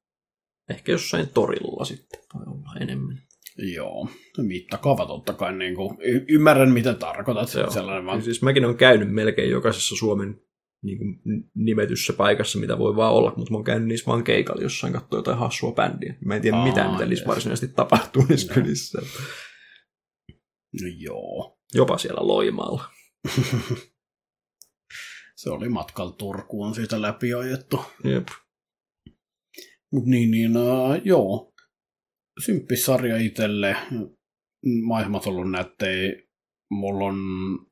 ehkä jossain torilla sitten voi olla enemmän. Joo, mittakaava totta kai. Niin kuin, y- ymmärrän, mitä tarkoitat. Se on. Sellainen vaan, Ja Siis mäkin olen käynyt melkein jokaisessa Suomen niin kuin, nimetyssä paikassa, mitä voi vaan olla, mutta mä oon käynyt niissä vaan keikalla jossain katsoa jotain hassua bändiä. Mä en tiedä Aa, mitään, mitä niissä varsinaisesti tapahtuu niissä Joo. kylissä. No joo. Jopa siellä Loimaalla. se oli matkalla Turkuun siitä läpi ajettu. Jep. Mut niin, niin uh, joo. Symppissarja itselle. Maailmat on ollut nättejä. Mulla on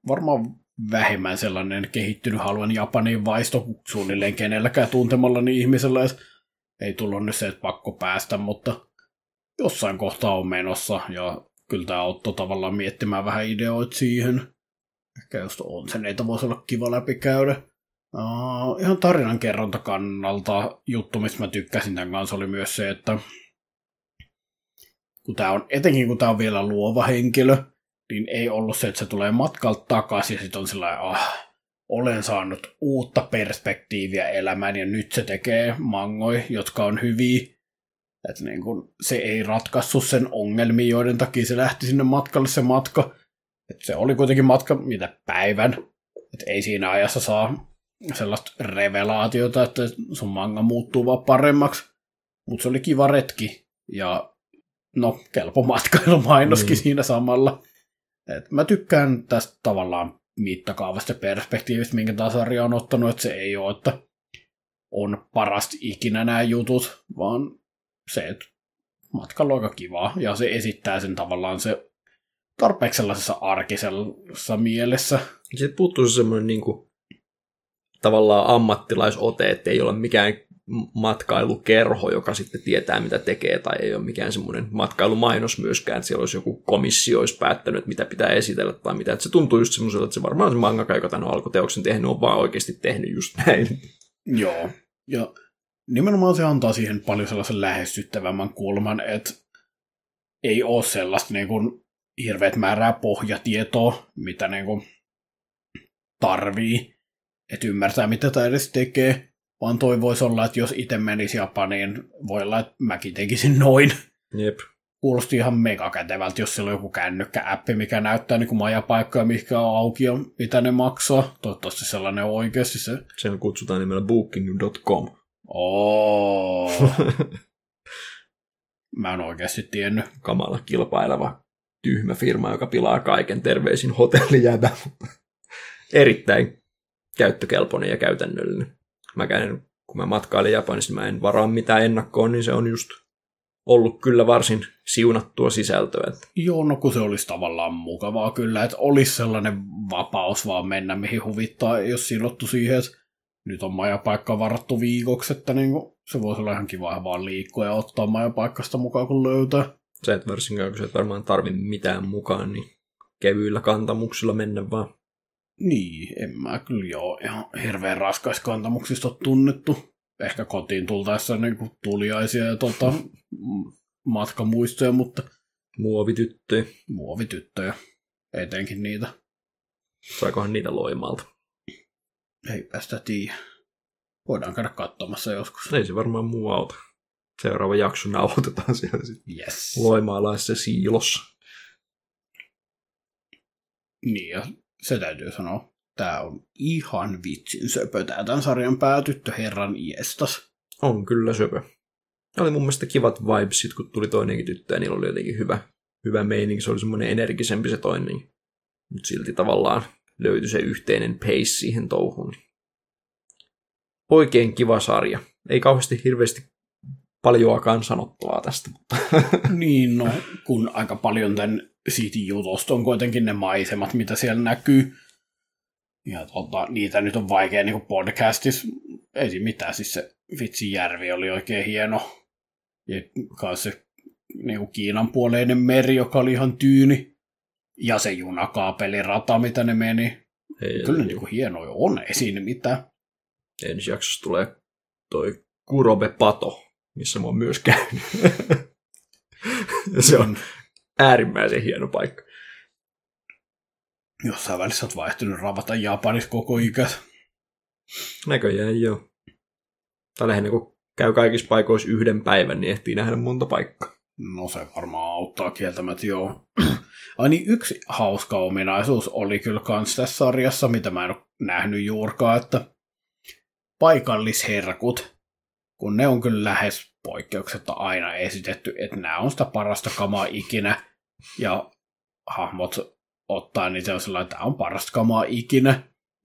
varmaan vähemmän sellainen kehittynyt haluan Japanin vaisto suunnilleen kenelläkään tuntemallani ihmisellä. Et Ei tullut nyt se, että pakko päästä, mutta jossain kohtaa on menossa ja kyllä tämä auttoi tavallaan miettimään vähän ideoita siihen. Ehkä just onseneita voisi olla kiva läpikäydä. Uh, ihan tarinan kerronta kannalta juttu, mistä mä tykkäsin tämän kanssa, oli myös se, että kun tää on, etenkin kun tämä on vielä luova henkilö, niin ei ollut se, että se tulee matkalta takaisin ja sitten on sellainen, ah, olen saanut uutta perspektiiviä elämään ja nyt se tekee mangoi, jotka on hyviä. Että niin kun, se ei ratkaissut sen ongelmia, joiden takia se lähti sinne matkalle se matka. Et se oli kuitenkin matka, mitä päivän. Et ei siinä ajassa saa sellaista revelaatiota, että sun manga muuttuu vaan paremmaksi. Mutta se oli kiva retki. Ja no, kelpo matkailumainoskin mm. siinä samalla. Et mä tykkään tästä tavallaan mittakaavasta perspektiivistä, minkä tämä sarja on ottanut, että se ei ole, että on parasta ikinä nämä jutut, vaan se, että matkalla on aika kivaa, ja se esittää sen tavallaan se tarpeeksi sellaisessa arkisessa mielessä. Sitten puuttuu se semmoinen niin kuin, tavallaan ammattilaisote, että ei ole mikään matkailukerho, joka sitten tietää, mitä tekee, tai ei ole mikään semmoinen matkailumainos myöskään, että siellä olisi joku komissio olisi päättänyt, mitä pitää esitellä tai mitä. Että se tuntuu just semmoiselta, että se varmaan se mangaka, joka tämän alkuteoksen tehnyt, on vaan oikeasti tehnyt just näin. Joo, ja nimenomaan se antaa siihen paljon sellaisen lähestyttävämmän kulman, että ei ole sellaista niin kuin hirveät määrää pohjatietoa, mitä niin kuin tarvii, että ymmärtää, mitä tämä edes tekee, vaan toi voisi olla, että jos itse menisi Japaniin, voi olla, että mäkin tekisin noin. Jep. Kuulosti ihan megakätevältä, jos siellä on joku kännykkä-appi, mikä näyttää niin majapaikkoja, mikä on auki ja mitä ne maksaa. Toivottavasti sellainen on oikeasti se. Sen kutsutaan nimellä booking.com. Oh. Mä en oikeasti tiennyt. Kamala kilpaileva tyhmä firma, joka pilaa kaiken terveisin hotellijäbä. Erittäin käyttökelpoinen ja käytännöllinen. Mä käyn, kun mä matkailin Japanissa, niin mä en varaa mitään ennakkoon, niin se on just ollut kyllä varsin siunattua sisältöä. Joo, no kun se olisi tavallaan mukavaa kyllä, että olisi sellainen vapaus vaan mennä mihin huvittaa, jos silottu siihen, että nyt on majapaikka varattu viikoksi, että niin kuin, se voisi olla ihan kiva vaan liikkua ja ottaa majapaikkasta mukaan kun löytää. Se, että varsinkaan kun se et varmaan tarvi mitään mukaan, niin kevyillä kantamuksilla mennä vaan. Niin, en mä kyllä joo ihan hirveän raskaiskantamuksista ole tunnettu. Ehkä kotiin tultaessa niin kuin tuliaisia ja tota, matkamuistoja, mutta... Muovityttöjä. Muovityttöjä. Etenkin niitä. Saikohan niitä loimalta? Eipä sitä tiedä. Voidaan käydä katsomassa joskus. Ei se varmaan muu auta. Seuraava jakso nauhoitetaan siellä sitten. Yes. Loimaalaisessa siilossa. Niin, ja se täytyy sanoa. Tämä on ihan vitsin söpö, tää tämän sarjan päätyttö herran iestas. On kyllä söpö. Oli mun mielestä kivat vibesit, kun tuli toinenkin tyttö, ja niillä oli jotenkin hyvä, hyvä meininki. Se oli semmoinen energisempi se toinen. Mutta silti tavallaan löytyi se yhteinen pace siihen touhuun. Oikein kiva sarja. Ei kauheasti hirveästi paljoakaan sanottavaa tästä. Mutta. niin, no, kun aika paljon tämän siitä jutusta on kuitenkin ne maisemat, mitä siellä näkyy. Ja tota, niitä nyt on vaikea niin podcastissa, ei mitään, siis se vitsi järvi oli oikein hieno. Ja se niin Kiinan puoleinen meri, joka oli ihan tyyni. Ja se junakaapelirata, mitä ne meni. Ei, Kyllä niin kuin hienoja on, ei siinä mitään. Ensi jaksossa tulee toi Kurobe Pato, missä mä oon myös käynyt. se on äärimmäisen hieno paikka. Jossain välissä olet vaihtunut ravata Japanissa koko ikäs. Näköjään joo. Tai lähinnä kun käy kaikissa paikoissa yhden päivän, niin ehtii nähdä monta paikkaa. No se varmaan auttaa kieltämättä, joo. Ai niin, yksi hauska ominaisuus oli kyllä kans tässä sarjassa, mitä mä en ole nähnyt juurkaan, että paikallisherkut, kun ne on kyllä lähes poikkeuksetta aina esitetty, että nämä on sitä parasta kamaa ikinä, ja hahmot ottaa, se on sellainen, että tämä on parasta kamaa ikinä.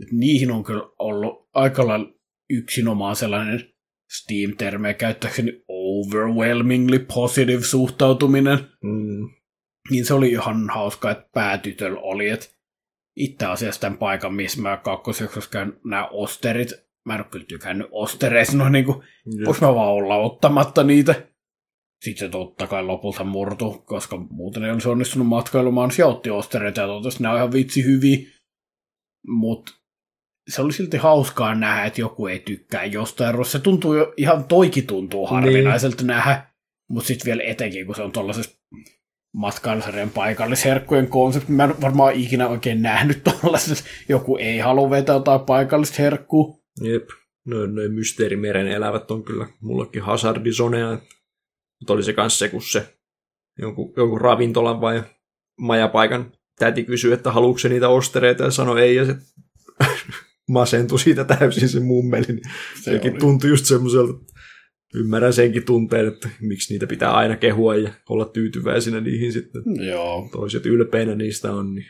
Et niihin on kyllä ollut aika lailla yksinomaan sellainen Steam-termejä käyttääkseni overwhelmingly positive suhtautuminen. Mm. Niin se oli ihan hauska, että päätytöllä oli, että itse asiassa tämän paikan, missä mä kakkosjaksossa käyn nämä osterit, mä en ole kyllä tykännyt ostereissa, no niin kuin, voiko mä vaan olla ottamatta niitä. Sitten se totta kai lopulta murtu, koska muuten ei olisi onnistunut matkailumaan. Se otti ostereita ja totesi, nämä on ihan vitsi hyviä. Mutta se oli silti hauskaa nähdä, että joku ei tykkää jostain. Se tuntuu jo, ihan toiki tuntuu harvinaiselta niin. nähdä. Mutta sitten vielä etenkin, kun se on tuollaisessa matkailusarjan paikallisherkkujen konsepti. Mä en varmaan ikinä oikein nähnyt tuollaisessa. Joku ei halua vetää jotain paikallista herkkua. Jep. No, noin mysteerimeren elävät on kyllä mullekin hazardisonea. Mutta oli se kanssa se, kun se jonkun, jonkun ravintolan vai majapaikan täti kysyi, että haluatko niitä ostereita ja sanoi ei. Ja se masentui siitä täysin se mummeli. Se sekin oli. tuntui just semmoiselta, ymmärrän senkin tunteen, että miksi niitä pitää aina kehua ja olla tyytyväisinä niihin sitten. Joo, Toiset ylpeinä niistä on, niin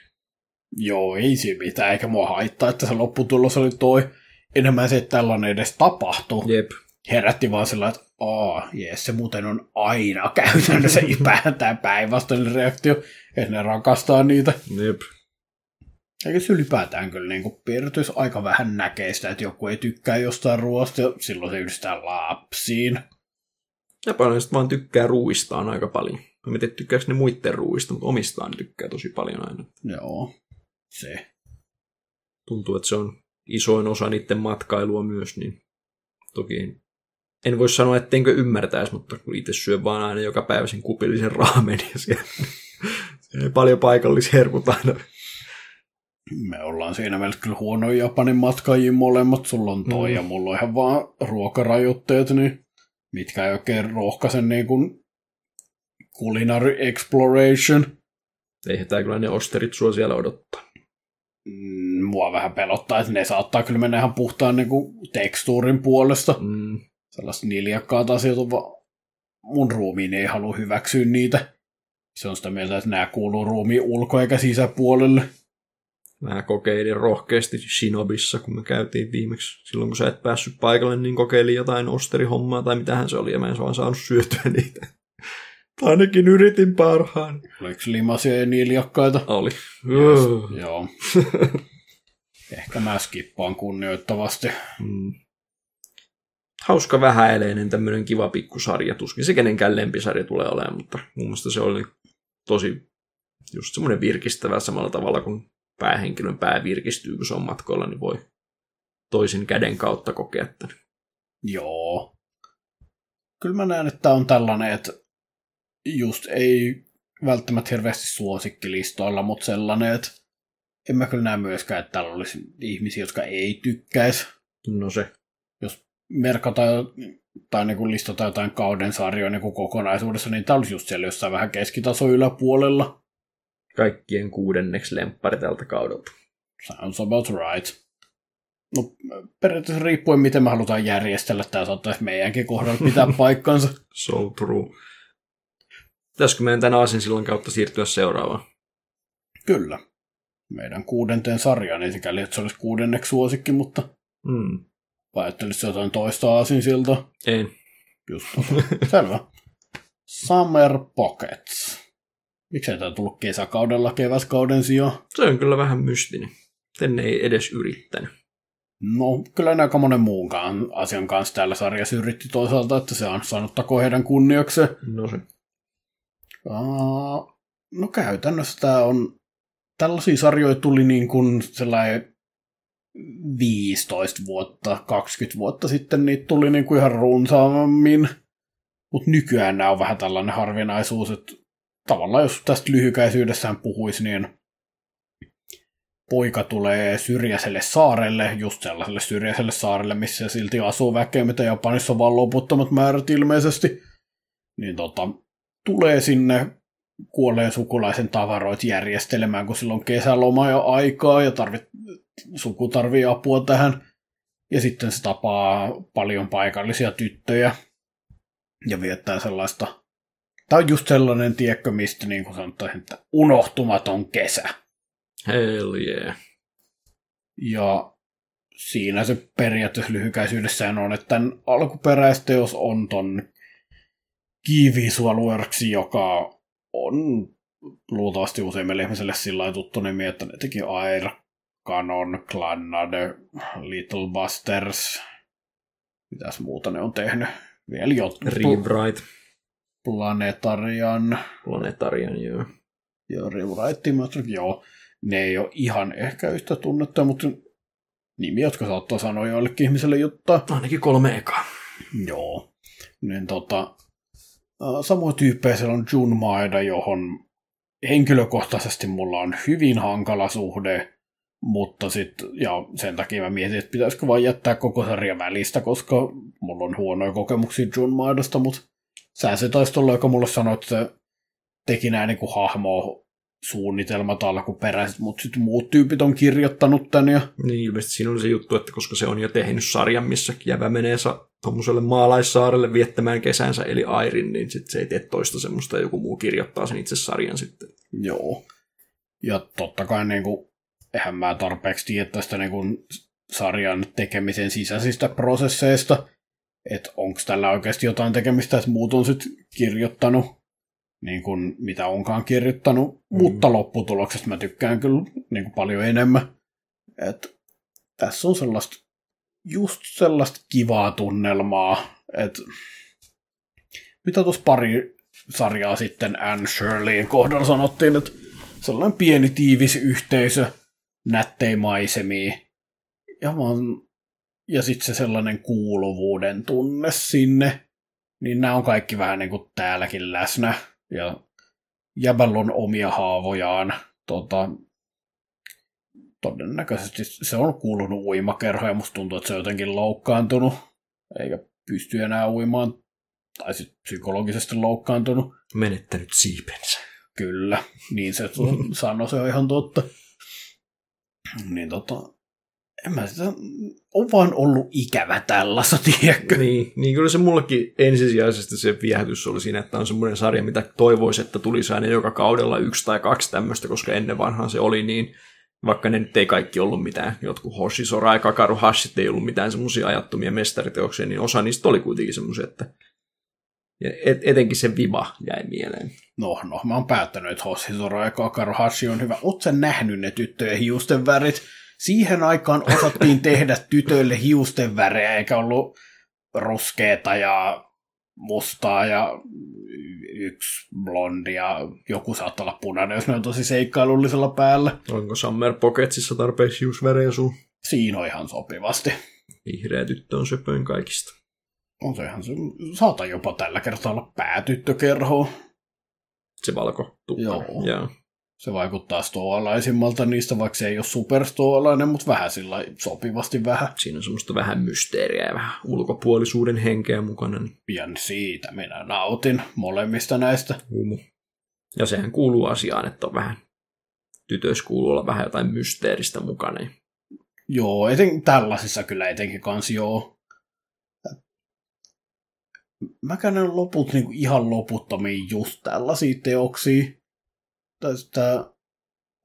joo, ei siinä mitään, eikä mua haittaa, että se lopputulos oli toi. Enemmän se, että tällainen edes tapahtui. jep, Herätti vaan sillä, että aa, jees, se muuten on aina käytännössä ipäätään päinvastainen reaktio, että ne rakastaa niitä. jep. Eikä se ylipäätään kyllä niin kuin piirtys aika vähän näkee sitä, että joku ei tykkää jostain ruoasta, ja silloin se yhdistää lapsiin. Japanilaiset vaan tykkää ruuistaan aika paljon. Mä en tiedä, tykkääkö ne muiden ruuista, mutta omistaan tykkää tosi paljon aina. Joo, se. Tuntuu, että se on isoin osa niiden matkailua myös, niin toki en, voi sanoa, ettenkö ymmärtäisi, mutta kun itse syö vaan aina joka päivä sen kupillisen raamen ja siellä, siellä ei paljon paikallisherkut aina. Me ollaan siinä mielessä kyllä huonoja Japanin matkaajia molemmat. Sulla on toi Mm. ja mulla on ihan vaan ruokarajoitteet, niin mitkä ei oikein rohkaise niin kuin culinary exploration. Eihän tämä kyllä ne osterit sua siellä odottaa. Mm, Mua vähän pelottaa, että ne saattaa kyllä mennä ihan puhtaan niin kuin tekstuurin puolesta. Mm, Sellaiset niljakkaat asiat on vaan... Mun ruumiin ei halua hyväksyä niitä. Se on sitä mieltä, että nämä kuuluu ruumiin ulko- eikä sisäpuolelle. Mä kokeilin rohkeasti Shinobissa, kun me käytiin viimeksi. Silloin kun sä et päässyt paikalle, niin kokeilin jotain osterihommaa tai mitähän se oli, ja mä en vaan saanut syötyä niitä. Tai ainakin yritin parhaan. Oliko limasia ja niljakkaita? Oli. Yes, joo. Ehkä mä skippaan kunnioittavasti. Mm. Hauska vähäeleinen tämmöinen kiva pikkusarja. Tuskin se kenenkään lempisarja tulee olemaan, mutta mun mielestä se oli tosi just semmoinen virkistävä samalla tavalla kuin päähenkilön pää virkistyy, kun se on matkoilla, niin voi toisin käden kautta kokea tämän. Joo. Kyllä mä näen, että on tällainen, että just ei välttämättä hirveästi suosikkilistoilla, mutta sellainen, että en mä kyllä näe myöskään, että täällä olisi ihmisiä, jotka ei tykkäisi. No se. Jos merkataan tai niin listata jotain kauden sarjoja niin kokonaisuudessa, niin tää olisi just siellä jossain vähän keskitaso yläpuolella. Kaikkien kuudenneksi lemppari tältä kaudelta. Sounds about right. No, periaatteessa riippuen, miten me halutaan järjestellä, tämä saattaisi meidänkin kohdalla pitää paikkansa. So true. Pitäisikö meidän tämän aasin silloin kautta siirtyä seuraavaan? Kyllä. Meidän kuudenteen sarjaan, ei sikäli, että se olisi kuudenneksi suosikki, mutta Mm. vai ajattelisi jotain toista aasinsilta. En. Just tota. Selvä. Summer Pockets. Miksei tämä tullut kesäkaudella keväskauden sijaan? Se on kyllä vähän mystinen. Ten ei edes yrittänyt. No, kyllä aika monen muunkaan asian kanssa täällä sarjassa yritti toisaalta, että se on sanottako heidän kunniakseen. No se. Uh, no käytännössä tämä on, tällaisia sarjoja tuli niin kuin sellainen 15 vuotta, 20 vuotta sitten niitä tuli niin kuin ihan runsaammin, mutta nykyään nämä on vähän tällainen harvinaisuus, että tavallaan jos tästä lyhykäisyydessään puhuisi, niin poika tulee syrjäiselle saarelle, just sellaiselle syrjäiselle saarelle, missä silti asuu väkeä, mitä Japanissa on vaan loputtomat määrät ilmeisesti, niin tota, tulee sinne kuolleen sukulaisen tavaroit järjestelemään, kun silloin kesäloma ja aikaa ja tarvit, suku tarvii apua tähän. Ja sitten se tapaa paljon paikallisia tyttöjä ja viettää sellaista. Tämä on just sellainen, tiekkö, mistä niin kuin sanotaan, että unohtumaton kesä. Hell yeah. Ja siinä se periaatteessa lyhykäisyydessään on, että tämän alkuperäisteos on ton Works, joka on luultavasti useimmille ihmisille sillä tuttu nimi, että ne teki Air, Canon, Clannad, Little Busters, mitäs muuta ne on tehnyt. Vielä jotkut. Rewrite. Planetarian Planetarian, joo. ja Rewrite, joo. Ne ei ole ihan ehkä yhtä tunnettuja, mutta nimi, jotka saattaa sanoa joillekin ihmiselle juttaa. Ainakin kolme ekaa. Joo. Niin tota, samoin tyyppejä siellä on Jun Maeda, johon henkilökohtaisesti mulla on hyvin hankala suhde, mutta sit, ja sen takia mä mietin, että pitäisikö vaan jättää koko sarja välistä, koska mulla on huonoja kokemuksia Jun Maedasta, mutta sä se taisi olla, joka mulle sanoi, että teki näin niin kuin hahmo suunnitelmat alkuperäiset, mutta sitten muut tyypit on kirjoittanut tän ja Niin, ilmeisesti siinä on se juttu, että koska se on jo tehnyt sarjan, missä jävä menee sa- tuommoiselle maalaissaarelle viettämään kesänsä, eli Airin, niin sit se ei tee toista semmoista, ja joku muu kirjoittaa sen itse sarjan sitten. Joo. Ja totta kai niin kuin, eihän mä tarpeeksi tiedä tästä niin kuin, sarjan tekemisen sisäisistä prosesseista, että onko tällä oikeasti jotain tekemistä, että muut on sitten kirjoittanut, niin kuin, mitä onkaan kirjoittanut, mm. mutta lopputuloksesta mä tykkään kyllä niin kuin, paljon enemmän. Et tässä on sellaista, just sellaista kivaa tunnelmaa, että mitä tuossa pari sarjaa sitten Anne Shirleyin kohdalla sanottiin, että sellainen pieni tiivis yhteisö, nättei maisemia, ja, vaan, ja sitten se sellainen kuuluvuuden tunne sinne, niin nämä on kaikki vähän niin kuin täälläkin läsnä, ja Jäbällä on omia haavojaan, tota, todennäköisesti se on kuulunut uimakerhoon, ja musta tuntuu, että se on jotenkin loukkaantunut, eikä pysty enää uimaan, tai sitten psykologisesti loukkaantunut. Menettänyt siipensä. Kyllä, niin se sanoi, se on ihan totta. Niin tota, en mä sitä, on vaan ollut ikävä tällaista, tiedätkö? Niin, niin kyllä se mullekin ensisijaisesti se viehätys oli siinä, että on semmoinen sarja, mitä toivoisi, että tulisi aina joka kaudella yksi tai kaksi tämmöistä, koska ennen vanhaan se oli niin, vaikka ne nyt ei kaikki ollut mitään, jotkut Hoshi, Sora ja Kakaru Hashit ei ollut mitään semmoisia ajattomia mestariteoksia, niin osa niistä oli kuitenkin semmoisia, että ja et, etenkin se viva jäi mieleen. No, no, mä oon päättänyt, että Hoshizora ja Kakaru Hashi on hyvä. Oot sä nähnyt ne tyttöjen hiusten värit? Siihen aikaan osattiin tehdä tytöille hiusten värejä, eikä ollut ruskeeta ja mustaa ja yksi blondi ja joku saattaa olla punainen, jos ne on tosi seikkailullisella päällä. Onko Summer Pocketsissa tarpeeksi hiusvärejä sun? Siinä on ihan sopivasti. Vihreä tyttö on söpöin kaikista. On se ihan se, saata jopa tällä kertaa olla päätyttökerho. Se valko tukka. Joo. Joo. Se vaikuttaa stoalaisimmalta niistä, vaikka se ei ole superstoalainen, mutta vähän sillä sopivasti vähän. Siinä on semmoista vähän mysteeriä ja vähän ulkopuolisuuden henkeä mukana. Niin Pian siitä minä nautin molemmista näistä. humu. Ja sehän kuuluu asiaan, että on vähän, tytöissä kuuluu olla vähän jotain mysteeristä mukana. Joo, eten, tällaisissa kyllä etenkin kans joo. Mäkään en loput niin ihan loputtomiin just tällaisia teoksia. Tästä,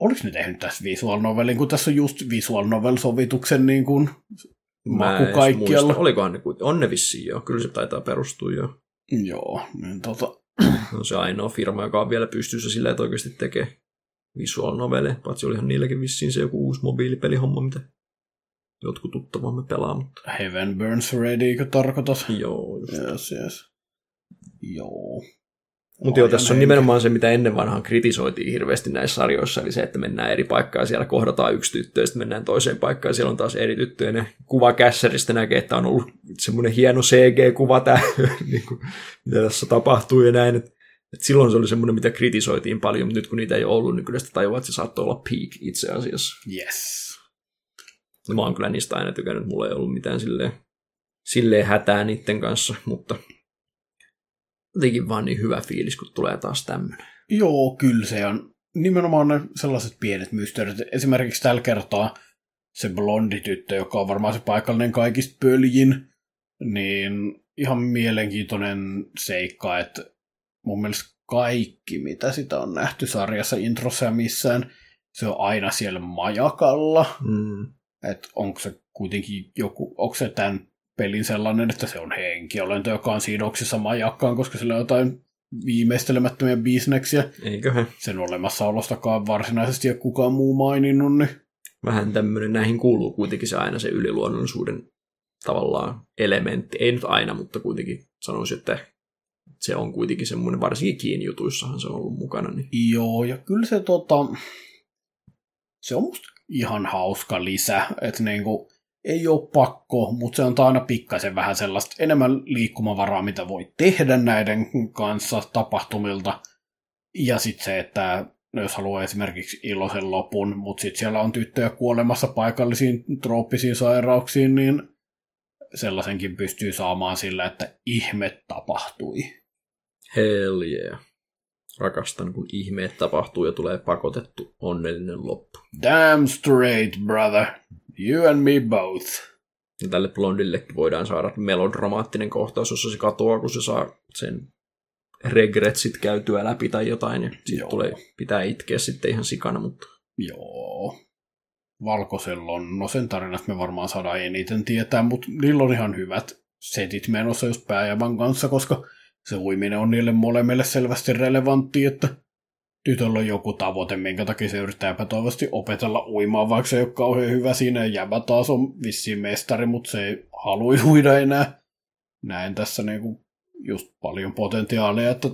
oliko ne tehnyt tässä visual novelin, kun tässä on just visual novel-sovituksen niin kuin maku kaikkialla. muista. Olikohan ne? On ne vissiin jo. Kyllä se taitaa perustua jo. Joo, niin tota, On se ainoa firma, joka on vielä pystyssä sillä, että oikeasti tekee visual novelle. Paitsi olihan niilläkin vissiin se joku uusi mobiilipelihomma, mitä jotkut tuttavamme pelaa. Mutta Heaven Burns Ready, tarkoitat? joo, just. Yes, yes. Joo. Mutta joo, tässä on nimenomaan se, mitä ennen vanhaan kritisoitiin hirveästi näissä sarjoissa, eli se, että mennään eri paikkaan siellä kohdataan yksi tyttö, ja sitten mennään toiseen paikkaan, siellä on taas eri tyttö, ja ne kuva kässäristä näkee, että on ollut semmoinen hieno CG-kuva, tämä, niin kuin, mitä tässä tapahtuu ja näin, että et silloin se oli semmoinen, mitä kritisoitiin paljon, mutta nyt kun niitä ei ole ollut, niin kyllä sitä tajuaa, että se saattoi olla peak itse asiassa. Yes. Mä oon kyllä niistä aina tykännyt, mulla ei ollut mitään silleen, silleen hätää niiden kanssa, mutta jotenkin vaan niin hyvä fiilis, kun tulee taas tämmöinen. Joo, kyllä se on. Nimenomaan ne sellaiset pienet mysteerit. Esimerkiksi tällä kertaa se blondi tyttö, joka on varmaan se paikallinen kaikista pöljin, niin ihan mielenkiintoinen seikka, että mun mielestä kaikki, mitä sitä on nähty sarjassa, introssa ja missään, se on aina siellä majakalla. Mm. Että onko se kuitenkin joku, onko se tämän pelin sellainen, että se on henkiolento, joka on sidoksissa majakkaan, koska sillä on jotain viimeistelemättömiä bisneksiä. Eiköhän. Sen olemassaolostakaan varsinaisesti ole kukaan muu maininnut, niin vähän tämmöinen, näihin kuuluu kuitenkin se aina se yliluonnollisuuden tavallaan elementti. Ei nyt aina, mutta kuitenkin sanoisin, että se on kuitenkin semmoinen, varsinkin kiinjutuissahan se on ollut mukana. Niin. joo, ja kyllä se tota, se on musta ihan hauska lisä, että niinku, ei ole pakko, mutta se on aina pikkasen vähän sellaista enemmän liikkumavaraa, mitä voi tehdä näiden kanssa tapahtumilta. Ja sitten se, että no jos haluaa esimerkiksi iloisen lopun, mutta sitten siellä on tyttöjä kuolemassa paikallisiin trooppisiin sairauksiin, niin sellaisenkin pystyy saamaan sillä, että ihme tapahtui. Hell yeah. Rakastan, kun ihmeet tapahtuu ja tulee pakotettu onnellinen loppu. Damn straight, brother. You and me both. Ja tälle blondillekin voidaan saada melodramaattinen kohtaus, jossa se katoaa, kun se saa sen regretsit käytyä läpi tai jotain, ja Joo. tulee, pitää itkeä sitten ihan sikana, mutta Joo. Valkosellon, no sen tarinat me varmaan saadaan eniten tietää, mutta niillä on ihan hyvät setit menossa just pääjävän kanssa, koska se uiminen on niille molemmille selvästi relevantti, että tytöllä on joku tavoite, minkä takia se yrittää epätoivosti opetella uimaan, vaikka se ei ole kauhean hyvä siinä, jäbä taas on vissiin mestari, mutta se ei halua uida enää. Näen tässä niinku just paljon potentiaalia, että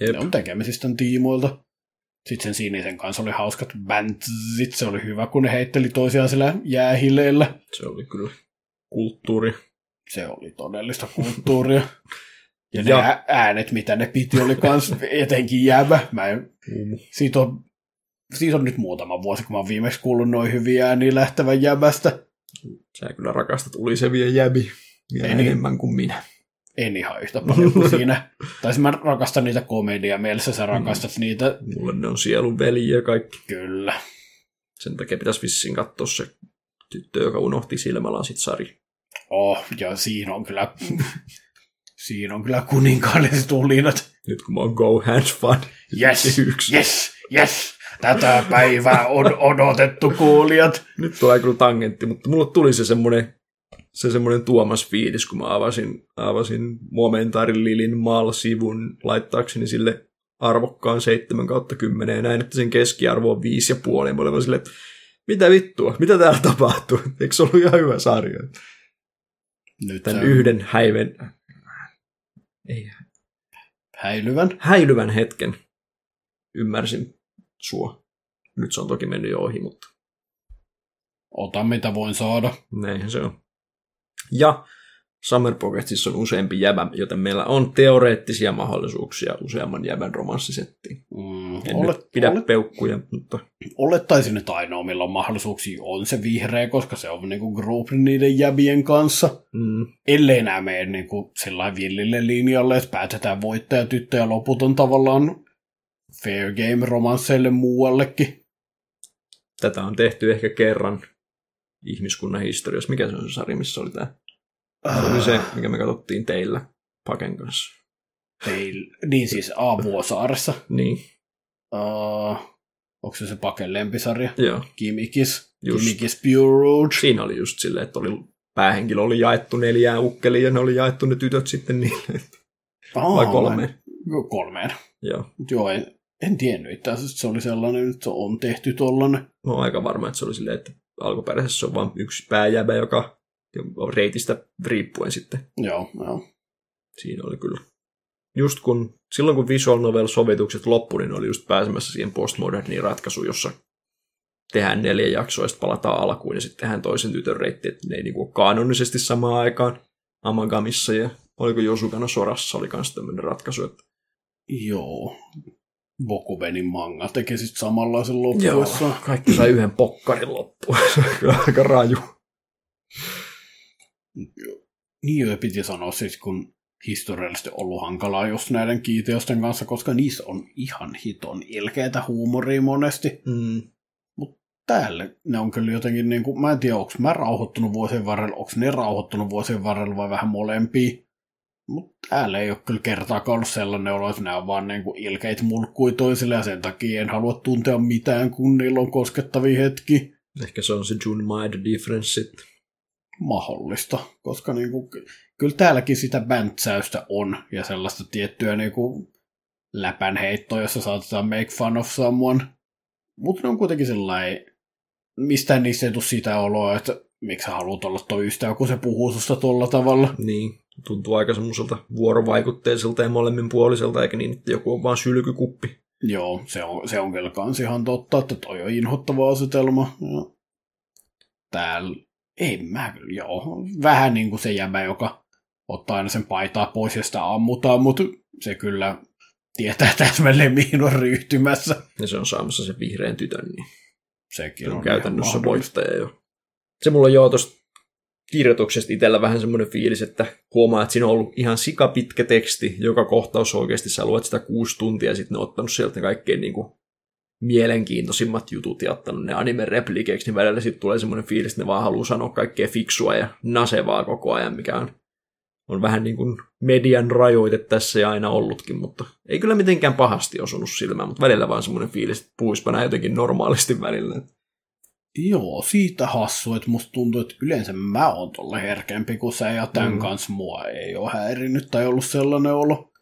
jep, ne on tekemisistä tiimoilta. Sitten sen sinisen kanssa oli hauskat bäntsit, se oli hyvä, kun ne heitteli toisiaan sillä jäähileillä. se oli kyllä kulttuuri. Se oli todellista kulttuuria. Ja ne Ja- ä- äänet, mitä ne piti, oli kans etenkin jäävä. Mä en, siitä, on, siitä on nyt muutama vuosi, kun mä oon viimeksi kuullut noin hyviä ääniä lähtevän jäbästä. Sä kyllä rakastat ulisevia jäbi vielä Ei niin. enemmän kuin minä. En ihan yhtä paljon kuin siinä. Tai siis mä rakastan niitä komedia mielessä, sä rakastat niitä. Mulle ne on sielun veljiä ja kaikki. Kyllä. Sen takia pitäisi vissiin katsoa se tyttö, joka unohti silmälasit Sari. Oh, ja siinä on kyllä, siinä on kyllä kuninkaalliset ulinat. Nyt kun mä oon Go Hands Fun. Yes, Yksi. yes, yes. Tätä päivää on odotettu kuulijat. Nyt tulee kyllä tangentti, mutta mulle tuli se semmoinen se semmoinen Tuomas fiilis, kun mä avasin, avasin Momentarin Lilin MAL-sivun laittaakseni sille arvokkaan 7 kautta 10 ja näin, että sen keskiarvo on 5,5 ja mä olin että mitä vittua, mitä täällä tapahtuu? Eikö se ollut ihan hyvä sarja? Nyt Tämän on yhden häiven, ei, häilyvän. häilyvän hetken ymmärsin sua. Nyt se on toki mennyt jo ohi, mutta Ota mitä voin saada. näinhän se on. Ja Summer Pocketsissa on useampi jäbä, joten meillä on teoreettisia mahdollisuuksia useamman jäbän romanssisettiin. Mm, En olet, nyt pidä olet, peukkuja, mutta olettaisin, että ainoa millä on mahdollisuuksia on se vihreä, koska se on niinku group niiden jäbien kanssa. mm, Ellei nämä mene niinku sellainen villille linjalle, että päätetään voittaja, tyttö ja loput on tavallaan fair game romansseille muuallekin. tätä on tehty ehkä kerran ihmiskunnan historiassa. Mikä se on se sarja, missä oli tämä? Se oli se, mikä me katsottiin teillä Paken kanssa. Teil, niin siis A. Vuosaaressa. Niin, Uh, onko se se Paken lempisarja? joo. Kimikis. Just. Kimikis Bureau. Siinä oli just silleen, että oli, päähenkilö oli jaettu neljään ukkeliin ja ne oli jaettu ne tytöt sitten niille. Aa, Vai kolmeen? Kolmeen. Joo. Joo, en, en tiennyt itse asiassa, että se oli sellainen, että se on tehty tollanen. Mä oon aika varma, että se oli silleen, että alkuperäisessä se on vain yksi pääjäbä, joka reitistä riippuen sitten. Joo, joo. Siinä oli kyllä. Just kun, silloin kun visual novel-sovitukset loppui, niin oli just pääsemässä siihen postmoderniin ratkaisuun, jossa tehdään neljä jaksoa ja sitten palataan alkuun ja sitten tehdään toisen tytön reitti, että ne ei niinku kaanonisesti samaan aikaan Amagamissa ja oliko Josukana Sorassa oli myös tämmöinen ratkaisu, että Joo. Bokubenin manga teki sitten samanlaisen loppuessa. kaikki sai yhden pokkarin loppuun. Se on kyllä aika raju. Niin jo piti sanoa siis, kun historiallisesti ollut hankalaa just näiden kiiteosten kanssa, koska niissä on ihan hiton ilkeitä huumoria monesti. Mm. Täällä ne on kyllä jotenkin, niin kuin, mä en tiedä, onko mä rauhoittunut vuosien varrella, onko ne rauhoittunut vuosien varrella vai vähän molempia. Mutta täällä ei ole kyllä kertaakaan ollut sellainen olo, että nämä on vaan niin kuin ilkeitä mulkkui toisille ja sen takia en halua tuntea mitään, kun niillä on koskettavia hetki. Ehkä se on se Jun Maed difference sitten. Mahdollista, koska niin kuin, kyllä täälläkin sitä bäntsäystä on ja sellaista tiettyä niin kuin läpänheittoa, jossa saatetaan make fun of someone. Mutta ne on kuitenkin sellainen, mistään niissä ei tule sitä oloa, että miksi sä haluat olla toi ystävä, kun se puhuu susta tuolla tavalla. Niin, tuntuu aika semmoiselta vuorovaikutteiselta ja molemminpuoliselta, eikä niin, että joku on vaan sylkykuppi. Joo, se on, se on kyllä kans ihan totta, että toi on inhottava asetelma. Ja täällä, ei mä kyllä, joo, vähän niin kuin se jäbä, joka ottaa aina sen paitaa pois ja sitä ammutaan, mutta se kyllä tietää täsmälleen mihin on ryhtymässä. Ja se on saamassa sen vihreän tytön, niin Sekin se on on käytännössä voittaja jo. Se mulla on joo tosta kirjoituksesta itsellä vähän semmoinen fiilis, että huomaa, että siinä on ollut ihan sikapitkä teksti, joka kohtaus oikeasti sä luet sitä kuusi tuntia, ja sitten ne on ottanut sieltä kaikkein niin kuin, mielenkiintoisimmat jutut ja ottanut ne anime-replikeiksi, niin välillä sitten tulee semmoinen fiilis, että ne vaan haluaa sanoa kaikkea fiksua ja nasevaa koko ajan, mikä on, on vähän niin kuin median rajoite tässä ja aina ollutkin, mutta ei kyllä mitenkään pahasti osunut silmään, mutta välillä vaan semmoinen fiilis, että puhuispa näin jotenkin normaalisti välillä. Joo, siitä hassu, että musta tuntuu, että yleensä mä oon tolle herkempi kuin sä, ja tämän mm. kanssa mua ei ole häirinyt tai ollut sellainen olo.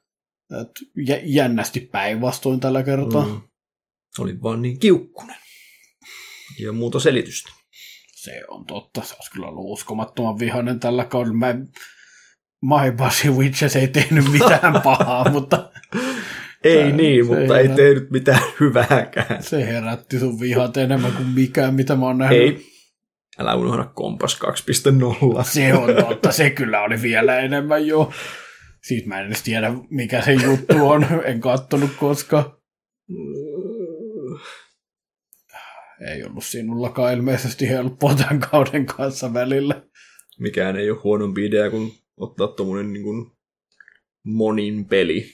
Että jännästi päinvastoin tällä kertaa. Mm. Oli vaan niin kiukkunen. Ja muuta selitystä. Se on totta. Se olisi kyllä ollut uskomattoman vihainen tällä kaudella. Mä My Basi Witches ei tehnyt mitään pahaa, mutta... ei niin, mutta herät... ei tehnyt mitään hyvääkään. Se herätti sun vihat enemmän kuin mikään, mitä mä oon nähnyt. Ei. Älä unohda Kompas 2.0. Se on totta, se kyllä oli vielä enemmän jo. Siitä mä en edes tiedä, mikä se juttu on. En kattonut koskaan. Ei ollut sinullakaan ilmeisesti helppoa tämän kauden kanssa välillä. Mikään ei ole huonompi idea kuin ottaa tuommoinen niin monin peli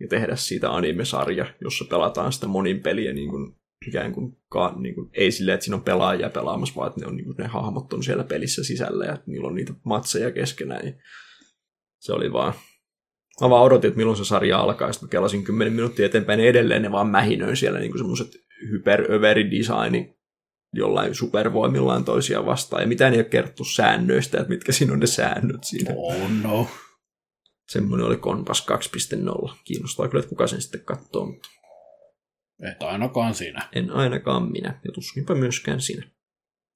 ja tehdä siitä anime-sarja, jossa pelataan sitä monin peliä niin kuin, ikään kuin, niin kuin, ei silleen, että siinä on pelaajia pelaamassa, vaan että ne, on, niin kuin, ne hahmot on siellä pelissä sisällä ja niillä on niitä matseja keskenään. Se oli vaan Mä vaan odotin, että milloin se sarja alkaa, ja sitten kelasin 10 minuuttia eteenpäin, niin edelleen ne vaan mähinöi siellä niin semmoiset hyper designi jollain supervoimillaan toisiaan vastaan, ja mitä ei ole kerrottu säännöistä, että mitkä siinä on ne säännöt siinä. Oh no. Semmoinen oli Konpas 2.0. Kiinnostaa kyllä, että kuka sen sitten katsoo, mutta... Et ainakaan sinä. En ainakaan minä, ja tuskinpä myöskään sinä.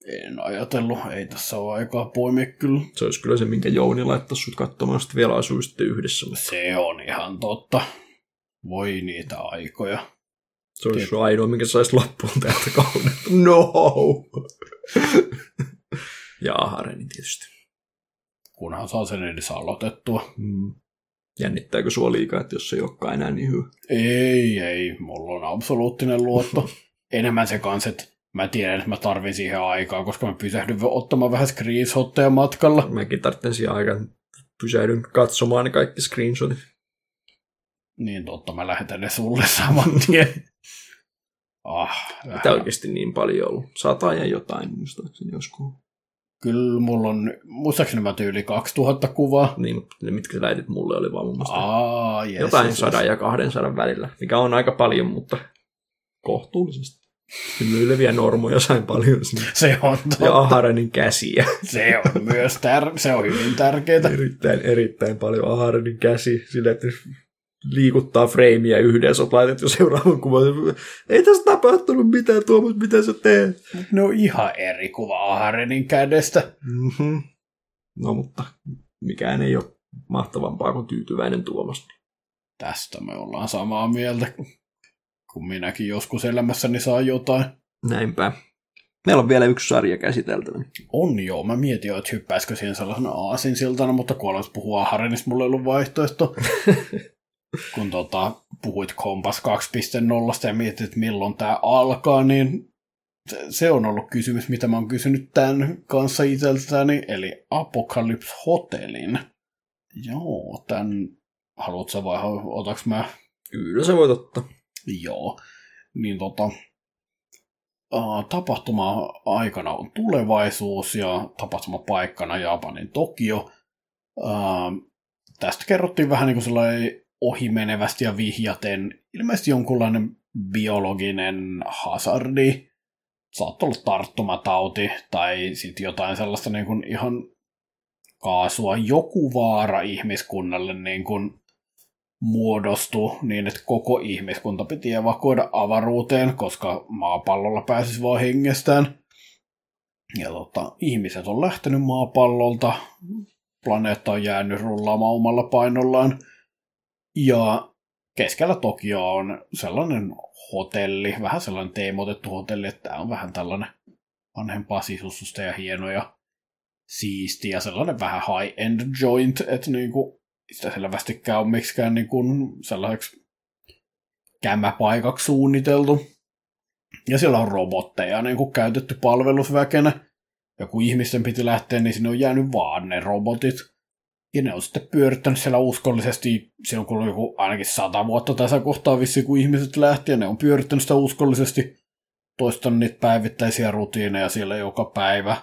En ajatellut, ei tässä ole aikaa poimia kyllä. Se olisi kyllä se, minkä Jouni laittaisi sut katsomaan, sitten vielä yhdessä. Mutta... Se on ihan totta. Voi niitä aikoja. Se olisi Tiet... ainoa, minkä saisi loppuun täältä kauden. No! ja Ahareni tietysti. Kunhan saa sen edes aloitettua. Mm. Jännittääkö sua liikaa, että jos se ei olekaan enää niin hyvä? Ei, ei. Mulla on absoluuttinen luotto. Enemmän se kanssa, että mä tiedän, että mä tarvin siihen aikaa, koska mä pysähdyn ottamaan vähän screenshotteja matkalla. Mäkin tarvitsen siihen aikaan. Pysähdyn katsomaan ne kaikki screenshotit. Niin totta, mä lähetän ne sulle saman tien. ah, Mitä oikeasti niin paljon ollut? Sata ja jotain, muistaakseni joskus. Kyllä mulla on, muistaakseni mä tyyli 2000 kuvaa. Niin, ne mitkä sä lähetit mulle oli vaan mun mielestä Aa, yes, jotain yes, sadan yes. ja kahden sadan välillä, mikä on aika paljon, mutta kohtuullisesti. Ylviä normoja sain paljon sinne. Se on totta. Ja Aharenin käsiä. Se on myös tär- se on hyvin tärkeää. Erittäin, erittäin paljon Aharenin käsi, sillä että liikuttaa freimiä yhdessä, olet laitettu seuraavan kuvan. Ei tässä tapahtunut mitään, Tuomas, mitä sä teet? Ne on ihan eri kuva Aharenin kädestä. Mm-hmm. No mutta mikään ei ole mahtavampaa kuin tyytyväinen Tuomas. Tästä me ollaan samaa mieltä kun minäkin joskus elämässäni saa jotain. Näinpä. Meillä on vielä yksi sarja käsiteltävä. On joo, mä mietin jo, että hyppäisikö siihen sellaisena aasinsiltana, mutta kun aloit puhua Harenista, mulla ei ollut vaihtoehto. kun tota, puhuit Kompas 2.0 ja mietit, että milloin tämä alkaa, niin se, se on ollut kysymys, mitä mä oon kysynyt tämän kanssa itseltäni, eli Apocalypse Hotelin. Joo, tämän haluatko vai otaks mä? Kyllä sä voit ottaa. Joo. Niin tota, tapahtuma aikana on tulevaisuus ja tapahtuma paikkana Japanin Tokio. Uh, tästä kerrottiin vähän niin kuin sellainen ohimenevästi ja vihjaten ilmeisesti jonkunlainen biologinen hazardi. Saattaa olla tarttumatauti tai sitten jotain sellaista niin kuin ihan kaasua, joku vaara ihmiskunnalle niin kuin muodostui niin, että koko ihmiskunta piti evakuoida avaruuteen, koska maapallolla pääsisi vaan hengestään. Ja tota, ihmiset on lähtenyt maapallolta, planeetta on jäänyt rullaamaan omalla painollaan. Ja keskellä Tokio on sellainen hotelli, vähän sellainen teemotettu hotelli, että tämä on vähän tällainen vanhempaa sisustusta ja hienoja siisti ja sellainen vähän high-end joint, että niinku sitä selvästikään ole miksikään niin kuin sellaiseksi kämmäpaikaksi suunniteltu. Ja siellä on robotteja niin kuin käytetty palvelusväkenä. ja kun ihmisten piti lähteä, niin sinne on jäänyt vaan ne robotit. Ja ne on sitten pyörittänyt siellä uskollisesti, silloin kun oli joku ainakin sata vuotta tässä kohtaa vissi, kun ihmiset lähti, ja ne on pyörittänyt sitä uskollisesti, toistanut niitä päivittäisiä rutiineja siellä joka päivä.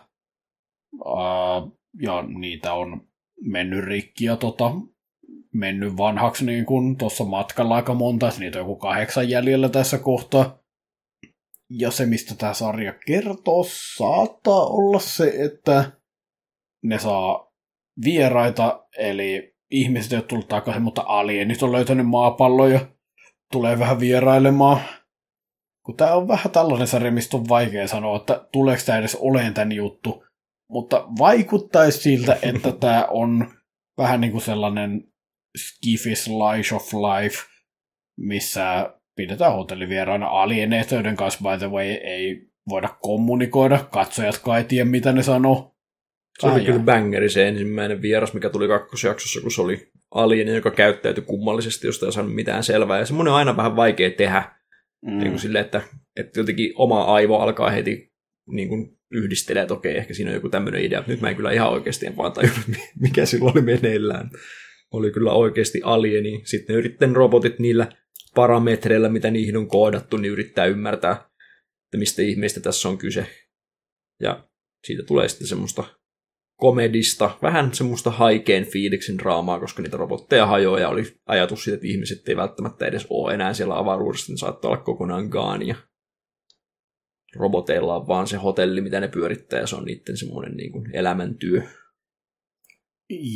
Ja niitä on mennyt rikki ja tota, mennyt vanhaksi niin kuin tuossa matkalla aika monta, niitä on joku kahdeksan jäljellä tässä kohtaa. Ja se, mistä tämä sarja kertoo, saattaa olla se, että ne saa vieraita, eli ihmiset ei ole tullut takaisin, mutta alienit on löytänyt maapallon ja tulee vähän vierailemaan. Kun tämä on vähän tällainen sarja, mistä on vaikea sanoa, että tuleeko tämä edes oleen tämän juttu. Mutta vaikuttaisi siltä, että tämä on vähän niin kuin sellainen skifi slice of life, missä pidetään hotellivieraana alieneita, joiden kanssa by the way ei voida kommunikoida. Katsojat kai tiedä, mitä ne sanoo. Se oli kyllä bangeri se ensimmäinen vieras, mikä tuli kakkosjaksossa, kun se oli alieni, joka käyttäytyi kummallisesti, josta ei saanut mitään selvää. Ja semmoinen on aina vähän vaikea tehdä. Mm. Niin kuin sille, että, että jotenkin oma aivo alkaa heti niin kuin yhdistelee, että okei, ehkä siinä on joku tämmöinen idea. Nyt mä en kyllä ihan oikeasti en vaan tajunnut, mikä sillä oli meneillään. Oli kyllä oikeasti alieni. Sitten ne yrittäen robotit niillä parametreilla, mitä niihin on koodattu, niin yrittää ymmärtää, että mistä ihmeistä tässä on kyse. Ja siitä tulee sitten semmoista komedista, vähän semmoista haikeen fiiliksen draamaa, koska niitä robotteja hajoaa ja oli ajatus siitä, että ihmiset ei välttämättä edes ole enää siellä avaruudessa, niin saattaa olla kokonaan gaania. Roboteilla on vaan se hotelli, mitä ne pyörittää, ja se on niiden semmoinen niin kuin elämäntyö.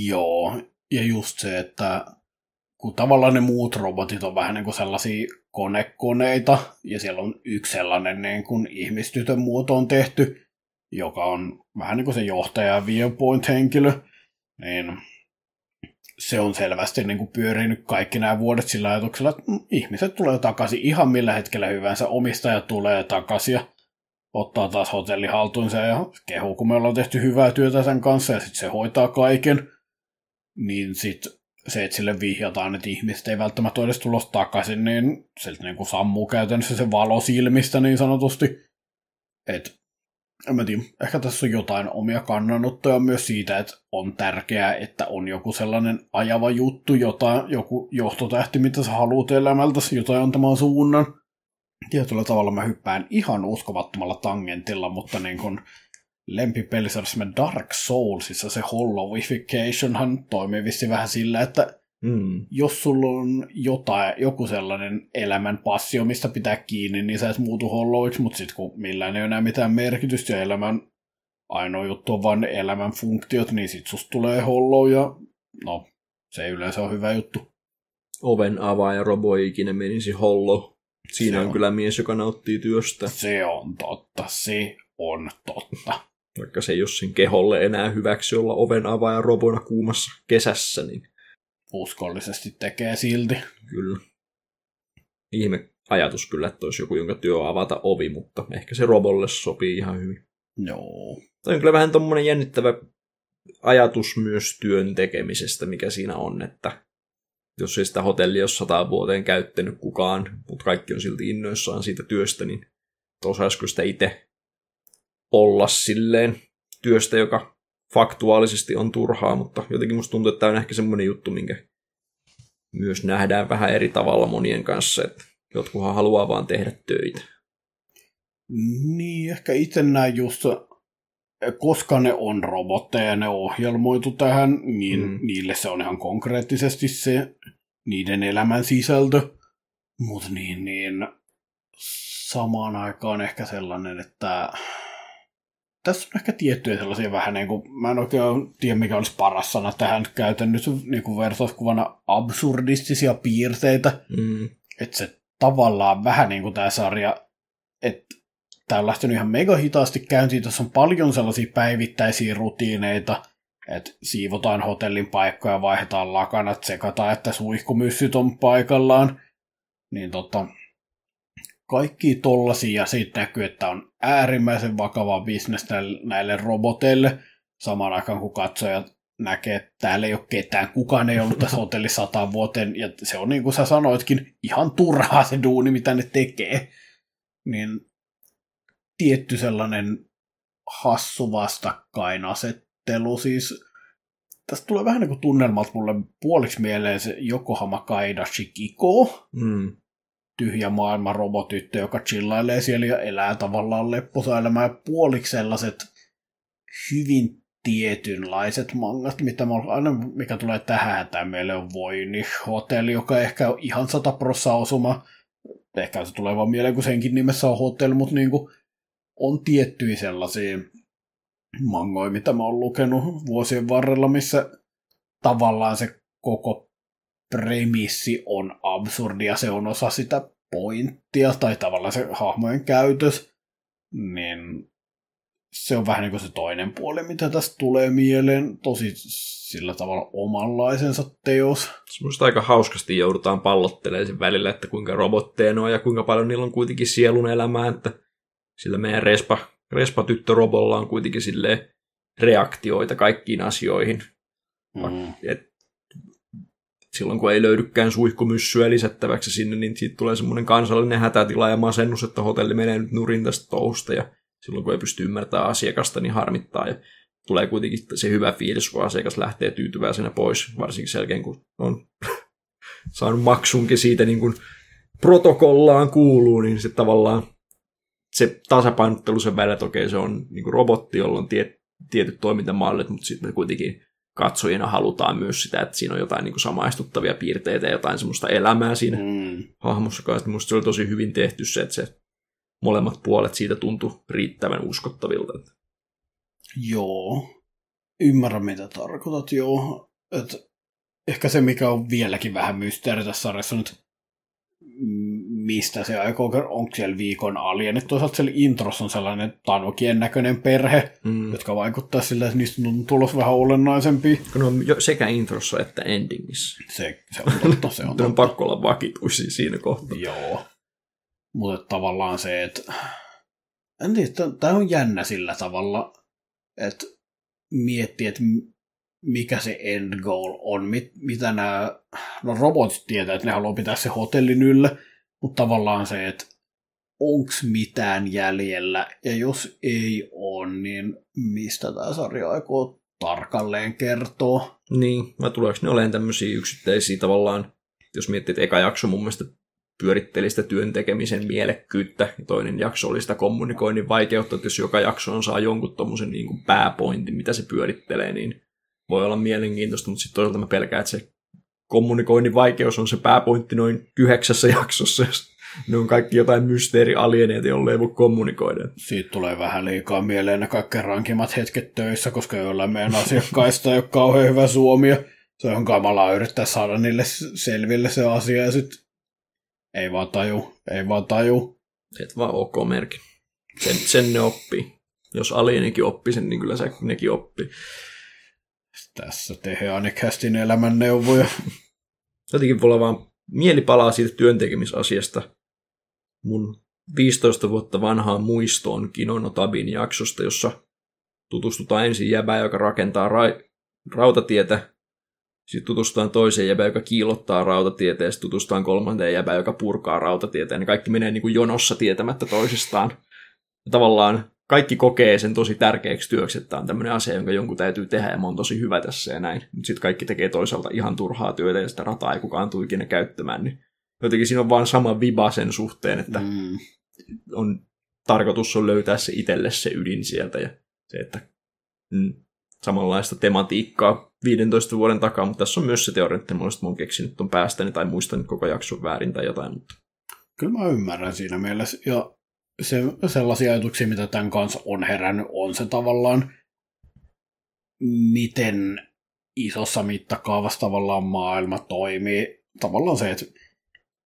Joo, ja just se, että kun tavallaan ne muut robotit on vähän niin kuin sellaisia konekoneita, ja siellä on yksi sellainen niin kuin ihmistytön muoto on tehty, joka on vähän niin kuin se johtaja ja viewpoint-henkilö, niin se on selvästi niin kuin pyörinyt kaikki nämä vuodet sillä ajatuksella, että ihmiset tulee takaisin ihan millä hetkellä hyvänsä, omistaja tulee takaisin ja ottaa taas hotelli haltuunsa ja kehuu, kun me ollaan tehty hyvää työtä sen kanssa ja sitten se hoitaa kaiken, niin sitten se, että sille vihjataan, että ihmiset ei välttämättä edes tulossa takaisin, niin sieltä niin kuin sammuu käytännössä se valo silmistä niin sanotusti. Et, en mä tiedä, ehkä tässä on jotain omia kannanottoja myös siitä, että on tärkeää, että on joku sellainen ajava juttu, jota, joku johtotähti, mitä sä haluat elämältäsi, jotain antamaan suunnan. Tietyllä tavalla mä hyppään ihan uskomattomalla tangentilla, mutta niin kun lempipelisarjassa Dark Soulsissa se hollowificationhan toimii vissi vähän sillä, että mm. jos sulla on jotain, joku sellainen elämän passio, mistä pitää kiinni, niin sä et muutu hollowiksi, mutta sitten kun millään ei ole enää mitään merkitystä ja elämän ainoa juttu on vain elämän funktiot, niin sit susta tulee hollow ja no, se yleensä on hyvä juttu. Oven avaaja robo ikinä menisi hollow. Siinä on, on kyllä mies, joka nauttii työstä. Se on totta, se on totta vaikka se ei ole sen keholle enää hyväksi olla oven avaaja robona kuumassa kesässä, niin uskollisesti tekee silti. Kyllä. Ihme ajatus kyllä, että olisi joku, jonka työ on avata ovi, mutta ehkä se robolle sopii ihan hyvin. Joo. Tämä on kyllä vähän tuommoinen jännittävä ajatus myös työn tekemisestä, mikä siinä on, että jos ei sitä hotellia ole sata vuoteen käyttänyt kukaan, mutta kaikki on silti innoissaan siitä työstä, niin osaisiko sitä itse olla silleen työstä, joka faktuaalisesti on turhaa, mutta jotenkin musta tuntuu, että tämä on ehkä semmoinen juttu, minkä myös nähdään vähän eri tavalla monien kanssa, että jotkuhan haluaa vaan tehdä töitä. Niin, ehkä itse näin just, koska ne on robotteja ja ne ohjelmoitu tähän, niin mm. niille se on ihan konkreettisesti se niiden elämän sisältö. Mutta niin, niin samaan aikaan ehkä sellainen, että tässä on ehkä tiettyjä sellaisia vähän niin kuin, mä en oikein tiedä mikä olisi paras sana tähän käytän nyt niin kuin vertauskuvana absurdistisia piirteitä, mm. että se tavallaan vähän niin kuin tämä sarja, että tämä on lähtenyt ihan mega hitaasti käyntiin, tässä on paljon sellaisia päivittäisiä rutiineita, että siivotaan hotellin paikkoja, vaihdetaan lakanat, sekataan, että suihkumyssyt on paikallaan, niin tota, kaikki tollasia ja siitä näkyy, että on äärimmäisen vakava bisnes näille roboteille, samaan aikaan kun katsojat näkee, että täällä ei ole ketään, kukaan ei ollut tässä hotellissa sata vuoteen, ja se on niin kuin sä sanoitkin, ihan turhaa se duuni, mitä ne tekee. Niin tietty sellainen hassu vastakkainasettelu. Siis tästä tulee vähän niin kuin tunnelmat mulle puoliksi mieleen se Yokohama Kaida Shikiko. Mm. Tyhjä maailman robotyttö, joka chillailee siellä ja elää tavallaan lepposa elämää. Puoliksi sellaiset hyvin tietynlaiset mangat, mitä mä, aina mikä tulee tähän hätään meille on Voini Hotel, joka ehkä on ihan sata prossa osuma. Ehkä se tulee vaan mieleen, kun senkin nimessä on hotel, mutta niin kuin on tiettyjä sellaisia mangoja, mitä mä oon lukenut vuosien varrella, missä tavallaan se koko premissi on absurdi ja se on osa sitä pointtia tai tavallaan se hahmojen käytös, niin se on vähän niin kuin se toinen puoli, mitä tästä tulee mieleen. Tosi sillä tavalla omanlaisensa teos. Semmoista aika hauskasti joudutaan pallottelemaan sen välillä, että kuinka robotteja ne on ja kuinka paljon niillä on kuitenkin sielun elämää, että sillä meidän respa, respa robolla on kuitenkin sille reaktioita kaikkiin asioihin. Mm. Et silloin kun ei löydykään suihkumyssyä lisättäväksi sinne, niin siitä tulee semmoinen kansallinen hätätila ja masennus, että hotelli menee nyt nurin tästä touhusta ja silloin kun ei pysty ymmärtämään asiakasta, niin harmittaa ja tulee kuitenkin se hyvä fiilis, kun asiakas lähtee tyytyväisenä pois, varsinkin sen jälkeen, kun on saanut maksunkin siitä niin kuin protokollaan kuuluu, niin se tavallaan se tasapainottelu sen välillä, että okei, se on niin robotti, jolla on tie, tietyt toimintamallit, mutta sitten kuitenkin katsojina halutaan myös sitä, että siinä on jotain niin kuin samaistuttavia piirteitä ja jotain semmoista elämää siinä mm. hahmossa. Minusta se oli tosi hyvin tehty se, että se molemmat puolet siitä tuntui riittävän uskottavilta. Joo, ymmärrän mitä tarkoitat, joo. Et ehkä se, mikä on vieläkin vähän mysteeri tässä sarjassa nyt, mistä se aikoo, onko siellä viikon alien. Että toisaalta siellä introssa on sellainen tanokien näköinen perhe, mm. jotka vaikuttaa sillä, että niistä on tulos vähän olennaisempi. Kun on jo sekä introssa että endingissä. Se, se on totta, se on totta. on pakko olla vakituisia siinä kohtaa. Joo. Mutta tavallaan se, että en tiedä, tämä on jännä sillä tavalla, että miettii, että mikä se end goal on, mit, mitä nämä, no robotit tietää, että ne haluaa pitää se hotellin yllä, mutta tavallaan se, että onko mitään jäljellä, ja jos ei ole, niin mistä tämä sarja aikoo tarkalleen kertoa. Niin, vai tuleeko ne olemaan tämmöisiä yksittäisiä tavallaan, jos miettii, että eka jakso mun mielestä pyöritteli sitä työn tekemisen mielekkyyttä, ja toinen jakso oli sitä kommunikoinnin vaikeutta, että jos joka jakso saa jonkun tuommoisen niin pääpointin, mitä se pyörittelee, niin voi olla mielenkiintoista, mutta sitten toisaalta mä pelkään, että se kommunikoinnin vaikeus on se pääpointti noin yhdeksässä jaksossa, jos ne on kaikki jotain mysteerialieneita, jolle ei voi kommunikoida. Siitä tulee vähän liikaa mieleen ne kaikkein rankimmat hetket töissä, koska jollain meidän asiakkaista ei ole kauhean hyvä suomi. Se on kamalaa yrittää saada niille selville se asia ja sitten ei vaan taju, ei vaan taju. Et vaan ok merkki. Sen, sen ne oppii. Jos alienikin oppii sen, niin kyllä se nekin oppii. Tässä Teheanikästin elämän neuvoja. Jotenkin voi olla vaan mieli palaa siitä työntekemisasiasta. Mun 15 vuotta vanhaan muistoon Kinono Tabin jaksosta, jossa tutustutaan ensin jäbää, joka rakentaa ra- rautatietä sitten tutustutaan toiseen jäbään, joka kiilottaa rautatietä, ja sitten tutustutaan kolmanteen jäbään, joka purkaa rautatietä, ja ne kaikki menee niin kuin jonossa tietämättä toisistaan. Ja tavallaan kaikki kokee sen tosi tärkeäksi työksi, että tämä on tämmöinen asia, jonka jonkun täytyy tehdä, ja mä oon tosi hyvä tässä ja näin. Mutta sitten kaikki tekee toisaalta ihan turhaa työtä, ja sitä rataa ei kukaan tule ikinä käyttämään, niin jotenkin siinä on vaan sama viba sen suhteen, että mm. on tarkoitus on löytää se itselle se ydin sieltä, ja se, että mm, samanlaista tematiikkaa 15 vuoden takaa, mutta tässä on myös se teoreettinen että mä oon keksinyt tuon päästäni tai muistan koko jakson väärin tai jotain. Mutta... Kyllä mä ymmärrän siinä mielessä. Ja se, sellaisia ajatuksia, mitä tämän kanssa on herännyt, on se tavallaan, miten isossa mittakaavassa tavallaan maailma toimii. Tavallaan se, että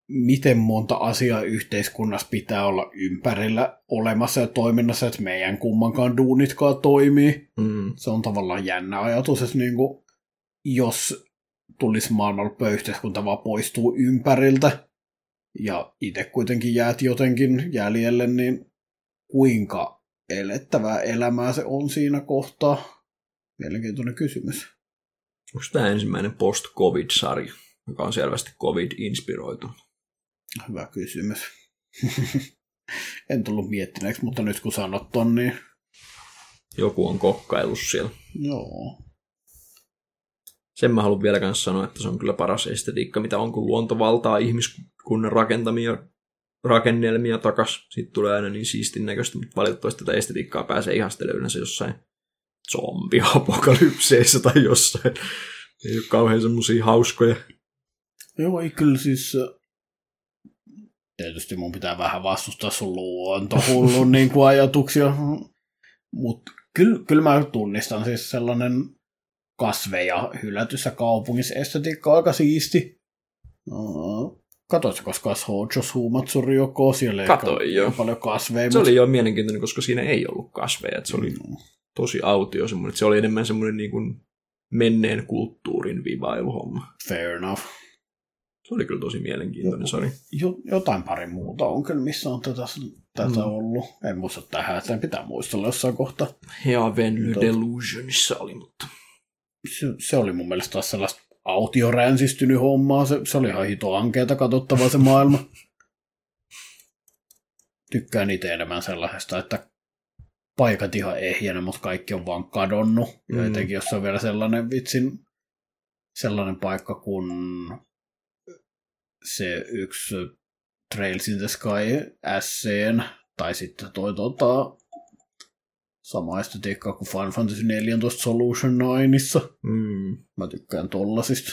miten monta asiaa yhteiskunnassa pitää olla ympärillä olemassa ja toiminnassa, että meidän kummankaan duunitkaan toimii. Mm. Se on tavallaan jännä ajatus, että niin kuin, jos tulisi maailmanloppu yhteiskunta vaan poistuu ympäriltä ja itse kuitenkin jäät jotenkin jäljelle, niin kuinka elettävää elämää se on siinä kohtaa? Mielenkiintoinen kysymys. Onko tämä ensimmäinen post-covid-sarja, joka on selvästi covid-inspiroitunut? Hyvä kysymys. en tullut miettineeksi, mutta nyt kun sanot ton, niin Joku on kokkaillut siellä. Joo. Sen mä haluan vielä kanssa sanoa, että se on kyllä paras estetiikka, mitä on, kun luonto valtaa ihmiskunnan rakentamia rakennelmia takas. Siitä tulee aina niin siistin näköistä, mutta valitettavasti tätä estetiikkaa pääsee ihastelemaan yleensä jossain zombiapokalypseissa tai jossain. Ei ole kauhean semmosia hauskoja. Joo, ei kyllä siis... äh, Tietysti mun pitää vähän vastustaa sun luontohullun niin kuin ajatuksia. Mutta kyllä, kyllä mä tunnistan siis sellainen kasveja hylätyssä kaupungissa estetiikka aika siisti. Uh, Katoitko koskaan Hojo Sumatsuri joko? Siellä ei Katoin, paljon kasveja. Se mut- oli jo mielenkiintoinen, koska siinä ei ollut kasveja. Että se oli Mm. tosi autio semmoinen. Se oli enemmän semmoinen niin kuin menneen kulttuurin vivailuhomma. Fair enough. Se oli kyllä tosi mielenkiintoinen, sori. Jo, jotain pari muuta on kyllä, missä on tätä, tätä Mm. ollut. En muista tähän, sen pitää muistella jossain kohtaa. Heaven. Delusionissa oli, mutta Se, se oli mun mielestä taas sellaista autioränsistynyt hommaa. Se, se oli ihan hito ankeeta katsottavaa se maailma. Tykkään itse enemmän sellaisesta, että paikat ihan ehjänä, mutta kaikki on vaan kadonnut. Mm. Ja etenkin jos on vielä sellainen vitsin, sellainen paikka kuin se yksi Trails in the Sky SCN, tai sitten toi tota, sama estetiikka kuin Final Fantasy 14 Solution 9. mm, Mä tykkään tollasista.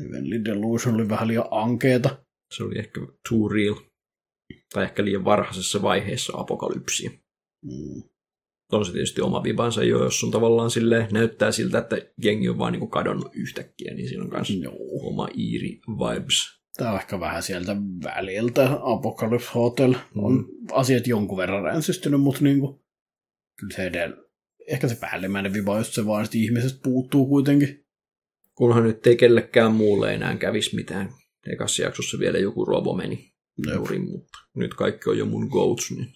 Heavenly Delusion oli vähän liian ankeeta. se oli ehkä too real. Tai ehkä liian varhaisessa vaiheessa apokalypsia. Mm. On se tietysti oma vibansa jo, jos on tavallaan silleen, näyttää siltä, että jengi on vaan niin kadonnut yhtäkkiä, niin siinä on myös Joo. oma iiri vibes. Tää on ehkä vähän sieltä väliltä. Apocalypse Hotel on asiat jonkun verran ränsistynyt, mutta niinku, kyllä se edellä, ehkä se päällimmäinen viba on just se vaan, ihmisestä puuttuu kuitenkin. Kunhan nyt ei kellekään muulle enää kävisi mitään. Ekassa jaksossa vielä joku robo meni Jep. nurin, mutta nyt kaikki on jo mun goats, niin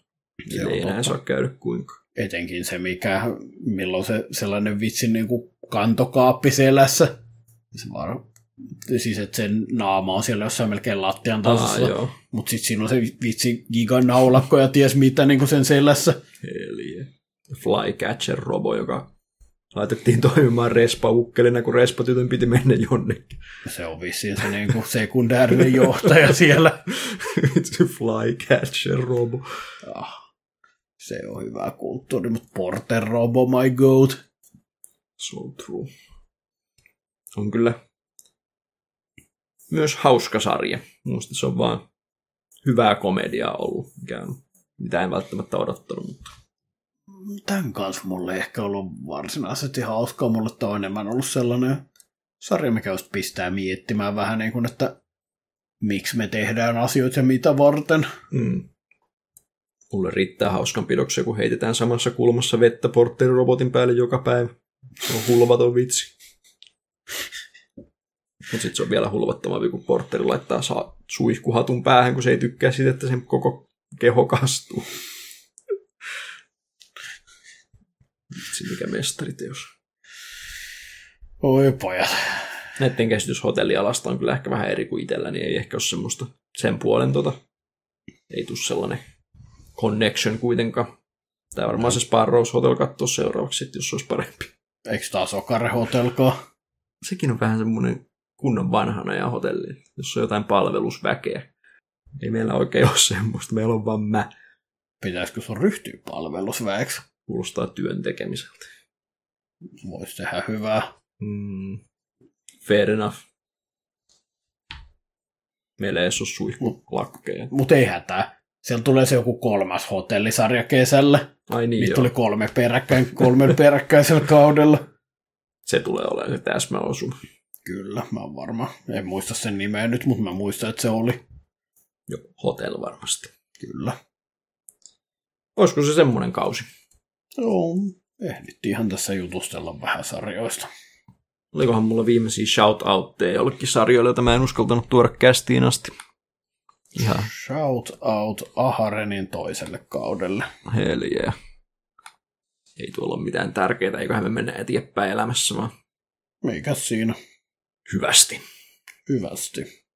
Se ei enää totta. saa käydä kuinka. Etenkin se, mikä, milloin se sellainen vitsin niinku kantokaappi selässä. Se vaan, siis että sen naama on siellä jossain melkein lattian tasossa. Mutta sitten siinä on se vitsi giganaulakko ja ties mitä niin kuin sen selässä. Eli Flycatcher robo, joka laitettiin toimimaan respa-ukkelina, kun respa-tytön piti mennä jonnekin. Se on vissiin se niin kuin sekundäärinen johtaja siellä. Vitsi Flycatcher robo. Ah, se on hyvä kulttuuri, mutta Porter Robo, my goat. So true. On kyllä myös hauska sarja. Minusta se on vaan hyvää komediaa ollut, mikä on, mitä en välttämättä odottanut, mutta Tämän kanssa mulle ei ehkä ollut varsinaisesti hauskaa. Mulle tämä on enemmän ollut sellainen sarja, mikä just pistää miettimään vähän niin kuin, että miksi me tehdään asioita ja mitä varten. mm. mulle riittää hauskan pidoksia, kun heitetään samassa kulmassa vettä porterirobotin päälle joka päivä. Se on hulvaton vitsi. Mutta sitten se on vielä hulvattomampi, kun porteri laittaa saa suihkuhatun päähän, kun se ei tykkää siitä, että sen koko keho kastuu. Vitsi, mikä mestariteos. Oi pojat. Näiden käsitys hotellialasta on kyllä ehkä vähän eri kuin itsellä, niin ei ehkä ole semmoista sen puolen tota, ei tule sellainen connection kuitenkaan. Tämä varmaan se Sparrows Hotel katsoa seuraavaksi, jos se olisi parempi. Eikö taas Okare Hotelkaa? Sekin on vähän semmoinen kunnon vanhana ja hotelli, jos on jotain palvelusväkeä. Ei meillä oikein ole semmoista, meillä on vaan mä. Pitäisikö sun ryhtyä palvelusväeksi? Kuulostaa työn tekemiseltä. Voisi tehdä hyvää. Mm. Fair enough. Meillä ei ole suihkulakkeja. Mutta ei hätää. Siellä tulee se joku kolmas hotellisarja kesällä. Ai niin Niitä joo. tuli kolme peräkkäin, kolmen peräkkäisellä kaudella. Se tulee olemaan se täsmäosuma. Kyllä, mä oon varma. En muista sen nimeä nyt, mutta mä muistan, että se oli. Joo, hotel varmasti. Kyllä. Olisiko se semmoinen kausi? Joo, ehdittiinhän tässä jutustella vähän sarjoista. Olikohan mulla viimeisiä shout-outteja jollekin sarjoille, joita mä en uskaltanut tuoda kästiin asti. Ihan Shout out Aharenin toiselle kaudelle. heliä. Ei tuolla ole mitään tärkeää, eiköhän me mennä eteenpäin elämässä, vaan Mikäs siinä? hyvästi. Hyvästi.